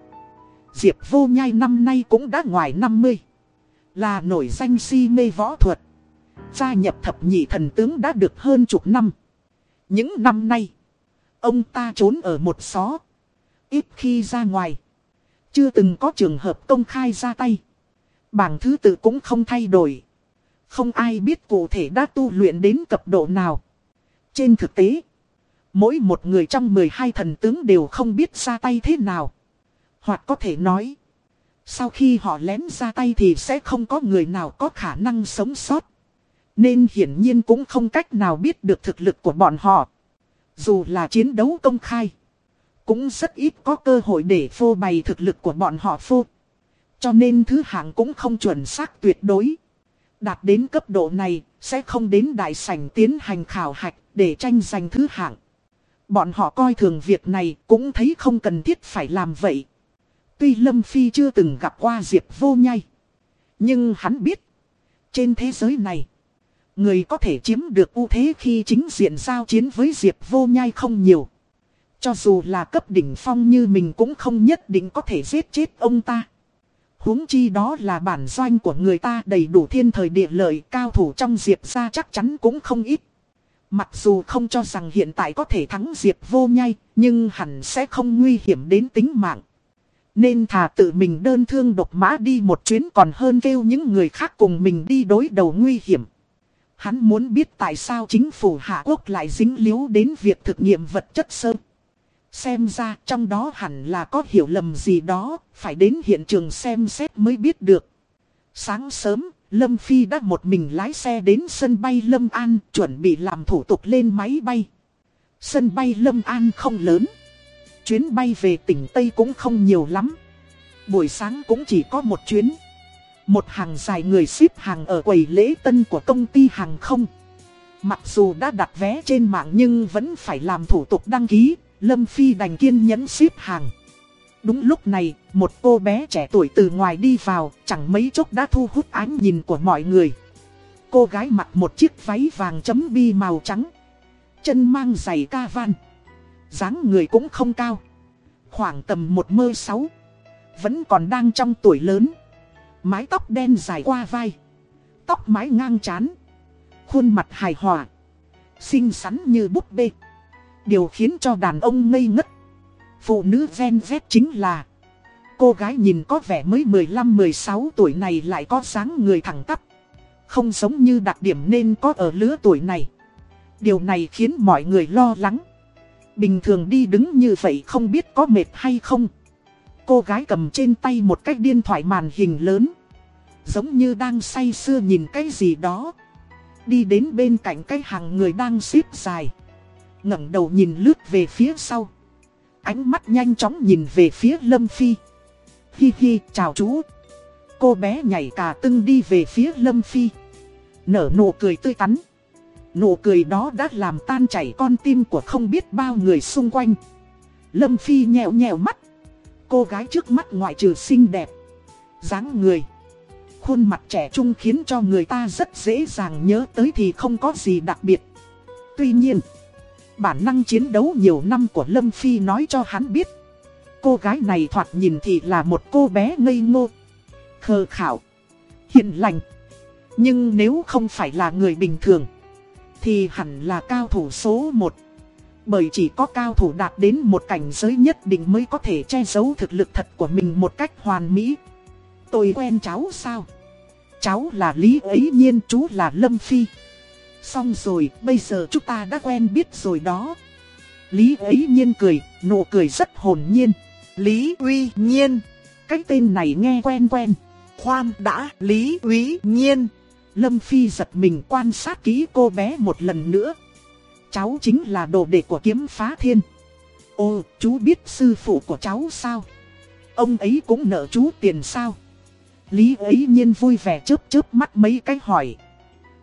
Diệp vô nhai năm nay cũng đã ngoài 50. Là nổi danh si mê võ thuật. Gia nhập thập nhị thần tướng đã được hơn chục năm. Những năm nay, ông ta trốn ở một xó. Ít khi ra ngoài. Chưa từng có trường hợp công khai ra tay. Bảng thứ tự cũng không thay đổi. Không ai biết cụ thể đã tu luyện đến cấp độ nào. Trên thực tế, mỗi một người trong 12 thần tướng đều không biết ra tay thế nào. Hoặc có thể nói, sau khi họ lén ra tay thì sẽ không có người nào có khả năng sống sót. Nên hiển nhiên cũng không cách nào biết được thực lực của bọn họ. Dù là chiến đấu công khai, cũng rất ít có cơ hội để phô bày thực lực của bọn họ phô. Cho nên thứ hạng cũng không chuẩn xác tuyệt đối. Đạt đến cấp độ này, sẽ không đến đại sảnh tiến hành khảo hạch để tranh giành thứ hạng. Bọn họ coi thường việc này cũng thấy không cần thiết phải làm vậy. Tuy Lâm Phi chưa từng gặp qua Diệp vô nhai. Nhưng hắn biết. Trên thế giới này. Người có thể chiếm được ưu thế khi chính diện giao chiến với Diệp vô nhai không nhiều. Cho dù là cấp đỉnh phong như mình cũng không nhất định có thể giết chết ông ta huống chi đó là bản doanh của người ta đầy đủ thiên thời địa lợi, cao thủ trong Diệp ra chắc chắn cũng không ít. Mặc dù không cho rằng hiện tại có thể thắng Diệp vô nhai, nhưng hẳn sẽ không nguy hiểm đến tính mạng. Nên thà tự mình đơn thương độc mã đi một chuyến còn hơn kêu những người khác cùng mình đi đối đầu nguy hiểm. Hắn muốn biết tại sao chính phủ Hạ Quốc lại dính líu đến việc thực nghiệm vật chất sơ. Xem ra trong đó hẳn là có hiểu lầm gì đó, phải đến hiện trường xem xét mới biết được. Sáng sớm, Lâm Phi đã một mình lái xe đến sân bay Lâm An, chuẩn bị làm thủ tục lên máy bay. Sân bay Lâm An không lớn. Chuyến bay về tỉnh Tây cũng không nhiều lắm. Buổi sáng cũng chỉ có một chuyến. Một hàng dài người xếp hàng ở quầy lễ tân của công ty hàng không. Mặc dù đã đặt vé trên mạng nhưng vẫn phải làm thủ tục đăng ký, Lâm Phi đành kiên nhẫn xếp hàng. Đúng lúc này, một cô bé trẻ tuổi từ ngoài đi vào, chẳng mấy chốc đã thu hút ánh nhìn của mọi người. Cô gái mặc một chiếc váy vàng chấm bi màu trắng. Chân mang giày ca van. dáng người cũng không cao. Khoảng tầm một mơ sáu. Vẫn còn đang trong tuổi lớn. Mái tóc đen dài qua vai. Tóc mái ngang chán. Khuôn mặt hài hòa. Xinh xắn như búp bê. Điều khiến cho đàn ông ngây ngất. Phụ nữ ven vét chính là, Cô gái nhìn có vẻ mới 15-16 tuổi này lại có dáng người thẳng tắp. Không giống như đặc điểm nên có ở lứa tuổi này. Điều này khiến mọi người lo lắng. Bình thường đi đứng như vậy không biết có mệt hay không. Cô gái cầm trên tay một cái điện thoại màn hình lớn. Giống như đang say sưa nhìn cái gì đó. Đi đến bên cạnh cái hàng người đang xếp dài. ngẩng đầu nhìn lướt về phía sau. Ánh mắt nhanh chóng nhìn về phía Lâm Phi. Hi hi, chào chú. Cô bé nhảy cà tưng đi về phía Lâm Phi. Nở nụ cười tươi tắn. Nụ cười đó đã làm tan chảy con tim của không biết bao người xung quanh. Lâm Phi nhẹo nhẹo mắt. Cô gái trước mắt ngoại trừ xinh đẹp. dáng người. Khuôn mặt trẻ trung khiến cho người ta rất dễ dàng nhớ tới thì không có gì đặc biệt. Tuy nhiên... Bản năng chiến đấu nhiều năm của Lâm Phi nói cho hắn biết. Cô gái này thoạt nhìn thì là một cô bé ngây ngô. Khờ khảo. Hiện lành. Nhưng nếu không phải là người bình thường, Thì hẳn là cao thủ số 1 Bởi chỉ có cao thủ đạt đến một cảnh giới nhất định mới có thể che giấu thực lực thật của mình một cách hoàn mỹ Tôi quen cháu sao? Cháu là Lý ấy nhiên, chú là Lâm Phi Xong rồi, bây giờ chúng ta đã quen biết rồi đó. Lý ấy nhiên cười, nụ cười rất hồn nhiên. Lý uy nhiên. Cái tên này nghe quen quen. Khoan đã Lý uy nhiên. Lâm Phi giật mình quan sát kỹ cô bé một lần nữa. Cháu chính là đồ đệ của kiếm phá thiên. Ô chú biết sư phụ của cháu sao? Ông ấy cũng nợ chú tiền sao? Lý ấy nhiên vui vẻ chớp chớp mắt mấy cái hỏi.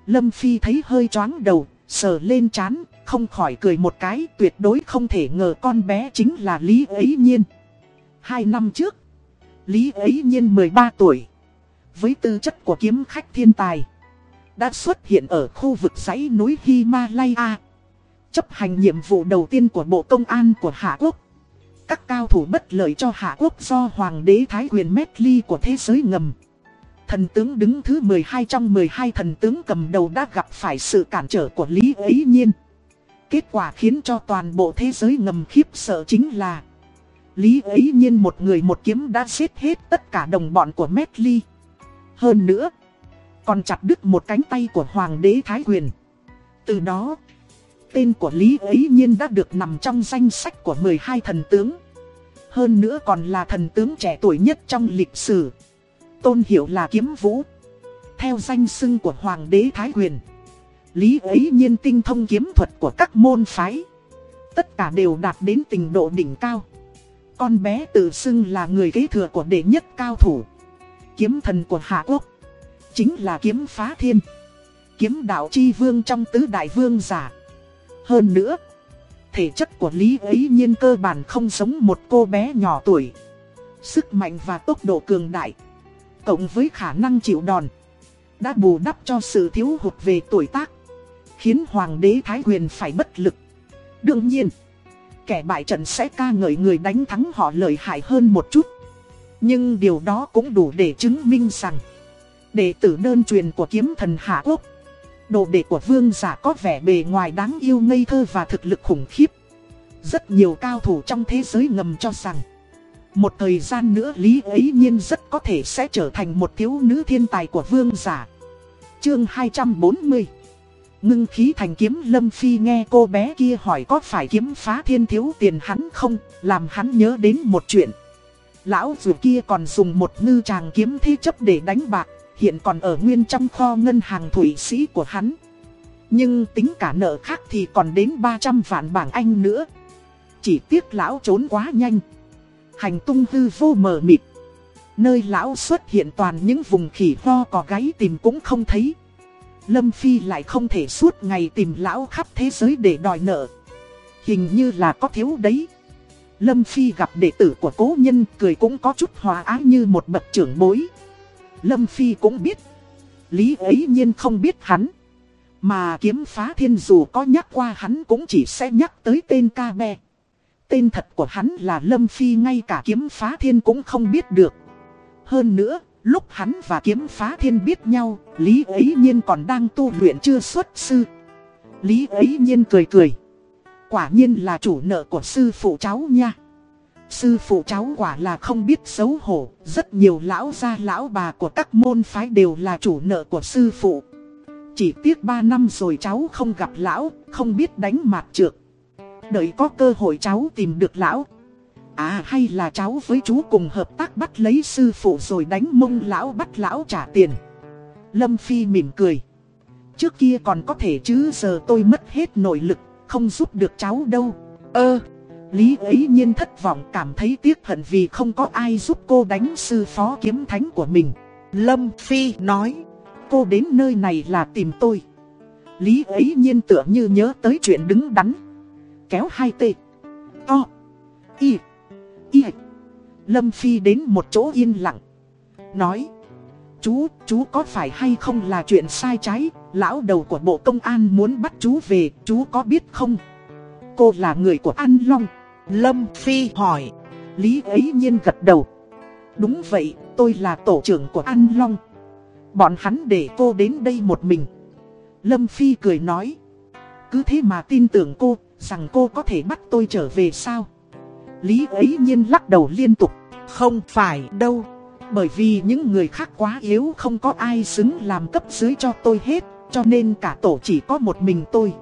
Lâm Phi thấy hơi choáng đầu, sờ lên chán, không khỏi cười một cái, tuyệt đối không thể ngờ con bé chính là Lý ấy nhiên. Hai năm trước, Lý ấy nhiên 13 tuổi, với tư chất của kiếm khách thiên tài, đã xuất hiện ở khu vực dãy núi Himalaya. Chấp hành nhiệm vụ đầu tiên của Bộ Công an của Hạ Quốc. Các cao thủ bất lợi cho Hạ Quốc do Hoàng đế Thái quyền Metli của thế giới ngầm. Thần tướng đứng thứ 12 trong 12 thần tướng cầm đầu đã gặp phải sự cản trở của Lý ấy nhiên. Kết quả khiến cho toàn bộ thế giới ngầm khiếp sợ chính là Lý ấy nhiên một người một kiếm đã giết hết tất cả đồng bọn của Metli. Hơn nữa, còn chặt đứt một cánh tay của Hoàng đế Thái Quyền. Từ đó, tên của Lý ấy nhiên đã được nằm trong danh sách của 12 thần tướng. Hơn nữa còn là thần tướng trẻ tuổi nhất trong lịch sử. Tôn hiệu là Kiếm Vũ. Theo danh xưng của Hoàng đế Thái Quyền. Lý ấy nhiên tinh thông kiếm thuật của các môn phái. Tất cả đều đạt đến tình độ đỉnh cao. Con bé tự xưng là người kế thừa của đệ nhất cao thủ. Kiếm thần của Hạ Quốc. Chính là kiếm phá thiên. Kiếm đạo chi vương trong tứ đại vương giả. Hơn nữa, thể chất của Lý ấy nhiên cơ bản không giống một cô bé nhỏ tuổi. Sức mạnh và tốc độ cường đại, cộng với khả năng chịu đòn, đã bù đắp cho sự thiếu hụt về tuổi tác, khiến Hoàng đế Thái huyền phải bất lực. Đương nhiên, kẻ bại trận sẽ ca ngợi người đánh thắng họ lợi hại hơn một chút. Nhưng điều đó cũng đủ để chứng minh rằng, đệ tử đơn truyền của kiếm thần Hạ Quốc Đồ đệ của vương giả có vẻ bề ngoài đáng yêu ngây thơ và thực lực khủng khiếp. Rất nhiều cao thủ trong thế giới ngầm cho rằng một thời gian nữa Lý ấy nhiên rất có thể sẽ trở thành một thiếu nữ thiên tài của vương giả Chương 240 Ngưng khí thành kiếm Lâm Phi nghe cô bé kia hỏi có phải kiếm phá thiên thiếu tiền hắn không, Làm hắn nhớ đến một chuyện Lão dù kia còn dùng một ngư tràng kiếm thi chấp để đánh bạc, hiện còn ở nguyên trong kho ngân hàng thủy Sĩ của hắn. Nhưng tính cả nợ khác thì còn đến 300 vạn bảng Anh nữa. Chỉ tiếc lão trốn quá nhanh. Hành tung hư vô mờ mịt. Nơi lão xuất hiện toàn những vùng khỉ ho cò gáy tìm cũng không thấy. Lâm Phi lại không thể suốt ngày tìm lão khắp thế giới để đòi nợ. Hình như là có thiếu đấy. Lâm Phi gặp đệ tử của cố nhân cười cũng có chút hòa ái như một bậc trưởng bối. Lâm Phi cũng biết. Lý ấy nhiên không biết hắn. Mà kiếm phá thiên dù có nhắc qua hắn cũng chỉ sẽ nhắc tới tên ca bè. Tên thật của hắn là Lâm Phi ngay cả kiếm phá thiên cũng không biết được. Hơn nữa, lúc hắn và kiếm phá thiên biết nhau, Lý ấy nhiên còn đang tu luyện chưa xuất sư. Lý ấy nhiên cười cười. Quả nhiên là chủ nợ của sư phụ cháu nha. Sư phụ cháu quả là không biết xấu hổ, rất nhiều lão gia lão bà của các môn phái đều là chủ nợ của sư phụ. Chỉ tiếc 3 năm rồi cháu không gặp lão, không biết đánh mạt trược. Đợi có cơ hội cháu tìm được lão. À hay là cháu với chú cùng hợp tác bắt lấy sư phụ rồi đánh mông lão bắt lão trả tiền. Lâm Phi mỉm cười. Trước kia còn có thể chứ giờ tôi mất hết nội lực, không giúp được cháu đâu. Ơ. Lý ấy nhiên thất vọng cảm thấy tiếc hận vì không có ai giúp cô đánh sư phó kiếm thánh của mình. Lâm Phi nói, cô đến nơi này là tìm tôi. Lý ấy nhiên tựa như nhớ tới chuyện đứng đắn. Kéo hai tê. o Y. Y. Lâm Phi đến một chỗ yên lặng. Nói. Chú, chú có phải hay không là chuyện sai trái, lão đầu của bộ công an muốn bắt chú về, chú có biết không? Cô là người của An Long. Lâm Phi hỏi. Lý ấy nhiên gật đầu. Đúng vậy, tôi là tổ trưởng của An Long. Bọn hắn để cô đến đây một mình. Lâm Phi cười nói. Cứ thế mà tin tưởng cô, rằng cô có thể bắt tôi trở về sao? Lý ấy nhiên lắc đầu liên tục. Không phải đâu. Bởi vì những người khác quá yếu không có ai xứng làm cấp dưới cho tôi hết, cho nên cả tổ chỉ có một mình tôi.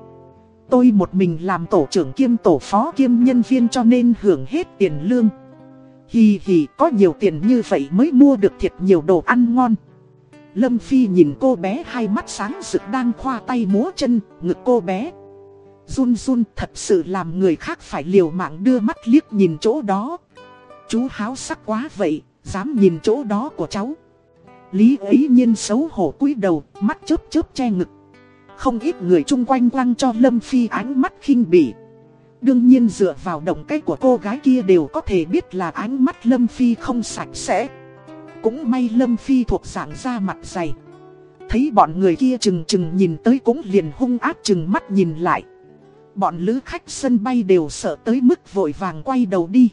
Tôi một mình làm tổ trưởng kiêm tổ phó kiêm nhân viên cho nên hưởng hết tiền lương. Hì hì có nhiều tiền như vậy mới mua được thiệt nhiều đồ ăn ngon. Lâm Phi nhìn cô bé hai mắt sáng rực đang khoa tay múa chân, ngực cô bé. Run run thật sự làm người khác phải liều mạng đưa mắt liếc nhìn chỗ đó. Chú háo sắc quá vậy, dám nhìn chỗ đó của cháu. Lý ấy nhiên xấu hổ cúi đầu, mắt chớp chớp che ngực. Không ít người chung quanh quăng cho Lâm Phi ánh mắt khinh bỉ. Đương nhiên dựa vào động cách của cô gái kia đều có thể biết là ánh mắt Lâm Phi không sạch sẽ. Cũng may Lâm Phi thuộc dạng da mặt dày. Thấy bọn người kia chừng chừng nhìn tới cũng liền hung ác chừng mắt nhìn lại. Bọn lữ khách sân bay đều sợ tới mức vội vàng quay đầu đi.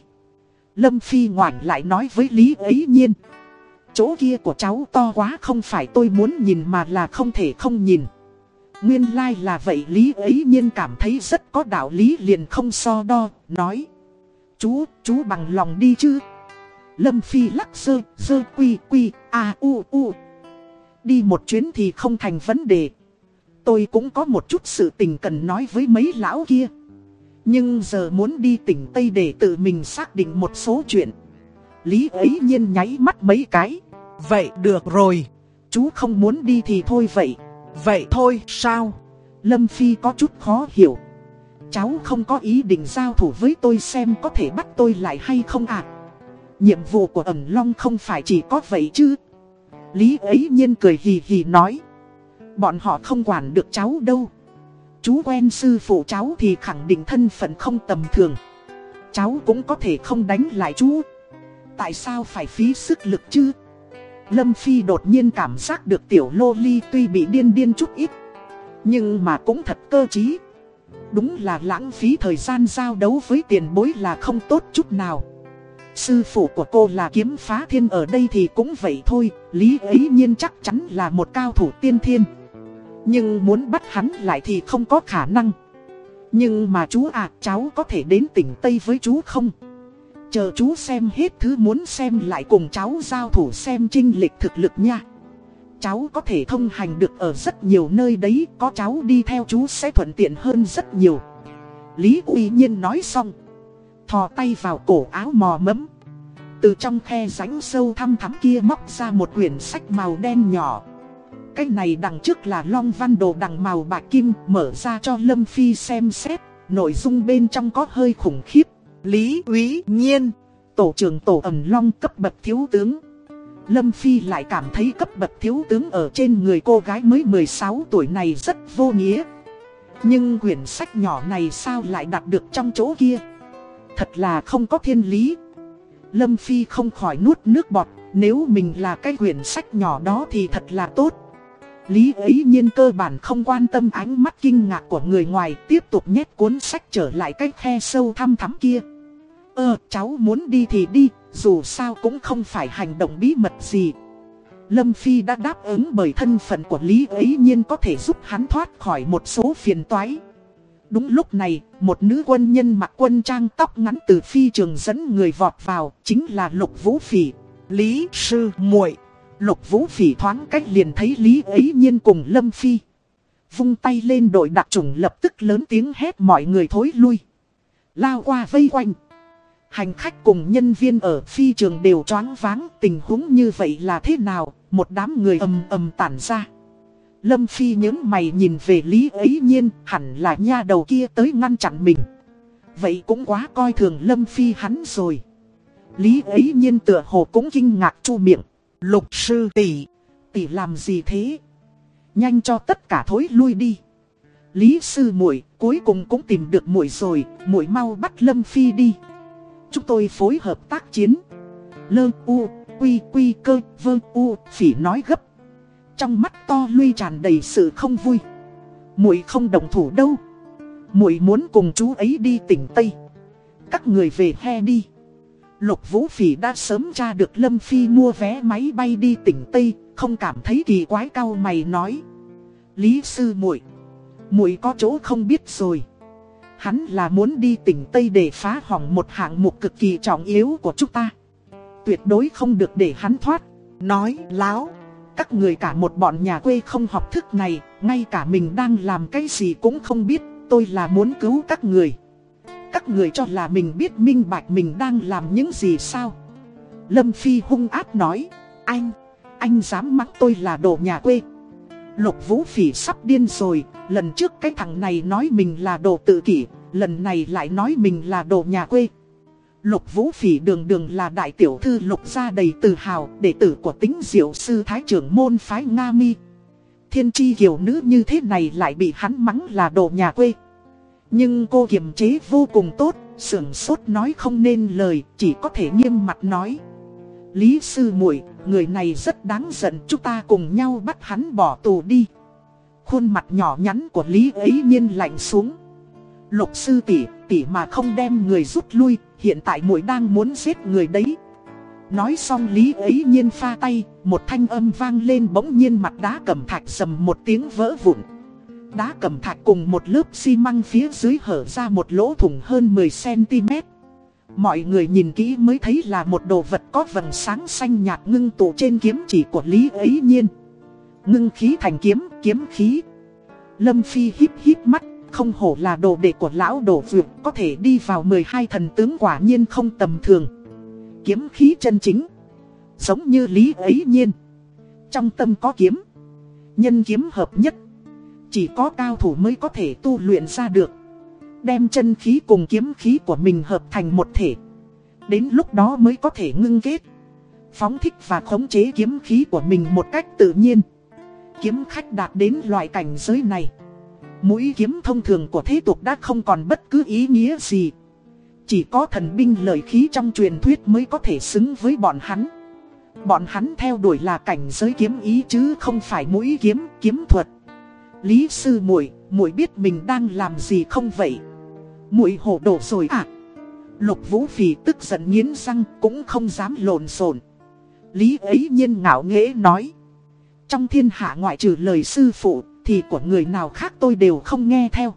Lâm Phi ngoảnh lại nói với Lý ấy nhiên. Chỗ kia của cháu to quá không phải tôi muốn nhìn mà là không thể không nhìn. Nguyên lai like là vậy Lý ấy nhiên cảm thấy rất có đạo lý liền không so đo, nói. Chú, chú bằng lòng đi chứ? Lâm Phi lắc sơ, sơ quy quy, a u u. Đi một chuyến thì không thành vấn đề. Tôi cũng có một chút sự tình cần nói với mấy lão kia. Nhưng giờ muốn đi tỉnh Tây để tự mình xác định một số chuyện. Lý ấy nhiên nháy mắt mấy cái. Vậy được rồi. Chú không muốn đi thì thôi vậy. Vậy thôi, sao? Lâm Phi có chút khó hiểu. Cháu không có ý định giao thủ với tôi xem có thể bắt tôi lại hay không ạ. À? Nhiệm vụ của ẩn long không phải chỉ có vậy chứ. Lý ấy nhiên cười hì hì nói. Bọn họ không quản được cháu đâu. Chú quen sư phụ cháu thì khẳng định thân phận không tầm thường. Cháu cũng có thể không đánh lại chú. Tại sao phải phí sức lực chứ? Lâm Phi đột nhiên cảm giác được tiểu lô ly tuy bị điên điên chút ít. Nhưng mà cũng thật cơ trí. Đúng là lãng phí thời gian giao đấu với tiền bối là không tốt chút nào. Sư phụ của cô là kiếm phá thiên ở đây thì cũng vậy thôi, lý ấy nhiên chắc chắn là một cao thủ tiên thiên. Nhưng muốn bắt hắn lại thì không có khả năng. Nhưng mà chú à, cháu có thể đến tỉnh Tây với chú không? Chờ chú xem hết thứ muốn xem lại cùng cháu giao thủ xem trinh lịch thực lực nha. Cháu có thể thông hành được ở rất nhiều nơi đấy, có cháu đi theo chú sẽ thuận tiện hơn rất nhiều. Lý uy nhiên nói xong. Thò tay vào cổ áo mò mẫm. Từ trong khe rãnh sâu thăm thắm kia móc ra một quyển sách màu đen nhỏ. Cái này đằng trước là long văn đồ đằng màu bạc kim mở ra cho Lâm Phi xem xét. Nội dung bên trong có hơi khủng khiếp. Lý úy nhiên, tổ trưởng tổ ẩm long cấp bậc thiếu tướng. Lâm Phi lại cảm thấy cấp bậc thiếu tướng ở trên người cô gái mới 16 tuổi này rất vô nghĩa. Nhưng quyển sách nhỏ này sao lại đặt được trong chỗ kia? Thật là không có thiên lý. Lâm Phi không khỏi nuốt nước bọt, nếu mình là cái quyển sách nhỏ đó thì thật là tốt. Lý ấy nhiên cơ bản không quan tâm ánh mắt kinh ngạc của người ngoài tiếp tục nhét cuốn sách trở lại cái khe sâu thăm thắm kia. Ờ, cháu muốn đi thì đi, dù sao cũng không phải hành động bí mật gì. Lâm Phi đã đáp ứng bởi thân phận của Lý ấy nhiên có thể giúp hắn thoát khỏi một số phiền toái. Đúng lúc này, một nữ quân nhân mặc quân trang tóc ngắn từ phi trường dẫn người vọt vào, chính là Lục Vũ Phỉ. Lý Sư muội Lục Vũ Phỉ thoáng cách liền thấy Lý ấy nhiên cùng Lâm Phi. Vung tay lên đội đặc trùng lập tức lớn tiếng hét mọi người thối lui. Lao qua vây quanh. Hành khách cùng nhân viên ở phi trường đều choáng váng tình huống như vậy là thế nào, một đám người ầm ầm tản ra. Lâm Phi nhớ mày nhìn về Lý ấy nhiên, hẳn là nha đầu kia tới ngăn chặn mình. Vậy cũng quá coi thường Lâm Phi hắn rồi. Lý ấy nhiên tựa hồ cũng kinh ngạc chu miệng. Lục sư tỷ, tỷ làm gì thế? Nhanh cho tất cả thối lui đi. Lý sư muội cuối cùng cũng tìm được muội rồi, muội mau bắt Lâm Phi đi. Chúng tôi phối hợp tác chiến. Lơ u, quy quy cơ, vơ u, phỉ nói gấp. Trong mắt to lui tràn đầy sự không vui. Muội không đồng thủ đâu. Muội muốn cùng chú ấy đi tỉnh Tây. Các người về he đi. Lục Vũ Phỉ đã sớm tra được Lâm Phi mua vé máy bay đi tỉnh Tây, không cảm thấy kỳ quái cao mày nói. Lý sư muội muội có chỗ không biết rồi. Hắn là muốn đi tỉnh Tây để phá hỏng một hạng mục cực kỳ trọng yếu của chúng ta. Tuyệt đối không được để hắn thoát. Nói láo. Các người cả một bọn nhà quê không học thức này, ngay cả mình đang làm cái gì cũng không biết, tôi là muốn cứu các người. Các người cho là mình biết minh bạch mình đang làm những gì sao? Lâm Phi hung ác nói, anh, anh dám mắng tôi là đồ nhà quê. Lục Vũ Phỉ sắp điên rồi, lần trước cái thằng này nói mình là đồ tự kỷ, lần này lại nói mình là đồ nhà quê. Lục Vũ Phỉ đường đường là đại tiểu thư lục gia đầy tự hào, đệ tử của tính diệu sư thái trưởng môn phái Nga Mi. Thiên tri hiểu nữ như thế này lại bị hắn mắng là đồ nhà quê. Nhưng cô kiềm chế vô cùng tốt, sưởng sốt nói không nên lời, chỉ có thể nghiêm mặt nói. Lý sư muội người này rất đáng giận, chúng ta cùng nhau bắt hắn bỏ tù đi. Khuôn mặt nhỏ nhắn của Lý ấy nhiên lạnh xuống. Lục sư tỷ, tỷ mà không đem người rút lui, hiện tại muội đang muốn giết người đấy. Nói xong Lý ấy nhiên pha tay, một thanh âm vang lên bỗng nhiên mặt đá cẩm thạch sầm một tiếng vỡ vụn. Đá cẩm thạch cùng một lớp xi măng phía dưới hở ra một lỗ thủng hơn 10cm. Mọi người nhìn kỹ mới thấy là một đồ vật có vầng sáng xanh nhạt ngưng tụ trên kiếm chỉ của Lý ấy nhiên. Ngưng khí thành kiếm, kiếm khí. Lâm Phi híp híp mắt, không hổ là đồ đệ của lão đổ vượt có thể đi vào 12 thần tướng quả nhiên không tầm thường. Kiếm khí chân chính. Giống như Lý ấy nhiên. Trong tâm có kiếm. Nhân kiếm hợp nhất. Chỉ có cao thủ mới có thể tu luyện ra được. Đem chân khí cùng kiếm khí của mình hợp thành một thể. Đến lúc đó mới có thể ngưng kết. Phóng thích và khống chế kiếm khí của mình một cách tự nhiên. Kiếm khách đạt đến loại cảnh giới này. Mũi kiếm thông thường của thế tục đã không còn bất cứ ý nghĩa gì. Chỉ có thần binh lợi khí trong truyền thuyết mới có thể xứng với bọn hắn. Bọn hắn theo đuổi là cảnh giới kiếm ý chứ không phải mũi kiếm, kiếm thuật. Lý sư muội, muội biết mình đang làm gì không vậy? Muội hồ đồ rồi à? Lục Vũ Phỉ tức giận nghiến răng cũng không dám lộn xộn. Lý ấy nhiên ngạo nghễ nói. Trong thiên hạ ngoại trừ lời sư phụ thì của người nào khác tôi đều không nghe theo.